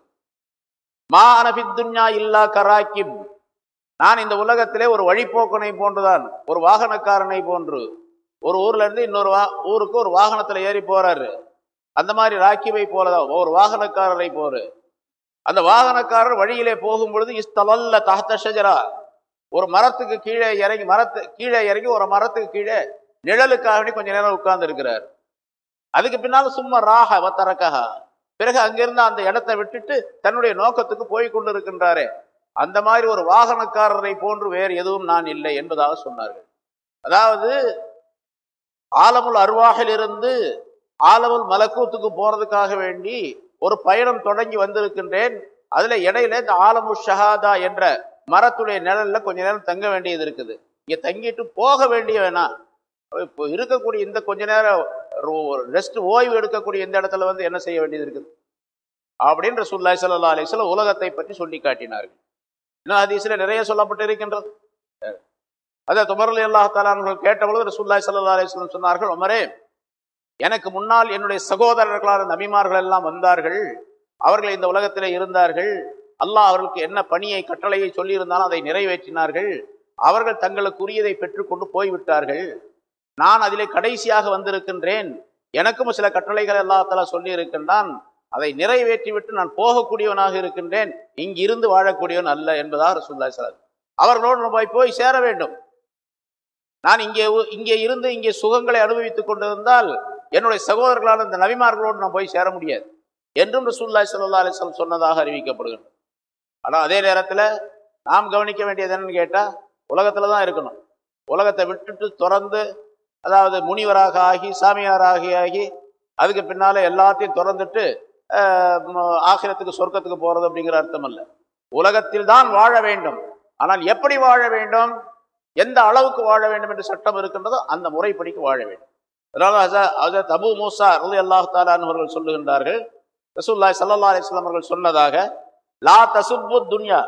மா அனபித் துன்யா இல்லா கராக்கிப். நான் இந்த உலகத்திலே ஒரு வழிப்போக்கனை போன்றுதான் ஒரு வாகனக்காரனை போன்று. ஒரு ஊர்ல இருந்து இன்னொரு வா ஊருக்கு ஒரு வாகனத்துல ஏறி போறாரு. அந்த மாதிரி ராக்கிவை போலதான் ஒரு வாகனக்காரரை போரு. அந்த வாகனக்காரர் வழியிலே போகும் பொழுது இஸ்தலல்ல தஹத்த ஷஜரா. ஒரு மரத்துக்கு கீழே இறங்கி மரத்து கீழே இறங்கி ஒரு மரத்துக்கு கீழே நிழலுக்காக கொஞ்ச நேரம் உட்கார்ந்து இருக்கிறார் அதுக்கு பின்னால் சும்மா ராக வத்தரக்கஹா பிறகு அங்கிருந்து அந்த இடத்தை விட்டுட்டு தன்னுடைய நோக்கத்துக்கு போய் கொண்டிருக்கின்றாரே. அந்த மாதிரி ஒரு வாகனக்காரரை போன்று வேறு எதுவும் நான் இல்லை என்பதாக சொன்னார்கள். அதாவது ஆலமுல் அருவாகிலிருந்து ஆலமுல் மலக்கூத்துக்கு போறதுக்காக வேண்டி ஒரு பயணம் தொடங்கி வந்திருக்கின்றேன். அதுல இடையில இந்த ஆலமு ஷஹாதா என்ற மரத்துடைய நிழல்ல கொஞ்ச நேரம் தங்க வேண்டியது இருக்குது. இங்க தங்கிட்டு போக வேண்டிய வேணாம் இப்போ இருக்கக்கூடிய இந்த கொஞ்ச நேரம் ரெஸ்ட் ஓய்வு எடுக்கக்கூடிய இந்த இடத்துல வந்து என்ன செய்ய வேண்டியது இருக்குது? அப்படின்ற சுல்லாய் சல்லா அலிஸ்ல உலகத்தை பற்றி சொல்லி காட்டினார்கள். இன்னும் ஹதீஸ்ல நிறைய சொல்லப்பட்டு இருக்கின்றது. அதை துமரலி அல்லாஹ் தாலான்கள் கேட்டபொழுது ரசூல்லாய் சல்லா அலிஸ்லம் சொன்னார்கள் உமரே எனக்கு முன்னால் என்னுடைய சகோதரர்களான நபிமார்கள் எல்லாம் வந்தார்கள். அவர்கள் இந்த உலகத்திலே இருந்தார்கள். அல்லாஹ் அவர்களுக்கு என்ன பணியை கட்டளையை சொல்லியிருந்தாலும் அதை நிறைவேற்றினார்கள். அவர்கள் தங்களுக்குரியதை பெற்றுக்கொண்டு போய்விட்டார்கள். நான் அதிலே கடைசியாக வந்திருக்கின்றேன். எனக்கும் சில கட்டளைகள் அல்லாஹால சொல்லி இருக்கின்றான் அதை நிறைவேற்றிவிட்டு நான் போகக்கூடியவனாக இருக்கின்றேன். இங்கிருந்து வாழக்கூடியவன் அல்ல என்பதாக ரசூல்லா சார் அவர்களோடு போய் போய் சேர வேண்டும். நான் இங்கே இங்கே இருந்து இங்கே சுகங்களை அனுபவித்துக் கொண்டிருந்தால் என்னுடைய சகோதரர்களான இந்த நபிமார்களோடு நான் போய் சேர முடியாது. என்றும் ரசூல்லாய் சல்லா அலிஸ்லம் சொன்னதாக அறிவிக்கப்படுகின்றது ஆனால் அதே நேரத்தில் நாம் கவனிக்க வேண்டியது என்னன்னு கேட்டால் உலகத்தில் தான் இருக்கணும். உலகத்தை விட்டுட்டு திறந்து அதாவது முனிவராக ஆகி சாமியாராகி ஆகி அதுக்கு பின்னால் எல்லாத்தையும் திறந்துட்டு ஆகிரத்துக்கு சொர்க்கத்துக்கு போகிறது அப்படிங்கிற அர்த்தம் அல்ல. உலகத்தில் தான் வாழ வேண்டும். ஆனால் எப்படி வாழ வேண்டும்? எந்த அளவுக்கு வாழ வேண்டும் என்று சட்டம் இருக்கின்றதோ அந்த முறைப்படிக்கு வாழ வேண்டும். அதனால் தபு மூசா ரலி அல்லாஹ் தாலான் அவர்கள் சொல்லுகின்றார்கள் ரசூல்லாய் சல்லா அலிஸ்லாம் அவர்கள் சொன்னதாக லா தசுப்பு துன்யா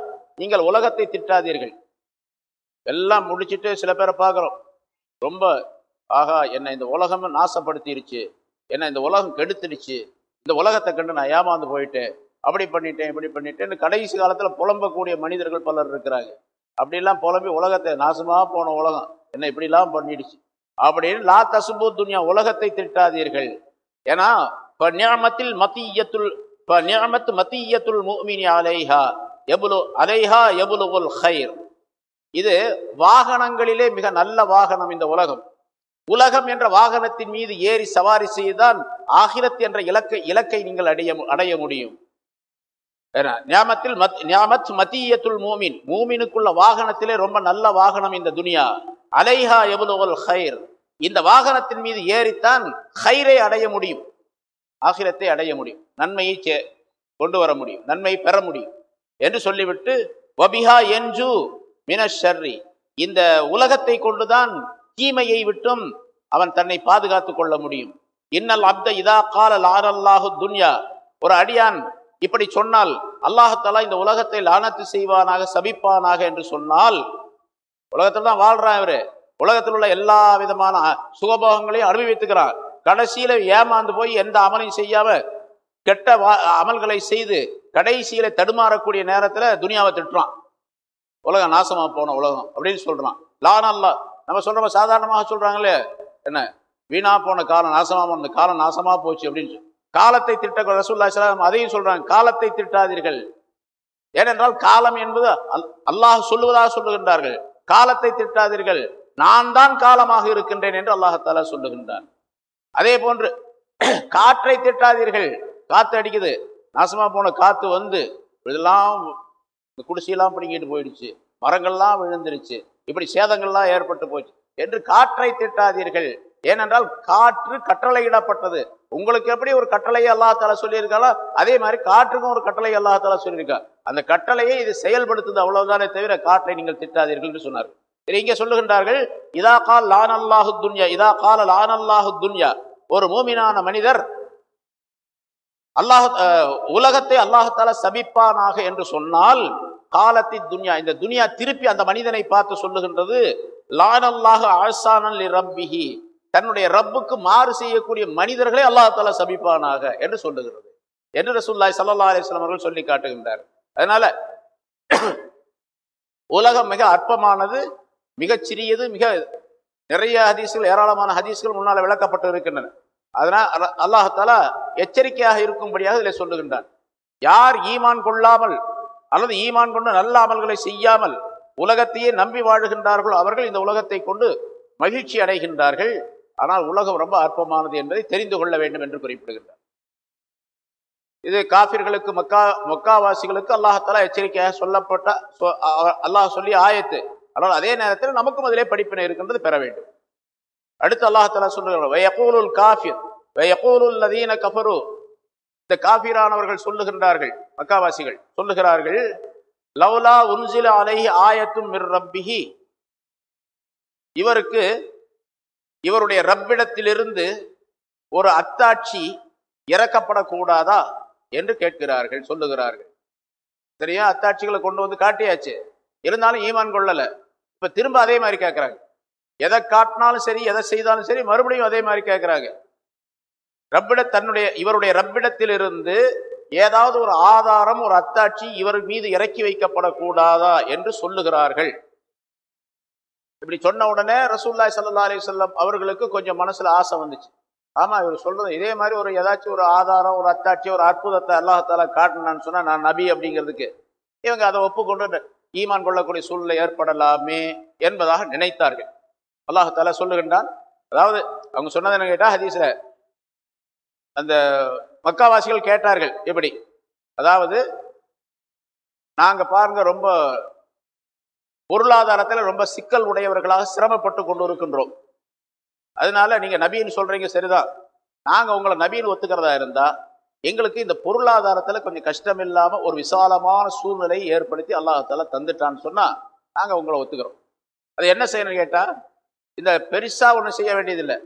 நீங்கள் உலகத்தை திட்டாதீர்கள். எல்லாம் முடிச்சுட்டு சில பேரை பார்க்குறோம். ரொம்ப ஆகா என்னை இந்த உலகம் நாசப்படுத்திருச்சு. என்னை இந்த உலகம் கெடுத்துடுச்சு. இந்த உலகத்தை கண்டு நான் ஏமாந்து போயிட்டேன். அப்படி பண்ணிட்டேன் இப்படி பண்ணிட்டேன் கடைசி காலத்தில் புலம்பக்கூடிய மனிதர்கள் பலர் இருக்கிறாங்க. அப்படிலாம் புலம்பி உலகத்தை நாசமாக போன உலகம். என்ன இப்படிலாம் பண்ணிடுச்சு. அப்படின்னு லா தசுபு துன்யா உலகத்தை திட்டாதீர்கள். ஏன்னா இப்போ நியமத்தில் மத்தியத்துள் இப்போ மத்தியத்துள் மூமினி அலைஹா எபுலு அலைஹா எபுலுல் ஹைர் இது வாகனங்களிலே மிக நல்ல வாகனம் இந்த உலகம். உலகம் என்ற வாகனத்தின் மீது ஏறி சவாரி செய்துதான் ஆகிரத் என்ற இலக்கை இலக்கை நீங்கள் அடைய அடைய முடியும். ஞாமத்தில் ஞாமத் மத்தியத்துல் மூமின் மூமினுக்குள்ள வாகனத்திலே ரொம்ப நல்ல வாகனம் இந்த துனியா. அலைஹா எவ்வளோவல் ஹைர் இந்த வாகனத்தின் மீது ஏறித்தான் ஹைரை அடைய முடியும். ஆகிரத்தை அடைய முடியும். நன்மையை கொண்டு வர முடியும். நன்மை பெற முடியும். என்று சொல்லிவிட்டு வபிஹா என்ஜு மினஷர்ரி. இந்த உலகத்தை கொண்டுதான் தீமையை விட்டும் அவன் தன்னை பாதுகாத்துக் கொள்ள முடியும். இன்னல் அப்த இதா கால லாரல்லாஹு துன்யா. ஒரு அடியான் இப்படி சொன்னால் அல்லாஹத்தாலா இந்த உலகத்தை லானத்து செய்வானாக சபிப்பானாக என்று சொன்னால் உலகத்தில் தான் வாழ்றான் இவரு. உலகத்தில் உள்ள எல்லா விதமான சுகபோகங்களையும் அனுபவித்துக்கிறான் கடைசியில ஏமாந்து போய் எந்த அமலையும் செய்யாம கெட்ட அமல்களை செய்து கடைசியில தடுமாறக்கூடிய நேரத்துல துனியாவை திட்டுறான். உலகம் நாசமா போன உலகம் அப்படின்னு சொல்றான். லானல்லா நம்ம சொல்றோம் சாதாரணமாக சொல்கிறாங்களே என்ன? வீணா போன காலம் நாசமாக போன காலம் நாசமாக போச்சு அப்படின்னு காலத்தை திட்ட ரசூல்லா சலாம் அதையும் சொல்கிறாங்க காலத்தை திட்டாதீர்கள் ஏனென்றால் காலம் என்பது அல் அல்லாஹ் சொல்லுவதாக சொல்லுகின்றார்கள். காலத்தை திட்டாதீர்கள் நான் தான் காலமாக இருக்கின்றேன் என்று அல்லாஹால சொல்லுகின்றான். அதே போன்று காற்றை திட்டாதீர்கள் காற்று அடிக்குது. நாசமாக போன காற்று வந்து இதெல்லாம் இந்த குடிசையெல்லாம் பிடிங்கிட்டு போயிடுச்சு. மரங்கள்லாம் விழுந்துருச்சு. இப்படி சேதங்கள்லாம் ஏற்பட்டு போச்சு. என்று காற்றை திட்டாதீர்கள். ஏனென்றால் காற்று கட்டளையிடப்பட்டது. உங்களுக்கு எப்படி ஒரு கட்டளையை அல்லாத்தால சொல்லியிருக்காளோ அதே மாதிரி காற்றுக்கும் ஒரு கட்டளை அல்லாத்தால சொல்லியிருக்கா. அந்த கட்டளையை இது செயல்படுத்துது அவ்வளவுதானே தவிர காற்றை நீங்கள் திட்டாதீர்கள் என்று சொன்னார் இங்கே சொல்லுகின்றார்கள் இதா கால் லான் அல்லாஹு துன்யா இதா கால லான் அல்லாஹு துன்யா. ஒரு மூமினான மனிதர் அல்லாஹ் உலகத்தை அல்லாஹத்தால சபிப்பானாக என்று சொன்னால் காலத்தி துன்யா இந்த துனியா திருப்பி அந்த மனிதனை பார்த்து சொல்லுகின்றது லானல்லாக ஆசானல் ரப்பிஹி. தன்னுடைய ரப்புக்கு மாறு செய்யக்கூடிய மனிதர்களை அல்லாஹால சபிப்பானாக என்று சொல்லுகிறது. என்று ரசூல்லாய் சல்லா அலிஸ்லாம் அவர்கள் சொல்லி காட்டுகின்றார். அதனால உலகம் மிக அற்பமானது மிகச் சிறியது மிக நிறைய ஹதீஸ்கள் ஏராளமான ஹதீஸ்கள் முன்னால் விளக்கப்பட்டு இருக்கின்றன. அதனால் அல்லாஹாலா எச்சரிக்கையாக இருக்கும்படியாக இதில் சொல்லுகின்றான். யார் ஈமான் கொள்ளாமல் அல்லது ஈமான் கொண்டு நல்ல அமல்களை செய்யாமல் உலகத்தையே நம்பி வாழுகின்றார்களோ அவர்கள் இந்த உலகத்தை கொண்டு மகிழ்ச்சி அடைகின்றார்கள். ஆனால் உலகம் ரொம்ப அற்பமானது என்பதை தெரிந்து கொள்ள வேண்டும் என்று குறிப்பிடுகின்றார். இது காபிர்களுக்கு மக்கா மொக்காவாசிகளுக்கு அல்லாஹாலா எச்சரிக்கையாக சொல்லப்பட்ட அல்லாஹ் சொல்லி ஆயத்து. ஆனால் அதே நேரத்தில் நமக்கும் அதிலே படிப்பினை இருக்கின்றது பெற வேண்டும். அடுத்து அல்லாஹாலா சொல்லுகிறார் காஃபிர் லதீன கஃபரு இந்த காபீரானவர்கள் சொல்லுகின்றார்கள் மக்காவாசிகள் சொல்லுகிறார்கள் லவ்லா உன்சில அலைஹி ஆயத்தும் மிர் ரப்பிஹி. இவருக்கு இவருடைய ரப்பிடத்திலிருந்து ஒரு அத்தாட்சி இறக்கப்படக்கூடாதா என்று கேட்கிறார்கள் சொல்லுகிறார்கள். சரியா அத்தாட்சிகளை கொண்டு வந்து காட்டியாச்சு. இருந்தாலும் ஈமான் கொள்ளலை. இப்ப திரும்ப அதே மாதிரி கேட்குறாங்க எதை காட்டினாலும் சரி எதை செய்தாலும் சரி மறுபடியும் அதே மாதிரி கேட்குறாங்க ரப்பிட தன்னுடைய இவருடைய ரப்பிடத்திலிருந்து ஏதாவது ஒரு ஆதாரம் ஒரு அத்தாட்சி இவர் மீது இறக்கி வைக்கப்படக்கூடாதா என்று சொல்லுகிறார்கள். இப்படி சொன்ன உடனே ரசூல்லாய் சல்லா அலி சொல்லம் அவர்களுக்கு கொஞ்சம் மனசுல ஆசை வந்துச்சு. ஆமா இவர் சொல்றது இதே மாதிரி ஒரு ஏதாச்சும் ஒரு ஆதாரம் ஒரு அத்தாட்சி ஒரு அற்புதத்தை அல்லாஹால காட்டணும்னு சொன்னா நான் நபி அப்படிங்கிறதுக்கு. இவங்க அதை ஒப்புக்கொண்டு ஈமான் கொள்ளக்கூடிய சூழ்நிலை ஏற்படலாமே என்பதாக நினைத்தார்கள். அல்லாஹால சொல்லுகின்றான். அதாவது அவங்க சொன்னது என்ன கேட்டா ஹதீஸ்ல அந்த மக்காவாசிகள் கேட்டார்கள் எப்படி? அதாவது நாங்கள் பாருங்க ரொம்ப பொருளாதாரத்தில் ரொம்ப சிக்கல் உடையவர்களாக சிரமப்பட்டு கொண்டு இருக்கின்றோம் அதனால நீங்கள் நபின்னு சொல்கிறீங்க சரிதான் நாங்கள் உங்களை நபின்னு ஒத்துக்கிறதா இருந்தால் எங்களுக்கு இந்த பொருளாதாரத்தில் கொஞ்சம் கஷ்டம் இல்லாமல் ஒரு விசாலமான சூழ்நிலையை ஏற்படுத்தி அல்லாஹால தந்துட்டான்னு சொன்னால் நாங்கள் உங்களை ஒத்துக்கிறோம். அது என்ன செய்யணும்னு கேட்டால் இந்த பெருசாக ஒன்றும் செய்ய வேண்டியதில்லை.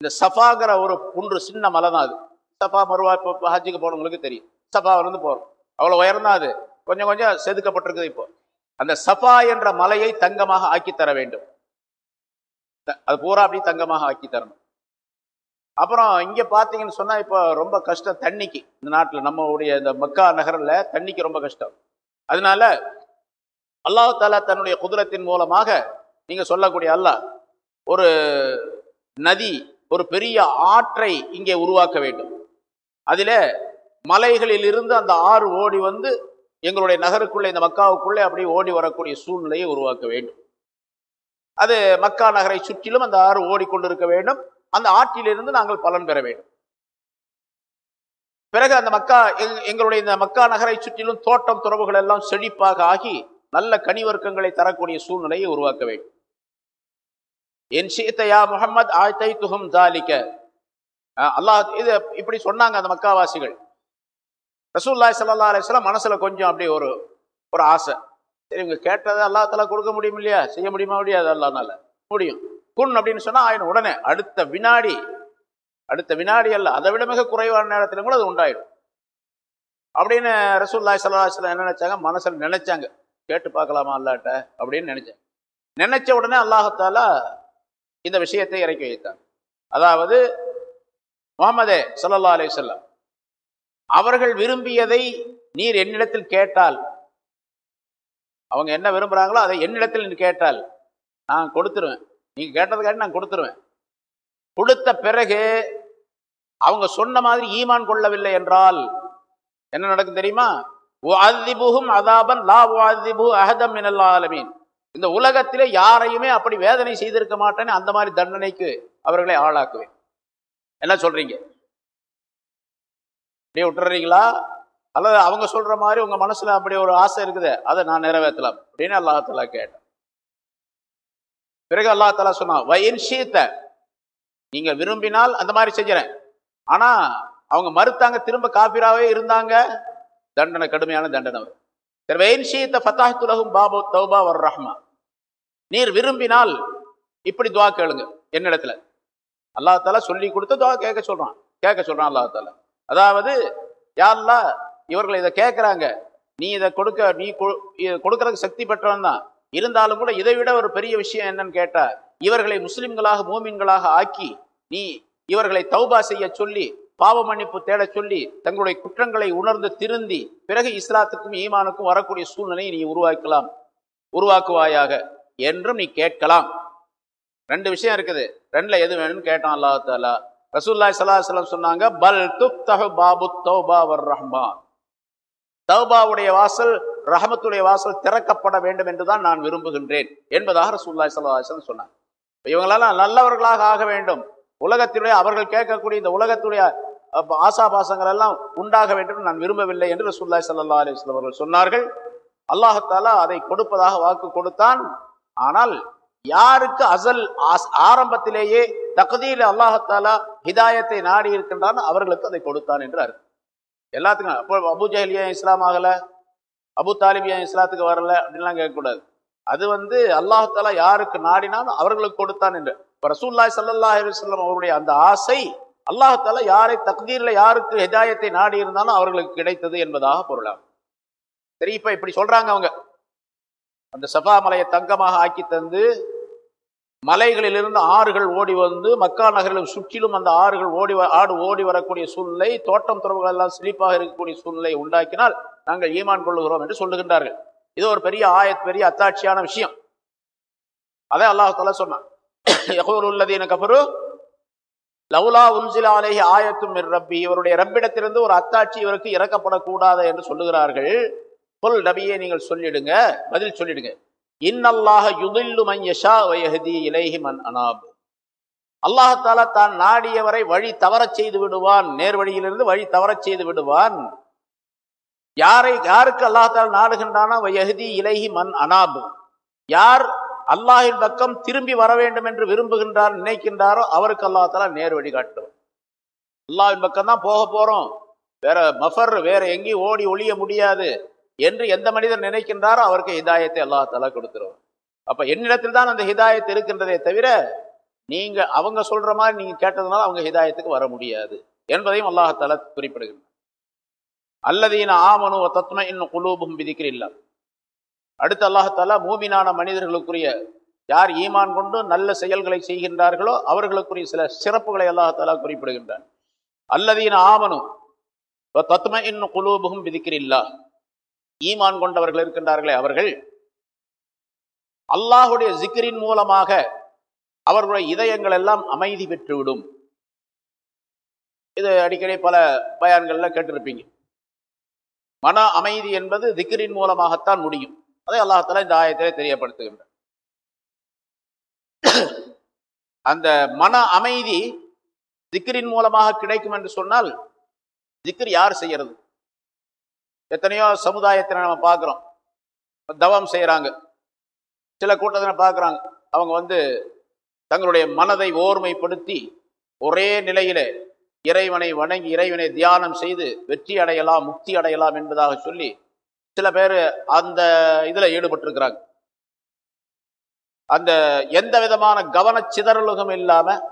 இந்த சஃபாங்கிற ஒரு குன்று சின்ன மலை தான் அது. சஃபா மருவா இப்போ ஹஜ்ஜுக்கு போனவங்களுக்கு தெரியும். சபா வந்து போகிறோம் அவ்வளோ உயரம்தான் அது. கொஞ்சம் கொஞ்சம் செதுக்கப்பட்டிருக்குது இப்போ. அந்த சஃபா என்ற மலையை தங்கமாக ஆக்கி தர வேண்டும். அது பூரா அப்படியே தங்கமாக ஆக்கி தரணும். அப்புறம் இங்க பார்த்தீங்கன்னு சொன்னா இப்போ ரொம்ப கஷ்டம் தண்ணிக்கு. இந்த நாட்டில் நம்மளுடைய இந்த மக்கா நகரில் தண்ணிக்கு ரொம்ப கஷ்டம். அதனால அல்லாஹாலா தன்னுடைய குதிரத்தின் மூலமாக நீங்க சொல்லக்கூடிய அல்லாஹ் ஒரு நதி ஒரு பெரிய ஆற்றை இங்கே உருவாக்க வேண்டும். அதில் மலைகளில் இருந்து அந்த ஆறு ஓடி வந்து எங்களுடைய நகருக்குள்ளே இந்த மக்காவுக்குள்ளே அப்படியே ஓடி வரக்கூடிய சூழ்நிலையை உருவாக்க வேண்டும். அது மக்கா நகரை சுற்றிலும் அந்த ஆறு ஓடிக்கொண்டிருக்க வேண்டும். அந்த ஆற்றிலிருந்து நாங்கள் பலன் பெற வேண்டும். பிறகு அந்த மக்கா எங்களுடைய இந்த மக்கா நகரை சுற்றிலும் தோட்டம் துறவுகள் எல்லாம் செழிப்பாக ஆகி நல்ல கனிவர்க்கங்களை தரக்கூடிய சூழ்நிலையை உருவாக்க வேண்டும். என் சீத்தையா முகமது ஆழ்த்தை துகம் தாலிக்க. அல்லாஹ் இது இப்படி சொன்னாங்க அந்த மக்காவாசிகள். ரசூல்லாய் சல்லா அலிஸ்லாம் மனசுல கொஞ்சம் அப்படி ஒரு ஒரு ஆசை. சரி இவங்க கேட்டதை அல்லாத்தால கொடுக்க முடியும் இல்லையா? செய்ய முடியுமா முடியாது அல்லானால முடியும். குன் அப்படின்னு சொன்னால் ஆயிடும். உடனே அடுத்த வினாடி அடுத்த வினாடி அல்ல அதை விட மிக குறைவான நேரத்திலும் கூட அது உண்டாயிடும். அப்படின்னு ரசூல்லாய் சல்லா அலிஸ்லாம் என்ன நினைச்சாங்க? மனசில் நினைச்சாங்க. கேட்டு பார்க்கலாமா அல்லாட்ட? அப்படின்னு நினைச்சாங்க. நினைச்ச உடனே அல்லாஹத்தாலா இந்த விஷயத்தை இறக்கி வைத்தாங்க. அதாவது முகமதே சல்லா அலி சொல்லம் அவர்கள் விரும்பியதை நீர் என்னிடத்தில் கேட்டால் அவங்க என்ன விரும்புறாங்களோ அதை என்னிடத்தில் நீ கேட்டால் நான் கொடுத்துருவேன். நீங்கள் கேட்டதுக்காண்டி நான் கொடுத்துருவேன். கொடுத்த பிறகு அவங்க சொன்ன மாதிரி ஈமான் கொள்ளவில்லை என்றால் என்ன நடக்கும் தெரியுமா? அதாபன் லா அஹதம் மினல்லாலமீன் இந்த உலகத்திலே யாரையுமே அப்படி வேதனை செய்திருக்க மாட்டேன்னு அந்த மாதிரி தண்டனைக்கு அவர்களை ஆளாக்குவேன். என்ன சொல்றீங்க? அப்படியே விட்டுறீங்களா? அல்லது அவங்க சொல்ற மாதிரி உங்க மனசுல அப்படி ஒரு ஆசை இருக்குது அதை நான் நிறைவேற்றலாம் அப்படின்னு அல்லாஹாலா கேட்டேன். பிறகு அல்லாஹாலா சொன்னா வயின் சீத்த நீங்க விரும்பினால் அந்த மாதிரி செஞ்சுறேன். ஆனா அவங்க மறுத்தாங்க திரும்ப காபிராவே இருந்தாங்க. தண்டனை கடுமையான தண்டனை வரும். வயின் ஃபத்தாஹ் துலகும் பாபு தௌபா வர் ரஹ்மா. நீர் விரும்பினால் இப்படி துவா கேளுங்க என்னிடத்துல. அல்லா சொல்லி கொடுத்து துவா கேட்க சொல்றான். கேட்க சொல்றான் அல்லா அதாவது யாருலா இவர்கள் இதை கேட்குறாங்க. நீ இதை கொடுக்க நீ கொடுக்கறதுக்கு சக்தி பெற்றவன் தான். இருந்தாலும் கூட இதை விட ஒரு பெரிய விஷயம் என்னன்னு கேட்டால் இவர்களை முஸ்லிம்களாக மூமின்களாக ஆக்கி நீ இவர்களை தௌபா செய்ய சொல்லி பாவ மன்னிப்பு தேட சொல்லி தங்களுடைய குற்றங்களை உணர்ந்து திருந்தி பிறகு இஸ்லாத்துக்கும் ஈமானுக்கும் வரக்கூடிய சூழ்நிலையை நீ உருவாக்கலாம். உருவாக்குவாயாக என்றும் நீ கேட்கலாம். ரெண்டு விஷயம் இருக்குது. ரெண்டுல எது வேணும்னு கேட்டான் அல்லா தாலா ரசூல்லாய் சலாஹலம் சொன்னாங்க பல் துப் தஹு பாபு தௌபா வர் ரஹ்மான். தௌபாவுடைய வாசல் ரஹமத்துடைய வாசல் திறக்கப்பட வேண்டும் என்றுதான் நான் விரும்புகின்றேன் என்பதாக ரசூல்லாய் சலாஹலம் சொன்னாங்க. இவங்களெல்லாம் நல்லவர்களாக ஆக வேண்டும். உலகத்தினுடைய அவர்கள் கேட்கக்கூடிய இந்த உலகத்துடைய ஆசாபாசங்கள் எல்லாம் உண்டாக வேண்டும் நான் விரும்பவில்லை என்று ரசூல்லாய் சல்லா அலிஸ்லாம் அவர்கள் சொன்னார்கள். அல்லாஹத்தாலா அதை கொடுப்பதாக வாக்கு கொடுத்தான். ஆனால் யாருக்கு அசல் ஆரம்பத்திலேயே தகுதியில் அல்லாஹாலா ஹிதாயத்தை நாடி இருக்கின்றான் அவர்களுக்கு அதை கொடுத்தான் என்று அர்த்தம். எல்லாத்துக்கும் அப்போ அபு ஜஹல் ஏன் இஸ்லாம் ஆகல? அபு தாலிப் ஏன் இஸ்லாத்துக்கு வரல? அப்படின்லாம் கேட்கக்கூடாது. அது வந்து அல்லாஹாலா யாருக்கு நாடினாலும் அவர்களுக்கு கொடுத்தான் என்று. ரசூல்லாய் சல்லல்லாஹ் அலிஸ்லாம் அவருடைய அந்த ஆசை அல்லாஹாலா யாரை தகுதியில் யாருக்கு ஹிதாயத்தை நாடி இருந்தாலும் அவர்களுக்கு கிடைத்தது என்பதாக பொருளாகும் சரி இப்போ இப்படி சொல்றாங்க அவங்க. அந்த சஃபா மலையை தங்கமாக ஆக்கி தந்து மலைகளிலிருந்து ஆறுகள் ஓடி வந்து மக்கா நகரில் சுற்றிலும் அந்த ஆறுகள் ஓடி ஆடு ஓடி வரக்கூடிய சூழ்நிலை தோட்டம் துறவுகள் எல்லாம் செழிப்பாக இருக்கக்கூடிய சூழ்நிலை உண்டாக்கினால் நாங்கள் ஈமான் கொள்ளுகிறோம் என்று சொல்லுகின்றார்கள். இது ஒரு பெரிய ஆயத் பெரிய அத்தாட்சியான விஷயம். அதை அல்லாஹால சொன்னான். உள்ளதீன கபரு லவுலா உன்சில அலேஹி ஆயத்தும் ரப்பி இவருடைய ரப்பிடத்திலிருந்து ஒரு அத்தாட்சி இவருக்கு இறக்கப்படக்கூடாது என்று சொல்லுகிறார்கள். புல் நபியை நீங்கள் சொல்லிடுங்க பதில் சொல்லிடுங்க. இன்னல்லாக யுதில்லு மையஷா வயஹதி இலைஹி மன் அனாபு. அல்லாஹால தான் நாடியவரை வழி தவறச் செய்து விடுவான். நேர்வழியிலிருந்து வழி தவறச் செய்து விடுவான். யாரை யாருக்கு அல்லாஹால நாடுகின்றானா வயஹதி இலேஹி மன் அனாபு. யார் அல்லாஹின் பக்கம் திரும்பி வர வேண்டும் என்று விரும்புகின்றார் நினைக்கின்றாரோ அவருக்கு அல்லாஹால நேர் வழி காட்டும். அல்லாஹின் பக்கம் தான் போக போறோம். வேற மஃபர் வேற எங்கேயும் ஓடி ஒளிய முடியாது. என்று எந்த மனிதர் நினைக்கின்றாரோ அவருக்கு ஹிதாயத்தை அல்லாஹால கொடுத்துருவோம் அப்ப என்னிடத்தில் தான் அந்த ஹிதாயத் இருக்கின்றதே தவிர நீங்க அவங்க சொல்ற மாதிரி நீங்க கேட்டதுனால அவங்க ஹிதாயத்துக்கு வர முடியாது என்பதையும் அல்லாஹால குறிப்பிடுகின்றனர் அல்லதீன ஆமனு தத்ம இன்னும் குலூபும் விதிக்கிறில்ல அடுத்து அல்லாஹால மூமினான மனிதர்களுக்குரிய யார் ஈமான் கொண்டு நல்ல செயல்களை செய்கின்றார்களோ அவர்களுக்குரிய சில சிறப்புகளை அல்லாஹால குறிப்பிடுகின்றார் அல்லதீன ஆமனு தத்ம இன்னும் குலூபுகும் விதிக்கிறில்லா ஈமான் கொண்டவர்கள் இருக்கின்றார்களே அவர்கள் அல்லாஹுடைய ஜிக்கரின் மூலமாக அவர்களுடைய இதயங்கள் எல்லாம் அமைதி பெற்றுவிடும். இது அடிக்கடி பல பயான்களில் கேட்டிருப்பீங்க. மன அமைதி என்பது திக்கரின் மூலமாகத்தான் முடியும். அதை அல்லாஹால இந்த ஆயத்திலே தெரியப்படுத்துகின்ற அந்த மன அமைதி திக்கரின் மூலமாக கிடைக்கும் என்று சொன்னால் திக்கர் யார் செய்யறது? எத்தனையோ சமுதாயத்தை நம்ம பார்க்குறோம். தவம் செய்கிறாங்க சில கூட்டத்தினை பார்க்குறாங்க. அவங்க வந்து தங்களுடைய மனதை ஓர்மைப்படுத்தி ஒரே நிலையில் இறைவனை வணங்கி இறைவனை தியானம் செய்து வெற்றி அடையலாம் முக்தி அடையலாம் என்பதாக சொல்லி சில பேர் அந்த இதில் ஈடுபட்டிருக்கிறாங்க. அந்த எந்த விதமான கவனச்சிதறலுகம் இல்லாமல்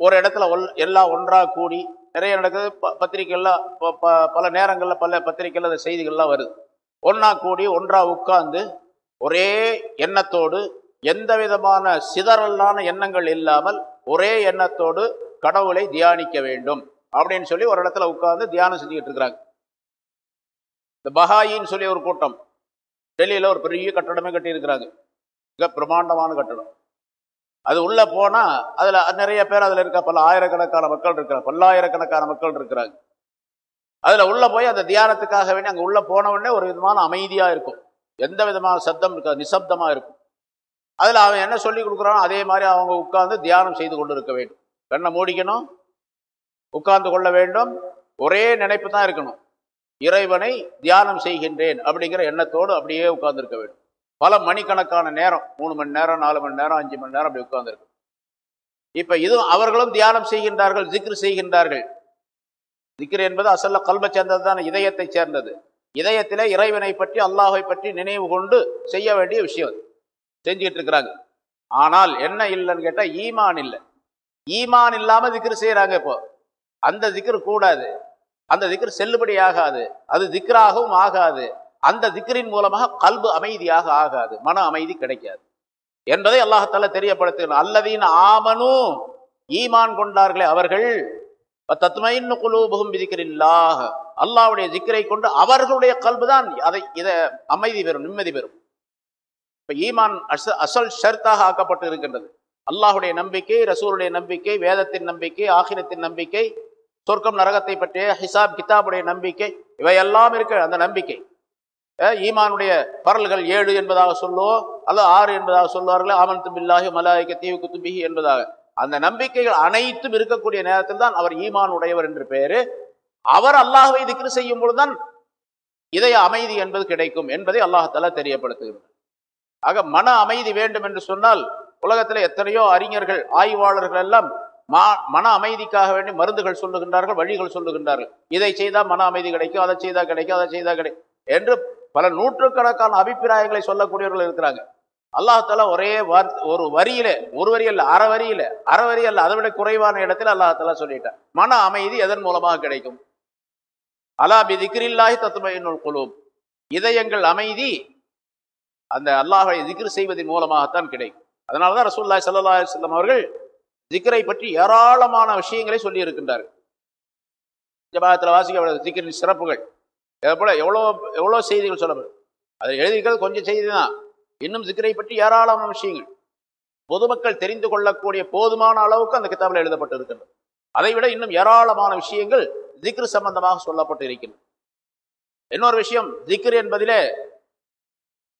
ஒரு இடத்துல எல்லாம் ஒன்றாக கூடி நிறைய நடக்குது. பத்திரிகைகள்ல பல நேரங்களில் பல பத்திரிகைகள் அந்த செய்திகள்லாம் வருது. ஒன்றா கூடி ஒன்றா உட்கார்ந்து ஒரே எண்ணத்தோடு எந்த விதமான சிதறலான எண்ணங்கள் இல்லாமல் ஒரே எண்ணத்தோடு கடவுளை தியானிக்க வேண்டும் அப்படின்னு சொல்லி ஒரு இடத்துல உட்கார்ந்து தியானம் செஞ்சுக்கிட்டு இருக்கிறாங்க. இந்த பஹாயின்னு சொல்லி ஒரு கூட்டம். டெல்லியில் ஒரு பெரிய கட்டடமே கட்டியிருக்கிறாங்க. மிக பிரமாண்டமான கட்டடம். அது உள்ளே போனால் அதில் நிறைய பேர் அதில் இருக்க பல ஆயிரக்கணக்கான மக்கள் இருக்கிறாங்க. பல்லாயிரக்கணக்கான மக்கள் இருக்கிறாங்க. அதில் உள்ளே போய் அந்த தியானத்துக்காக வேண்டி அங்கே உள்ளே போன உடனே ஒரு விதமான அமைதியாக இருக்கும். எந்த விதமான சத்தம் இருக்காது நிசப்தமாக இருக்கும். அதில் அவன் என்ன சொல்லி கொடுக்குறானோ அதே மாதிரி அவங்க உட்கார்ந்து தியானம் செய்து கொண்டு இருக்க வேண்டும். கண்ணை மூடிக்கணும் உட்கார்ந்து கொள்ள வேண்டும். ஒரே நினைப்பு தான் இருக்கணும். இறைவனை தியானம் செய்கின்றேன் அப்படிங்கிற எண்ணத்தோடு அப்படியே உட்கார்ந்துருக்க வேண்டும். பல மணிக்கணக்கான நேரம் மூணு மணி நேரம் நாலு மணி நேரம் அஞ்சு மணி நேரம் அப்படி உட்கார்ந்துருக்கு இப்போ இதுவும் அவர்களும் தியானம் செய்கின்றார்கள் ஜிக்ரு செய்கின்றார்கள். ஜிக்ரு என்பது அசல்ல கல்வ சேர்ந்தது தான் இதயத்தை சேர்ந்தது. இதயத்திலே இறைவனை பற்றி அல்லாஹை பற்றி நினைவு கொண்டு செய்ய வேண்டிய விஷயம் செஞ்சுக்கிட்டு இருக்கிறாங்க. ஆனால் என்ன இல்லைன்னு கேட்டால் ஈமான் இல்லை. ஈமான் இல்லாமல் திக்ரு செய்கிறாங்க இப்போ. அந்த திக்ரு கூடாது. அந்த திக்ரு செல்லுபடி ஆகாது அது திக்ராகவும் ஆகாது. அந்த திக்கரின் மூலமாக கல்பு அமைதியாக ஆகாது மன அமைதி கிடைக்காது. என்பதை அல்லாஹால தெரியப்படுத்துகிறார் அல்லதீன் ஆமனு ஈமான் கொண்டார்களே அவர்கள் தத்மைன்னு குலூபுகும் விதிக்கிறில்லாக அல்லாவுடைய ஜிக்கரை கொண்டு அவர்களுடைய கல்பு தான் அதை இதை அமைதி பெறும் நிம்மதி பெறும். இப்ப ஈமான் அச அசல் ஷர்த்தாக ஆக்கப்பட்டு இருக்கின்றது. அல்லாஹுடைய நம்பிக்கை ரசூருடைய நம்பிக்கை வேதத்தின் நம்பிக்கை ஆகிரத்தின் நம்பிக்கை சொர்க்கம் நரகத்தை பற்றிய ஹிசாப் கிதாபுடைய நம்பிக்கை இவையெல்லாம் இருக்க அந்த நம்பிக்கை. ஈமானுடைய பரல்கள் ஏழு என்பதாக சொல்லுவோம் அல்லது ஆறு என்பதாக சொல்லுவார்கள் ஆமன் தும்பில்லாஹி மலாய்க்க தீவு குத்துபிஹி என்பதாக. அந்த நம்பிக்கைகள் அனைத்தும் இருக்கக்கூடிய நேரத்தில் தான் அவர் ஈமான் உடையவர் என்று பெயரு அவர் அல்லாஹுவை திக்ரு செய்யும் பொழுதுதான் இதய அமைதி என்பது கிடைக்கும் என்பதை அல்லாஹால தெரியப்படுத்துகிறது ஆக மன அமைதி வேண்டும் என்று சொன்னால் உலகத்தில் எத்தனையோ அறிஞர்கள் ஆய்வாளர்கள் எல்லாம் மன அமைதிக்காக வேண்டி மருந்துகள் சொல்லுகின்றார்கள் வழிகள் சொல்லுகின்றார்கள். இதை செய்தால் மன அமைதி கிடைக்கும் அதை செய்தால் கிடைக்கும் அதை செய்தால் கிடைக்கும் என்று பல நூற்றுக்கணக்கான அபிப்பிராயங்களை சொல்லக்கூடியவர்கள் இருக்கிறாங்க. அல்லாஹால ஒரே வார்த்தை ஒரு வரியில ஒரு வரி அல்ல அரை வரியில அரை வரி அல்ல அதை விட குறைவான இடத்துல அல்லாஹால சொல்லிட்டான். மன அமைதி எதன் மூலமாக கிடைக்கும்? அலா பி திக்ரில்லாஹி தத்துமையினுள் குலூப். இதயங்கள் அமைதி அந்த அல்லாஹை திக்ர் செய்வதன் மூலமாகத்தான் கிடைக்கும். அதனாலதான் ரசூல்லாய் சல்லா செல்லம் அவர்கள் திக்ரை பற்றி ஏராளமான விஷயங்களை சொல்லி இருக்கின்றார்கள் ஜபாத்தில் வாசிக்க திக்ரின் சிறப்புகள். அதை போல எவ்வளோ எவ்வளோ செய்திகள் சொல்லப்படும் அதை எழுதியிருக்கிறது கொஞ்சம் செய்தி தான். இன்னும் சிக்கரை பற்றி ஏராளமான விஷயங்கள். பொதுமக்கள் தெரிந்து கொள்ளக்கூடிய போதுமான அளவுக்கு அந்த கிதாபில் எழுதப்பட்டிருக்கின்றது. அதை விட இன்னும் ஏராளமான விஷயங்கள் திக்ரு சம்பந்தமாக சொல்லப்பட்டு இருக்கின்றன இன்னொரு விஷயம் திக்ரு என்பதிலே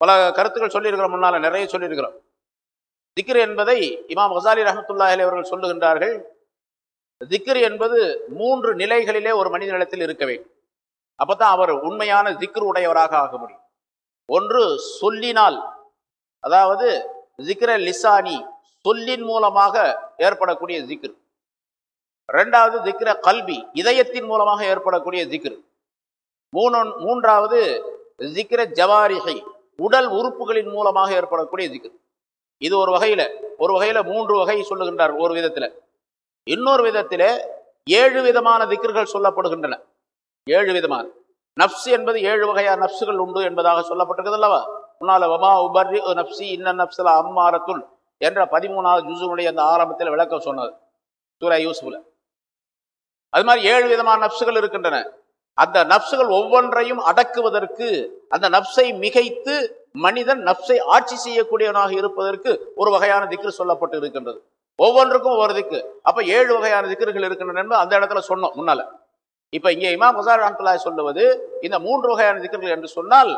பல கருத்துக்கள் சொல்லியிருக்கிறோம் முன்னால் நிறைய சொல்லியிருக்கிறோம். திக்ரு என்பதை இமாம் ஹசாலி ரஹமத்துல்லாஹி அவர்கள் சொல்லுகின்றார்கள். திக்ரு என்பது மூன்று நிலைகளிலே ஒரு மனித நிலத்தில் இருக்க வேண்டும். அப்பதான் அவர் உண்மையான திக்ரு உடையவராக ஆக முடியும். ஒன்று சொல்லினால் அதாவது ஜிக்ர லிசானி சொல்லின் மூலமாக ஏற்படக்கூடிய ஜிக்ரு ரெண்டாவது திக்ர கல்வி இதயத்தின் மூலமாக ஏற்படக்கூடிய திக்ரு. மூணு மூன்றாவது ஜிக்ர ஜவாரிகை உடல் உறுப்புகளின் மூலமாக ஏற்படக்கூடிய திக்ரு. இது ஒரு வகையில ஒரு வகையில் மூன்று வகை சொல்லுகின்றார் ஒரு விதத்தில். இன்னொரு விதத்தில் ஏழு விதமான திக்ர்கள் சொல்லப்படுகின்றன. ஏழு விதமான. நப்சு என்பது ஏழு வகையான நப்சுகள் உண்டு என்பதாக சொல்லப்பட்டிருக்கிறது அல்லவா முன்னால வமா உபர்ரி நப்சி இன்ன நப்சல அம்மாரத்துல் என்ற பதிமூணாவது ஜுசுனுடைய அந்த ஆரம்பத்தில் விளக்கம் சொன்னது சூரா யூசுஃபுல. அது மாதிரி ஏழு விதமான நப்சுகள் இருக்கின்றன. அந்த நப்சுகள் ஒவ்வொன்றையும் அடக்குவதற்கு அந்த நப்சை மிகைத்து மனிதன் நப்சை ஆட்சி செய்யக்கூடியவனாக இருப்பதற்கு ஒரு வகையான திக்கு சொல்லப்பட்டு இருக்கின்றது. ஒவ்வொன்றுக்கும் ஒவ்வொரு திக்கு அப்ப ஏழு வகையான திக்கர்கள் இருக்கின்றன என்பது அந்த இடத்துல சொன்னோம் முன்னால. இப்போ இங்கே இமாம் முசார் ரஹமத்துல்லாய் சொல்லுவது இந்த மூன்று வகையான திக்கர்கள் என்று சொன்னால்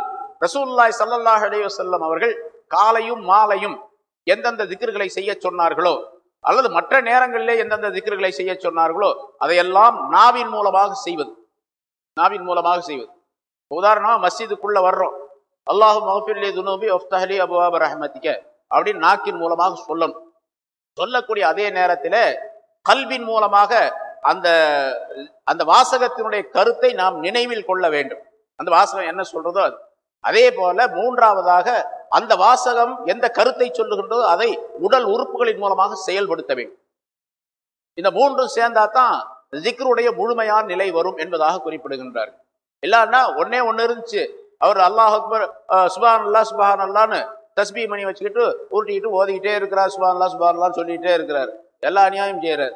ரசூல்லாய் சல்லல்லாஹ் அலைஹி அவர்கள் காலையும் மாலையும் எந்தெந்த திக்கர்களை செய்ய சொன்னார்களோ அல்லது மற்ற நேரங்களிலே எந்தெந்த திக்கர்களை செய்ய சொன்னார்களோ அதையெல்லாம் நாவின் மூலமாக செய்வது. நாவின் மூலமாக செய்வது. உதாரணமாக மஸ்ஜிதுக்குள்ள வர்றோம். அல்லாஹு மஹபில்லி துனூபி ஒஃப்தஹலி அபுவாப ரஹமத்திக்க அப்படின்னு நாக்கின் மூலமாக சொல்லணும். சொல்லக்கூடிய அதே நேரத்தில் கல்வின் மூலமாக அந்த அந்த வாசகத்தினுடைய கருத்தை நாம் நினைவில் கொள்ள வேண்டும். அந்த வாசகம் என்ன சொல்றதோ அது. அதே போல மூன்றாவதாக அந்த வாசகம் எந்த கருத்தை சொல்லுகின்றதோ அதை உடல் உறுப்புகளின் மூலமாக செயல்படுத்த வேண்டும். இந்த மூன்றும் சேர்ந்தா தான் ஜிக்ருடைய முழுமையான நிலை வரும் என்பதாக குறிப்பிடுகின்றார். இல்லைன்னா ஒன்னே ஒன்று இருந்துச்சு. அவர் அல்லாஹ் அக்பர் சுபான் அல்லா சுபான் அல்லான்னு தஸ்பி மணி வச்சுக்கிட்டு உருட்டிக்கிட்டு ஓதிக்கிட்டே இருக்கிறார். சுபான் அல்லா சுபான் அல்லான்னு சொல்லிக்கிட்டே இருக்கிறார். எல்லா அநியாயம் செய்கிறார்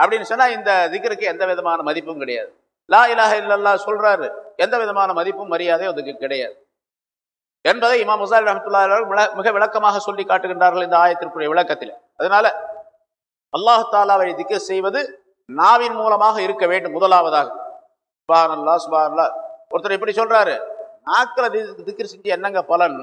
அப்படின்னு சொன்னால் இந்த திக்ருக்கு எந்த விதமான மதிப்பும் கிடையாது. லா இலாஹ இல்லல்லா சொல்கிறாரு எந்த விதமான மதிப்பும் மரியாதையும் அதுக்கு கிடையாது. என்பதை இமாம் முசாலி ரஹமத்துல்லா அவர்கள் மிக விளக்கமாக சொல்லி காட்டுகின்றார்கள் இந்த ஆயத்திற்குரிய விளக்கத்தில். அதனால அல்லாஹ் தாலாவை திக்க செய்வது நாவின் மூலமாக இருக்க வேண்டும் முதலாவதாக. சுபான் அல்லா சுபான் அல்லா ஒருத்தர் இப்படி சொல்றாரு நாக்கில் திக்ரு செஞ்சு என்னங்க பலன்?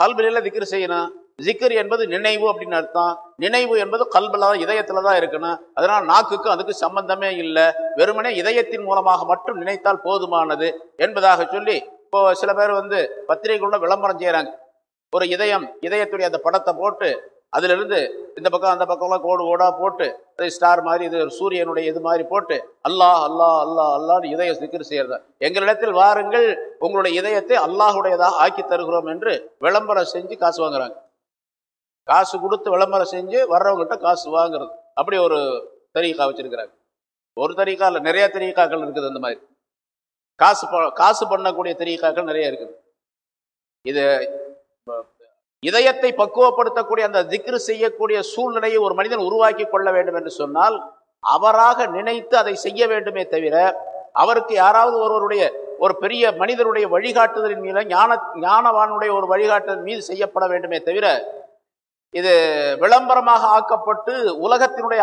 கல்வில திக்ரு செய்யணும். ஜிக்கர் என்பது நினைவு அப்படின்னு அர்த்தம். நினைவு என்பது கல்வில தான் இதயத்தில் தான் இருக்கணும் அதனால் நாக்குக்கும் அதுக்கு சம்பந்தமே இல்லை. வெறுமனே இதயத்தின் மூலமாக மட்டும் நினைத்தால் போதுமானது என்பதாக சொல்லி இப்போ சில பேர் வந்து பத்திரிகைக்குள்ள விளம்பரம் செய்கிறாங்க ஒரு இதயம் இதயத்துடைய அந்த படத்தை போட்டு அதிலிருந்து இந்த பக்கம் அந்த பக்கம்லாம் கோடு கோடாக போட்டு அது ஸ்டார் மாதிரி இது ஒரு சூரியனுடைய இது மாதிரி போட்டு அல்லாஹ் அல்லாஹ் அல்லாஹ் அல்லான்னு இதய சிக்கர் செய்யறதா. எங்களிடத்தில் வாருங்கள் உங்களுடைய இதயத்தை அல்லாஹுடையதாக ஆக்கி தருகிறோம் என்று விளம்பரம் செஞ்சு காசு வாங்குறாங்க. காசு கொடுத்து விளம்பரம் செஞ்சு வர்றவங்ககிட்ட காசு வாங்குறது. அப்படி ஒரு தரீக்கா வச்சிருக்கிறாங்க. ஒரு தரீக்கா இல்லை நிறைய தரீக்காக்கள் இருக்குது அந்த மாதிரி. காசு காசு பண்ணக்கூடிய தரீக்காக்கள் நிறைய இருக்குது. இது இதயத்தை பக்குவப்படுத்தக்கூடிய அந்த திக்ரு செய்யக்கூடிய சூழ்நிலையை ஒரு மனிதன் உருவாக்கி கொள்ள வேண்டும் என்று சொன்னால் அவராக நினைத்து அதை செய்ய வேண்டுமே தவிர அவருக்கு யாராவது ஒருவருடைய ஒரு பெரிய மனிதருடைய வழிகாட்டுதலின் மீது ஞான ஞானவானுடைய ஒரு வழிகாட்டுதல் மீது செய்யப்பட வேண்டுமே தவிர இது விளம்பரமாக ஆக்கப்பட்டு உலகத்தினுடைய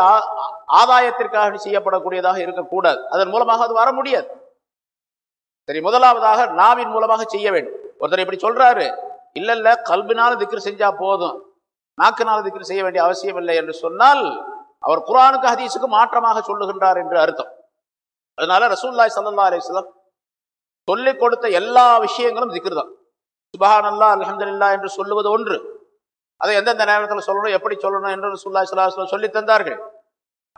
ஆதாயத்திற்காக செய்யப்படக்கூடியதாக இருக்கக்கூடாது. அதன் மூலமாக அது வர முடியாது. சரி முதலாவதாக நாவின் மூலமாக செய்ய வேண்டும். ஒருத்தர் இப்படி சொல்றாரு இல்ல இல்ல கல்வினால திக்ரு செஞ்சா போதும். நாக்குனால திக்ரு செய்ய வேண்டிய அவசியம் இல்லை என்று சொன்னால் அவர் குரானுக்கு ஹதீஸுக்கு மாற்றமாக சொல்லுகின்றார் என்று அர்த்தம். அதனால ரசூல்லாய் சல்லா அலிஸ்லாம் சொல்லிக் கொடுத்த எல்லா விஷயங்களும் திக்ரு தான் சுபஹான் அல்லா அலமதுல்லா என்று சொல்லுவது ஒன்று. அதை எந்தெந்த நேரத்தில் சொல்லணும் எப்படி சொல்லணும் என்று சுல்லா சல்லா சொல்லி தந்தார்கள்.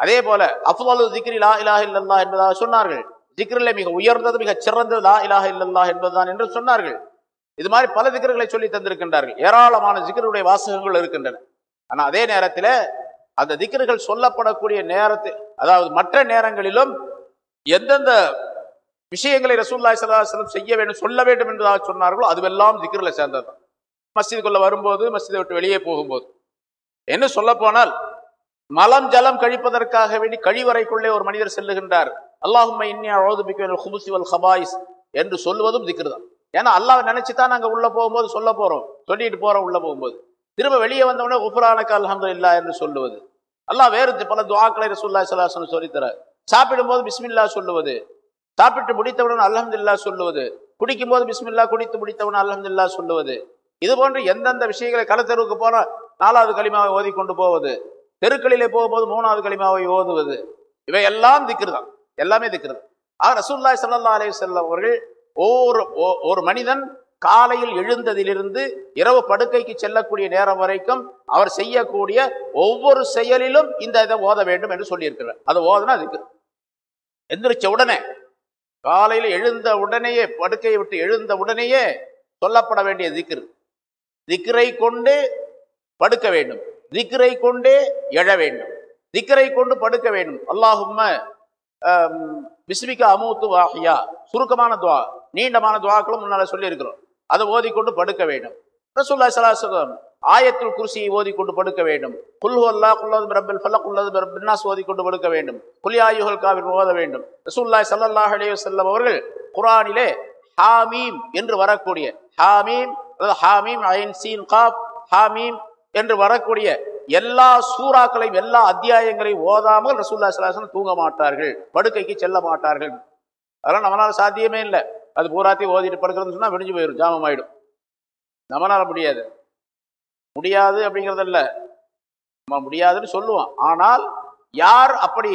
அதே போல அஃபாலு திக்ரி லா இலாஹ இல்லல்லா என்பதாக சொன்னார்கள். திக்ரிலே மிக உயர்ந்தது மிக சிறந்தது லா இலாஹ இல்லல்லா என்பதுதான் என்று சொன்னார்கள். இது மாதிரி பல திக்கர்களை சொல்லி தந்திருக்கின்றார்கள். ஏராளமான திக்கருடைய வாசகங்கள் இருக்கின்றன. ஆனால் அதே நேரத்தில் அந்த திக்கர்கள் சொல்லப்படக்கூடிய நேரத்தில் அதாவது மற்ற நேரங்களிலும் எந்தெந்த விஷயங்களை ரசூல்லாய் சல்லாஹலம் செய்ய வேண்டும் சொல்ல வேண்டும் என்பதாக சொன்னார்களோ அதுவெல்லாம் திக்ரில் சேர்ந்தது மஸ்ஜிதுக்குள்ள வரும்போது மஸ்ஜிதை விட்டு வெளியே போகும்போது. என்ன சொல்ல போனால் மலம் ஜலம் கழிப்பதற்காக வேண்டி கழிவறைக்குள்ளே ஒரு மனிதர் செல்லுகின்றார். அல்லாஹும் ஹபாயிஸ் என்று சொல்லுவதும் திக்ரு தான். ஏன்னா அல்லாஹ் நினைச்சுதான் நாங்க உள்ள போகும்போது சொல்ல போறோம். சொல்லிட்டு போகிறோம் உள்ளே போகும்போது. திரும்ப வெளியே வந்தவொடனே உஃபரானக்கு அலமது இல்லா என்று சொல்லுவது. அல்லாஹ் வேறு பல துவாக்களை ரசூல்லா சலாஹன் சொல்லித்தரார் சாப்பிடும்போது பிஸ்மில்லா சொல்லுவது. சாப்பிட்டு முடித்தவுடன் அலமதுல்லா சொல்லுவது. குடிக்கும் போது பிஸ்மில்லா குடித்து முடித்தவுடன் அலமதுல்லா சொல்லுவது. இது போன்று எந்தெந்த விஷயங்களை களத்தெருவுக்கு போனால் நாலாவது களிமாவை ஓதி கொண்டு போவது தெருக்களிலே போகும்போது மூணாவது களிமாவை ஓதுவது இவை எல்லாம் திக்ருதான். எல்லாமே திக்கிறது ஆக ரசூல்லாய் சல்லா அலே செல்லம் அவர்கள் ஒவ்வொரு ஒரு மனிதன் காலையில் எழுந்ததிலிருந்து இரவு படுக்கைக்கு செல்லக்கூடிய நேரம் வரைக்கும் அவர் செய்யக்கூடிய ஒவ்வொரு செயலிலும் இந்த இதை ஓத வேண்டும் என்று சொல்லியிருக்கிறார். அது ஓதனா அதுக்கு எந்திரிச்ச உடனே காலையில் எழுந்த உடனேயே படுக்கையை விட்டு எழுந்த உடனேயே சொல்லப்பட வேண்டிய திக்ரு. திக்ரை கொண்டு படுக்க வேண்டும். திக்ரை கொண்டே எழ வேண்டும். திக்ரை கொண்டு படுக்க வேண்டும். அல்லாஹும்ம பிஸ்மிகா அமூத்து வாஹியா. சுருக்கமான துவா நீண்டமான துவாக்களும் முன்னால் சொல்லியிருக்கிறோம். அதை ஓதிக்கொண்டு படுக்க வேண்டும். ரசூல்லா சலாசலம் ஆயத்துல் குருசியை ஓதிக்கொண்டு படுக்க வேண்டும். குல்ஹு அல்லா குல்லது பிரபில் ஃபல்லக் உள்ளது பிரபின்னாஸ் ஓதிக்கொண்டு படுக்க வேண்டும். குலியாயுகள் காவிர் ஓத வேண்டும். ரசூல்லாய் சல்லாஹ் அலே செல்லம் அவர்கள் குரானிலே ஹாமீம் என்று வரக்கூடிய ஹாமீம் அதாவது ஹாமீம் ஐன் சீன் காப் ஹாமீம் என்று வரக்கூடிய எல்லா சூறாக்களையும் எல்லா அத்தியாயங்களையும் ஓதாமல் ரசூல்லா சலாசனம் தூங்க மாட்டார்கள். படுக்கைக்கு செல்ல மாட்டார்கள். அதெல்லாம் நம்மளால் சாத்தியமே இல்லை. அது பூராத்தையும் ஓதிட்டு படுக்கிறதுன்னு சொன்னால் விடிஞ்சு போயிடும் ஜாமம் ஆயிடும். நம்மளால் முடியாது. முடியாது அப்படிங்கிறதல்ல நம்ம முடியாதுன்னு சொல்லுவோம். ஆனால் யார் அப்படி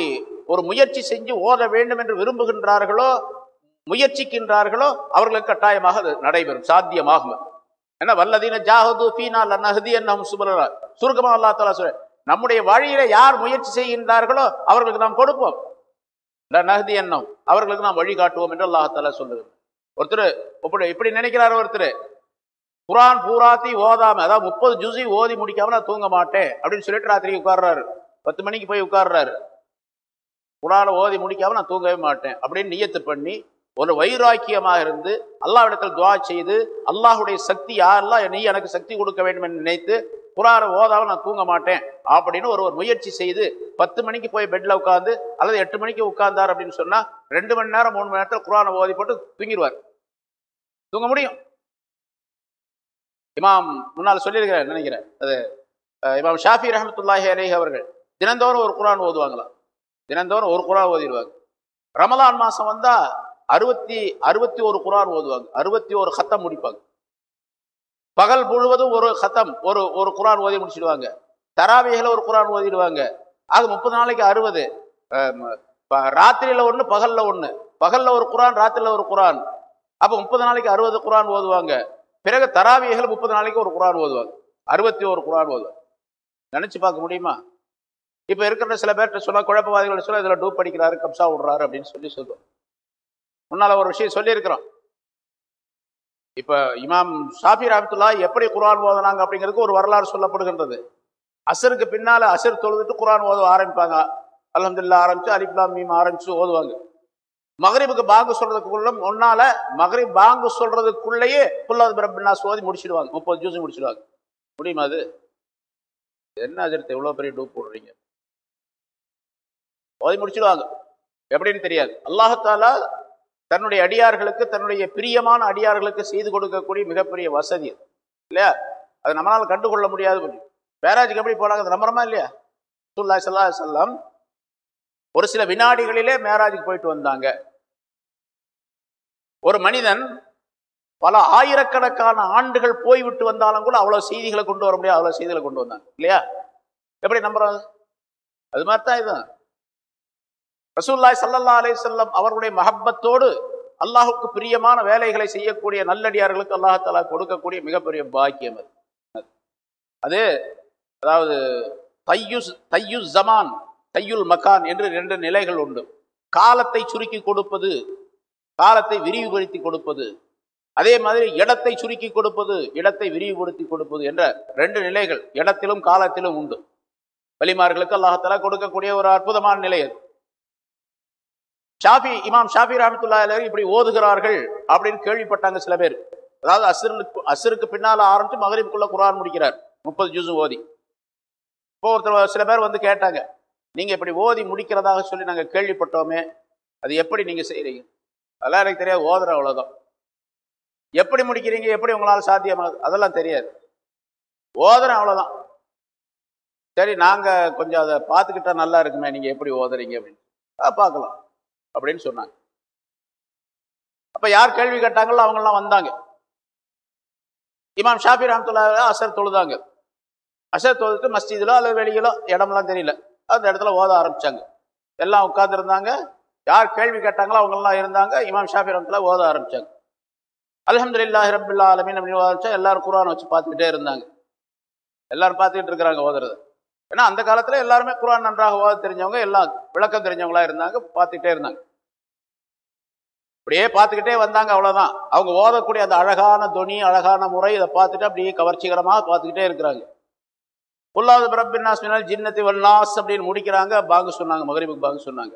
ஒரு முயற்சி செஞ்சு ஓத வேண்டும் என்று விரும்புகின்றார்களோ முயற்சிக்கின்றார்களோ அவர்களுக்கு கட்டாயமாக அது நடைபெறும் சாத்தியமாகும். என்ன? வல்லதீன ஜாகது ஃபீனா லன்னஹதி என்னும் சுபலரா சுருக்கமாக அல்லா தலா சொல்ற நம்முடைய வழியில யார் முயற்சி செய்கின்றார்களோ அவர்களுக்கு நாம் கொடுப்போம். நகதி எண்ணம் அவர்களுக்கு நாம் வழிகாட்டுவோம் என்று அல்லாஹ் சொல்லுது. ஒருத்தர் இப்படி இப்படி நினைக்கிறார் ஒருத்தர். குரான் பூராத்தி ஓதாம அதாவது முப்பது ஜூசி ஓதி முடிக்காம நான் தூங்க மாட்டேன் அப்படின்னு சொல்லிட்டு ராத்திரி உட்கார்றாரு. பத்து மணிக்கு போய் உட்கார்றாரு. குரானை ஓதி முடிக்காம நான் தூங்கவே மாட்டேன் அப்படின்னு நியத்து பண்ணி ஒரு வைராக்கியமாக இருந்து அல்லாவிடத்தில் துவா செய்து அல்லாஹுடைய சக்தி யாரெல்லாம் நீ எனக்கு சக்தி கொடுக்க வேண்டும் என்று நினைத்து குரானை ஓதாவும் நான் தூங்க மாட்டேன் அப்படின்னு ஒரு ஒரு முயற்சி செய்து பத்து மணிக்கு போய் பெட்டில் உட்காந்து அல்லது எட்டு மணிக்கு உட்கார்ந்தார் அப்படின்னு சொன்னால் ரெண்டு மணி நேரம் மூணு மணி நேரத்தில் குரானை ஓதி போட்டு தூங்கிடுவார். தூங்க முடியும். இமாம் முன்னால் சொல்லியிருக்கிறேன் நினைக்கிறேன்? அது இமாம் ஷாஃபி ரஹமத்துல்லாஹி அலேஹி அவர்கள் தினந்தோறும் ஒரு குரான் ஓதுவாங்களாம். தினந்தோறும் ஒரு குரான் ஓதிடுவாங்க. ரமலான் மாதம் வந்தால் அறுபத்தி அறுபத்தி ஒரு குரான் ஓதுவாங்க. அறுபத்தி ஒரு ஹத்தம் முடிப்பாங்க. பகல் முழுவதும் ஒரு ஹத்தம் ஒரு ஒரு குரான் ஓதி முடிச்சிடுவாங்க. தராவிகளை ஒரு குரான் ஓதிடுவாங்க. அது முப்பது நாளைக்கு அறுபது. ராத்திரியில ஒன்று பகலில் ஒன்று பகலில் ஒரு குரான் ராத்திரியில் ஒரு குரான். அப்போ முப்பது நாளைக்கு அறுபது குரான் ஓதுவாங்க. பிறகு தராவியர்கள் முப்பது நாளைக்கு ஒரு குரான் ஓதுவாங்க. அறுபத்தி ஒரு குரான் ஓதுவாங்க. நினைச்சு பார்க்க முடியுமா? இப்போ இருக்கிற சில பேர்கிட்ட சொன்னால் குழப்பவாதிகள் சொல்ல இதுல டூப் படிக்கிறாரு கப்சா விடுறாரு அப்படின்னு சொல்லி சொல்லுவோம். முன்னால ஒரு விஷயம் சொல்லியிருக்கிறோம். இப்ப இமாம் ஷாஃபி ரஹமத்துல்லா எப்படி குரான் ஓதுனாங்க அப்படிங்கிறதுக்கு ஒரு வரலாறு சொல்லப்படுகின்றது. அசருக்கு பின்னால அசர் தொழுதுட்டு குரான் ஓத ஆரம்பிப்பாங்க. அலமதுல்லா ஆரம்பிச்சு அலிப்லாம் மீம் ஆரம்பிச்சு ஓதுவாங்க. மகரிபுக்கு பாங்கு சொல்றதுக்குள்ள முன்னால மகரிப் பாங்கு சொல்றதுக்குள்ளேயே புல்லாது பிரபின்னா சோதி முடிச்சிடுவாங்க. முப்பது ஜூஸ் முடிச்சிடுவாங்க. முடியுமா அது? என்ன அஜரத்தை எவ்வளவு பெரிய டூப் போடுறீங்க? ஓதி முடிச்சிடுவாங்க. எப்படின்னு தெரியாது. அல்லாஹாலா தன்னுடைய அடியார்களுக்கு தன்னுடைய பிரியமான அடியார்களுக்கு செய்து கொடுக்கக்கூடிய மிகப்பெரிய வசதி இல்லையா? அது நம்மளால் கண்டுகொள்ள முடியாது பேராஜுக்கு எப்படி போனாங்க? அது நம்புறமா இல்லையா? சுல்லா சல்லா செல்லம் ஒரு சில வினாடிகளிலே மேராஜுக்கு போயிட்டு வந்தாங்க. ஒரு மனிதன் பல ஆயிரக்கணக்கான ஆண்டுகள் போய்விட்டு வந்தாலும் கூட அவ்வளோ செய்திகளை கொண்டு வர முடியாது. அவ்வளோ செய்திகளை கொண்டு வந்தாங்க. இல்லையா? எப்படி நம்புறாங்க அது? மாதிரி தான் இதுதான் ரசூல்லாய் சல்லல்லா அலே செல்லம் அவர்களுடைய மஹப்பத்தோடு அல்லாஹுக்கு பிரியமான வேலைகளை செய்யக்கூடிய நல்லடியார்களுக்கு அல்லாஹாலா கொடுக்கக்கூடிய மிகப்பெரிய பாக்கியம் அது. அது அதாவது தையுஸ் தையுஸ் ஜமான் தையுல் மக்கான் என்று ரெண்டு நிலைகள் உண்டு. காலத்தை சுருக்கி கொடுப்பது காலத்தை விரிவுபடுத்தி கொடுப்பது அதே மாதிரி இடத்தை சுருக்கி கொடுப்பது இடத்தை விரிவுபடுத்தி கொடுப்பது என்ற ரெண்டு நிலைகள் இடத்திலும் காலத்திலும் உண்டு. வலிமார்களுக்கு அல்லாஹால கொடுக்கக்கூடிய ஒரு அற்புதமான நிலை அது. ஷாஃபி இமாம் ஷாஃபி ரஹமத்துல்லா இப்படி ஓதுகிறார்கள் அப்படின்னு கேள்விப்பட்டாங்க சில பேர். அதாவது அசருக்கு அசுருக்கு பின்னால் ஆரம்பித்து மகரிப்புக்குள்ள குரான் முடிக்கிறார். முப்பது ஜூஸும் ஓதி. இப்போ ஒருத்தர் சில பேர் வந்து கேட்டாங்க நீங்கள் இப்படி ஓதி முடிக்கிறதாக சொல்லி நாங்கள் கேள்விப்பட்டோமே அது எப்படி நீங்கள் செய்கிறீங்க அதெல்லாம் எனக்கு தெரியாது ஓதுற அவ்வளோதான் எப்படி முடிக்கிறீங்க எப்படி உங்களால் சாத்தியமாகுது? அதெல்லாம் தெரியாது. ஓதுறேன் அவ்வளோதான் சரி நாங்கள் கொஞ்சம் அதை பார்த்துக்கிட்டா நல்லா இருக்குமே நீங்கள் எப்படி ஓதுறீங்க அப்படின்னு. "ஆ, பார்க்கலாம். அப்படின்னு சொன்னாங்க. அப்ப யார் கேள்வி கேட்டாங்களோ அவங்கெல்லாம் வந்தாங்க. இமாம் ஷாஃபி ரஹமத்துல்லா அசர் தொழுதாங்க. அசர் தொழுது மஸ்ஜிதிலோ அல்லது வெளியிலோ இடம்லாம் தெரியல. அந்த இடத்துல ஓத ஆரம்பிச்சாங்க. எல்லாம் உட்காந்துருந்தாங்க யார் கேள்வி கேட்டாங்களோ அவங்கெல்லாம் இருந்தாங்க. இமாம் ஷாஃபி ரஹமத்துல்லா ஓத ஆரம்பிச்சாங்க. அல்ஹம்துலில்லாஹி ரப்பில் அலமின் அப்படின்னு ஓத ஆரம்பிச்சா எல்லாரும் குரான் வச்சு பார்த்துக்கிட்டே இருந்தாங்க. எல்லாரும் பார்த்துக்கிட்டு இருக்கிறாங்க ஓதுறது. ஏன்னா அந்த காலத்துல எல்லாருமே குரான் நன்றாக தெரிஞ்சவங்க எல்லாம் விளக்கம் தெரிஞ்சவங்களா இருந்தாங்க பார்த்துக்கிட்டே இருந்தாங்க. அப்படியே பார்த்துக்கிட்டே வந்தாங்க அவ்வளவுதான். அவங்க ஓதக்கூடிய அந்த அழகான துணி அழகான முறை இதை பார்த்துட்டு அப்படியே கவர்ச்சிகரமாக பார்த்துக்கிட்டே இருக்கிறாங்க. புல்லாவது பிரபின்னாஸ் மினல் ஜின்னத்தி வல்லாஸ் அப்படின்னு முடிக்கிறாங்க பாங்கு சொன்னாங்க மகரிபுக்கு பாங்கு சொன்னாங்க.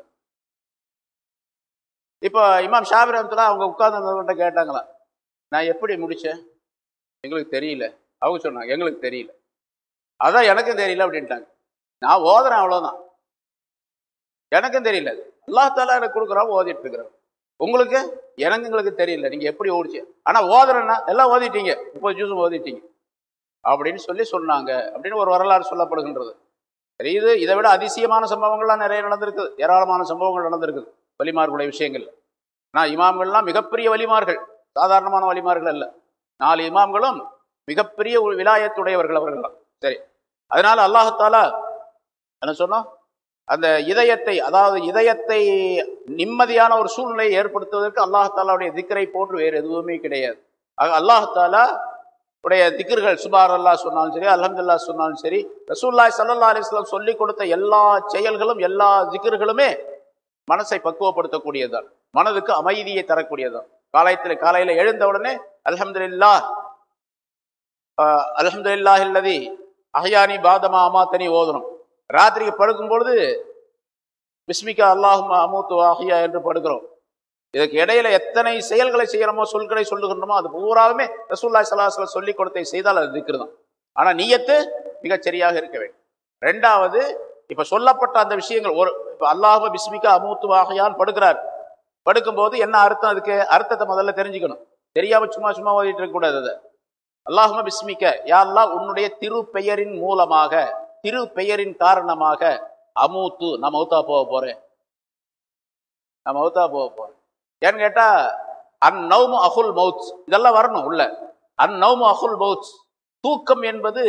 இப்போ இமாம் ஷாபிரத்தில் அவங்க உட்கார்ந்து கேட்டாங்களா நான் எப்படி முடிச்சேன்? எங்களுக்கு தெரியல. அவங்க சொன்னாங்க எங்களுக்கு தெரியல. அதான் எனக்கும் தெரியல அப்படின்ட்டாங்க. நான் ஓதுறேன் அவ்வளவுதான். எனக்கும் தெரியல அல்லாத்தாலா எனக்கு கொடுக்குறான் ஓதிட்டு இருக்கிறேன். உங்களுக்கு? எனக்கு எங்களுக்கு தெரியல. நீங்க எப்படி ஓடிச்சு? ஆனா ஓதுறேன்னா எல்லாம் ஓதிட்டீங்க. முப்பது ஜூஸும் ஓதிட்டீங்க. அப்படின்னு சொல்லி சொன்னாங்க. அப்படின்னு ஒரு வரலாறு சொல்லப்படுகின்றது. தெரியுது இதை விட அதிசயமான சம்பவங்கள்லாம் நிறைய நடந்திருக்குது ஏராளமான சம்பவங்கள் நடந்திருக்குது வலிமார்களுடைய விஷயங்கள். ஆனால் இமாம்கள்லாம் மிகப்பெரிய வலிமார்கள். சாதாரணமான வலிமார்கள் அல்ல. நாலு இமாம்களும் மிகப்பெரிய ஒரு விலாயத்துடையவர்கள் அவர்கள்லாம் சரி. அதனால அல்லாஹாலா என்ன சொன்னோம்? அந்த இதயத்தை அதாவது இதயத்தை நிம்மதியான ஒரு சூழ்நிலையை ஏற்படுத்துவதற்கு அல்லாஹாலாவுடைய திக்கரை போன்று வேறு எதுவுமே கிடையாது. ஆக அல்லாஹாலா உடைய திக்கர்கள் சுபார் அல்லாஹ் சொன்னாலும் சரி அலமதுல்லா சொன்னாலும் சரி ரசூல்லாய் சல்லா அலிஸ்லாம் சொல்லி கொடுத்த எல்லா செயல்களும் எல்லா திக்கர்களுமே மனசை பக்குவப்படுத்தக்கூடியதான் மனதுக்கு அமைதியை தரக்கூடியதான் காலையத்தில் காலையில எழுந்த உடனே அலமதுல்லா அல்ஹம்துலில்லா இல்லதி அஹயானி பாதமா அமாத்தனி ஓதணும். ராத்திரிக்கு படுக்கும் பொழுது பிஸ்மிகா அல்லாஹுமா அமூத்து அஹியா என்று படுக்கிறோம். இதுக்கு இடையில எத்தனை செயல்களை செய்கிறோமோ சொல்களை சொல்லுகின்றோமோ அது பூராவுமே ரசூல்லா சலாஹல சொல்லிக் கொடுத்தை செய்தால் அது திக்ரு தான். நீயத்து மிகச் சரியாக இருக்க வேண்டும். ரெண்டாவது இப்போ சொல்லப்பட்ட அந்த விஷயங்கள் ஒரு இப்போ அல்லாஹ் பிஸ்மிகா அமூத்து ஆகையான் படுக்கிறார். படுக்கும்போது என்ன அர்த்தம் அதுக்கு? அர்த்தத்தை முதல்ல தெரிஞ்சுக்கணும். தெரியாம சும்மா சும்மா ஓதிட்டு இருக்கக்கூடாது அதை. அல்லாஹும பிஸ்மிக்க. யா உன்னுடைய திருப்பெயரின் மூலமாக திரு பெயரின் காரணமாக அமூத்து நான் மௌத்தா போக போறேன். நான் மௌத்தா போக போறேன். ஏன்னு கேட்டா அன் நௌமு அகுல் மவுத் இதெல்லாம் வரணும் உள்ள. அன் நௌமு அகுல் மவுத் தூக்கம் என்பது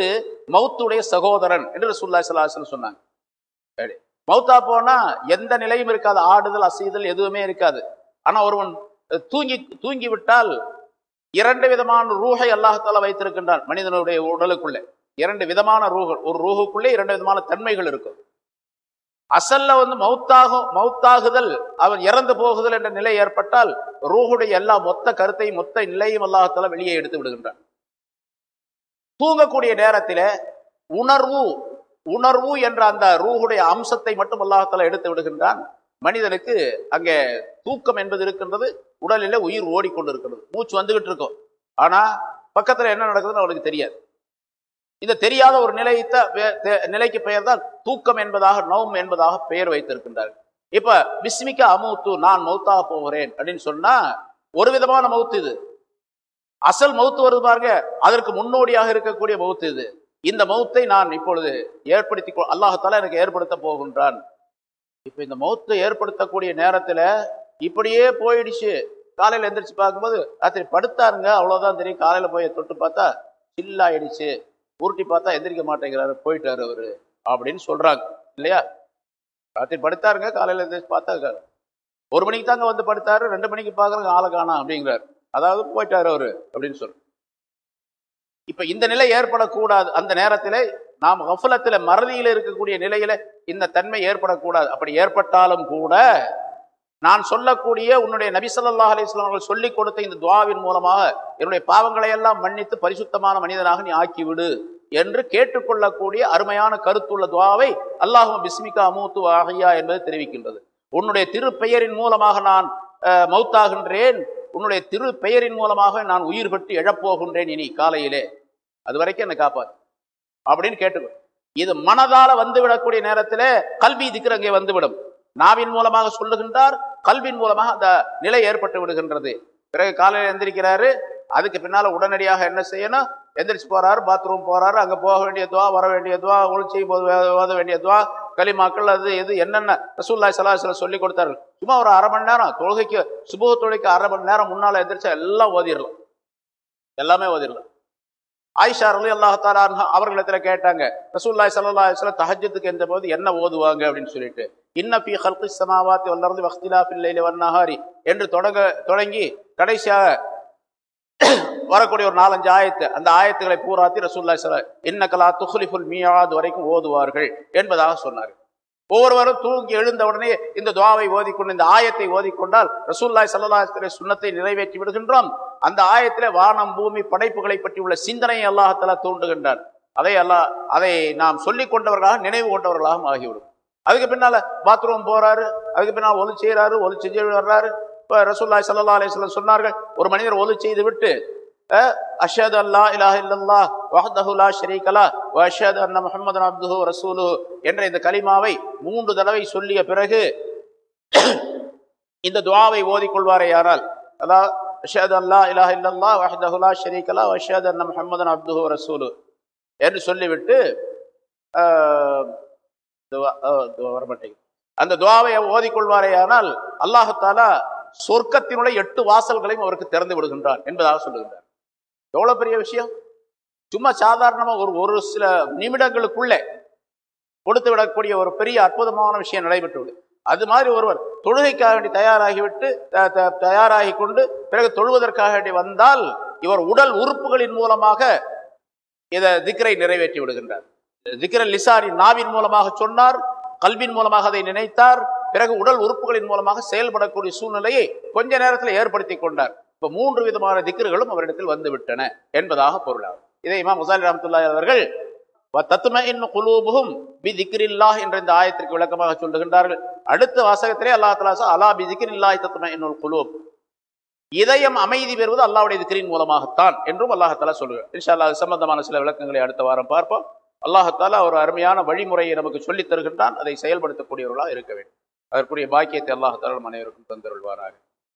மௌத்துடைய சகோதரன் என்று சுல்லா சலாசன் சொன்னாங்க. சரி. மௌத்தா போனா எந்த நிலையும் இருக்காது. ஆடுதல் அசைதல் எதுவுமே இருக்காது. ஆனா ஒருவன் தூங்கி தூங்கி விட்டால் இரண்டு விதமான ரூஹை அல்லாஹால வைத்திருக்கின்றான் மனிதனுடைய உடலுக்குள்ளே. இரண்டு விதமான ரூகள் ஒரு ரூஹுக்குள்ளே இரண்டு விதமான தன்மைகள் இருக்கும். அசல்ல வந்து மௌத்தாகும் மௌத்தாகுதல் அவன் இறந்து போகுதல் என்ற நிலை ஏற்பட்டால் ரூஹுடைய எல்லா மொத்த கருத்தையும் மொத்த நிலையும் அல்லாஹால வெளியே எடுத்து விடுகின்றான். தூங்கக்கூடிய நேரத்தில் உணர்வு உணர்வு என்ற அந்த ரூஹுடைய அம்சத்தை மட்டும் அல்லாஹால எடுத்து விடுகின்றான். மனிதனுக்கு அங்கே தூக்கம் என்பது இருக்கின்றது உடலில் உயிர் ஓடிக்கொண்டிருக்கிறது மூச்சு வந்துகிட்டு இருக்கும். ஆனா பக்கத்துல என்ன நடக்குதுன்னு அவனுக்கு தெரியாது. இந்த தெரியாத ஒரு நிலைத்த நிலைக்கு பெயர் தான் தூக்கம் என்பதாக நோம் என்பதாக பெயர் வைத்திருக்கின்றார் இப்ப விஸ்மிக்க அமௌத்து நான் மௌத்தாக போகிறேன் அப்படின்னு சொன்னா ஒரு விதமான மௌத்து இது. அசல் மௌத்து வருது பாருங்க அதற்கு முன்னோடியாக இருக்கக்கூடிய மௌத்து இது. இந்த மௌத்தை நான் இப்பொழுது ஏற்படுத்தி அல்லாஹத்தால எனக்கு ஏற்படுத்த போகின்றான். இப்போ இந்த மௌத்தை ஏற்படுத்தக்கூடிய நேரத்தில் இப்படியே போயிடுச்சு. காலையில் எந்திரிச்சு பார்க்கும்போது ராத்திரி படுத்தாருங்க அவ்வளோதான் தெரியும். காலையில் போய் தொட்டு பார்த்தா சில்லாயிடுச்சு. உருட்டி பார்த்தா எந்திரிக்க மாட்டேங்கிறாரு போயிட்டாரு அவர் அப்படின்னு சொல்கிறாங்க இல்லையா? ராத்திரி படுத்தாருங்க காலையில் எந்திரிச்சு பார்த்தா ஒரு மணிக்கு தாங்க வந்து படுத்தாரு ரெண்டு மணிக்கு பார்க்குறாங்க ஆளை காணா அப்படிங்கிறார். அதாவது போயிட்டாரு அவரு அப்படின்னு சொல்ற இப்போ இந்த நிலை ஏற்படக்கூடாது. அந்த நேரத்தில் நாம் ஹஃபலத்தில் மறதியில் இருக்கக்கூடிய நிலையில் இந்த தன்மை ஏற்படக்கூடாது. அப்படி ஏற்பட்டாலும் கூட நான் சொல்லக்கூடிய உன்னுடைய நபிசல்லா ஸல்லல்லாஹு அவர்கள் சொல்லிக் கொடுத்த இந்த துவாவின் மூலமாக என்னுடைய பாவங்களை எல்லாம் மன்னித்து பரிசுத்தமான மனிதனாக நீ ஆக்கிவிடு என்று கேட்டுக்கொள்ளக்கூடிய அருமையான கருத்துள்ள துவாவை அல்லாஹும் பிஸ்மிகா அமூத்து ஆகையா என்பது தெரிவிக்கின்றது. உன்னுடைய திரு பெயரின் மூலமாக நான் மௌத்தாகின்றேன். உன்னுடைய திரு பெயரின் மூலமாக நான் உயிர் பெற்று எழப்போகின்றேன் இனி காலையிலே. அது வரைக்கும் என்னை காப்பாத்து. அப்படின்னு கேட்டுக்கணும் இது மனதால வந்து விடக்கூடிய கல்வி திக்ர் அங்கே வந்துவிடும். நாவின் மூலமாக சொல்லுகின்றார் கல்வியின் மூலமாக அந்த நிலை ஏற்பட்டு விடுகின்றது. பிறகு காலையில் எந்திரிக்கிறாரு அதுக்கு பின்னால உடனடியாக என்ன செய்யணும்? எந்திரிச்சு போறாரு பாத்ரூம் போறாரு அங்க போக வேண்டிய துவா வர வேண்டிய துவா போது ஓத வேண்டிய துவா களிமாக்கள் அது இது என்னென்ன ரசூல்லாய் சலாஹல சொல்லி கொடுத்தாரு சும்மா ஒரு அரை மணி நேரம் தொழுகைக்கு சுப தொழுகைக்கு அரை மணி நேரம் முன்னால் எந்திரிச்சா எல்லாம் ஓதிடலாம் எல்லாமே ஓதிடலாம் ஆயிஷா ரலி அல்லாஹாலா அவர்களிடத்துல கேட்டாங்க ரசூல்லாய் சல்லா அலிஸ்லாம் தஹஜத்துக்கு எந்த போது என்ன ஓதுவாங்க? அப்படின்னு சொல்லிட்டு இன்ன பி ஹல்கி சமாவாத்தி வல்லர்ந்து வக்திலா பிள்ளையில வர்ணஹாரி என்று தொடங்க தொடங்கி கடைசியாக வரக்கூடிய ஒரு நாலஞ்சு ஆயத்து அந்த ஆயத்துக்களை பூராத்தி ரசூல்லாய் சல்லா இன்னக்கலா துஹ்லிஃபுல் மியாது வரைக்கும் ஓதுவார்கள் என்பதாக சொன்னார்கள். ஒவ்வொருவரும் தூங்கி எழுந்த உடனே இந்த துவாவை ஓதிக்கொண்டு இந்த ஆயத்தை ஓதிக்கொண்டால் ரசூல்லாய் சல்லாஹத்திலே சுண்ணத்தை நிறைவேற்றி விடுகின்றோம். அந்த ஆயத்திலே வானம் பூமி படைப்புகளை பற்றி உள்ள சிந்தனையை அல்லாஹத்தில் தூண்டுகின்றான். அதை அல்லாஹ் அதை நாம் சொல்லி கொண்டவர்களாக நினைவு கொண்டவர்களாகவும் ஆகிவிடும். அதுக்கு பின்னால பாத்ரூம் போறாரு அதுக்கு பின்னால் ஒலி செய்கிறாரு ஒலி செஞ்சு வர்றாரு. இப்போ ரசூல்லாய் சல்லா அலிஸ்லாம் சொன்னார்கள் ஒரு மனிதர் ஒலி செய்து விட்டு அஷத் அல்லா இலாஹ் இல்லல்லா வஹ்தஹு ஷரீகலா வஷத் லா வ அன்ன அப்துஹு ரசூலு என்ற இந்த கலிமாவை மூன்று தடவை சொல்லிய பிறகு இந்த துஆவை ஓதிக்கொள்வாரேயானால் அதாவது அஷ்ஹது அல்லா இலாஹ் இல்லல்லா வஹ்தஹு ஷரீகலா வஷத் லா வ அன்ன அப்துஹு ரசூலு என்று சொல்லிவிட்டு ஆஹ், வரமாட்டேங்குது அந்த துவாவை ஓதிக்கொள்வாரே ஆனால் அல்லாஹத்தாலா சொர்க்கத்தினுடைய எட்டு வாசல்களையும் அவருக்கு திறந்து விடுகின்றார் என்பதாக சொல்லுகின்றார். எவ்வளோ பெரிய விஷயம்? சும்மா சாதாரணமாக ஒரு ஒரு சில நிமிடங்களுக்குள்ளே கொடுத்து விடக்கூடிய ஒரு பெரிய அற்புதமான விஷயம் நடைபெற்றுள்ளது அது மாதிரி ஒருவர் தொழுகைக்காக வேண்டி தயாராகிவிட்டு தயாராகி கொண்டு பிறகு தொழுவதற்காக வேண்டி வந்தால் இவர் உடல் உறுப்புகளின் மூலமாக இதை திக்ரை நிறைவேற்றி விடுகின்றார். திக்ர லிசாரி நாவின் மூலமாக சொன்னார் கல்வின் மூலமாக அதை நினைத்தார் பிறகு உடல் உறுப்புகளின் மூலமாக செயல்படக்கூடிய சூழ்நிலையை கொஞ்ச நேரத்தில் ஏற்படுத்தி கொண்டார். இப்போ மூன்று விதமான திக்ருகளும் அவரிடத்தில் வந்துவிட்டன என்பதாக பொருளாகும். இதை இமாம் முசாலி ரஹமத்துல்லாஹி அவர்கள் குலூபுகும் பி திக்ரில்லாஹ் என்ற இந்த ஆயத்திற்கு விளக்கமாக சொல்லுகின்றார்கள். அடுத்த வாசகத்திலே அல்லாஹ் தலாசா அலா பி திக்ரில்லாஹ் தத்துமையின் குலூப். இதயம் அமைதி பெறுவது அல்லாவுடைய திக்ரின் மூலமாகத்தான் என்றும் அல்லாஹாலா சொல்லுகிறார். இன்ஷா அல்லாஹ் சம்பந்தமான சில விளக்கங்களை அடுத்த வாரம் பார்ப்போம். அல்லாஹாலா ஒரு அருமையான வழிமுறையை நமக்கு சொல்லித் தருகின்றான். அதை செயல்படுத்தக்கூடியவர்களாக இருக்க வேண்டும். அதற்குரிய பாக்கியத்தை அல்லாஹாலா அனைவருக்கும் தந்தருள்வாராக.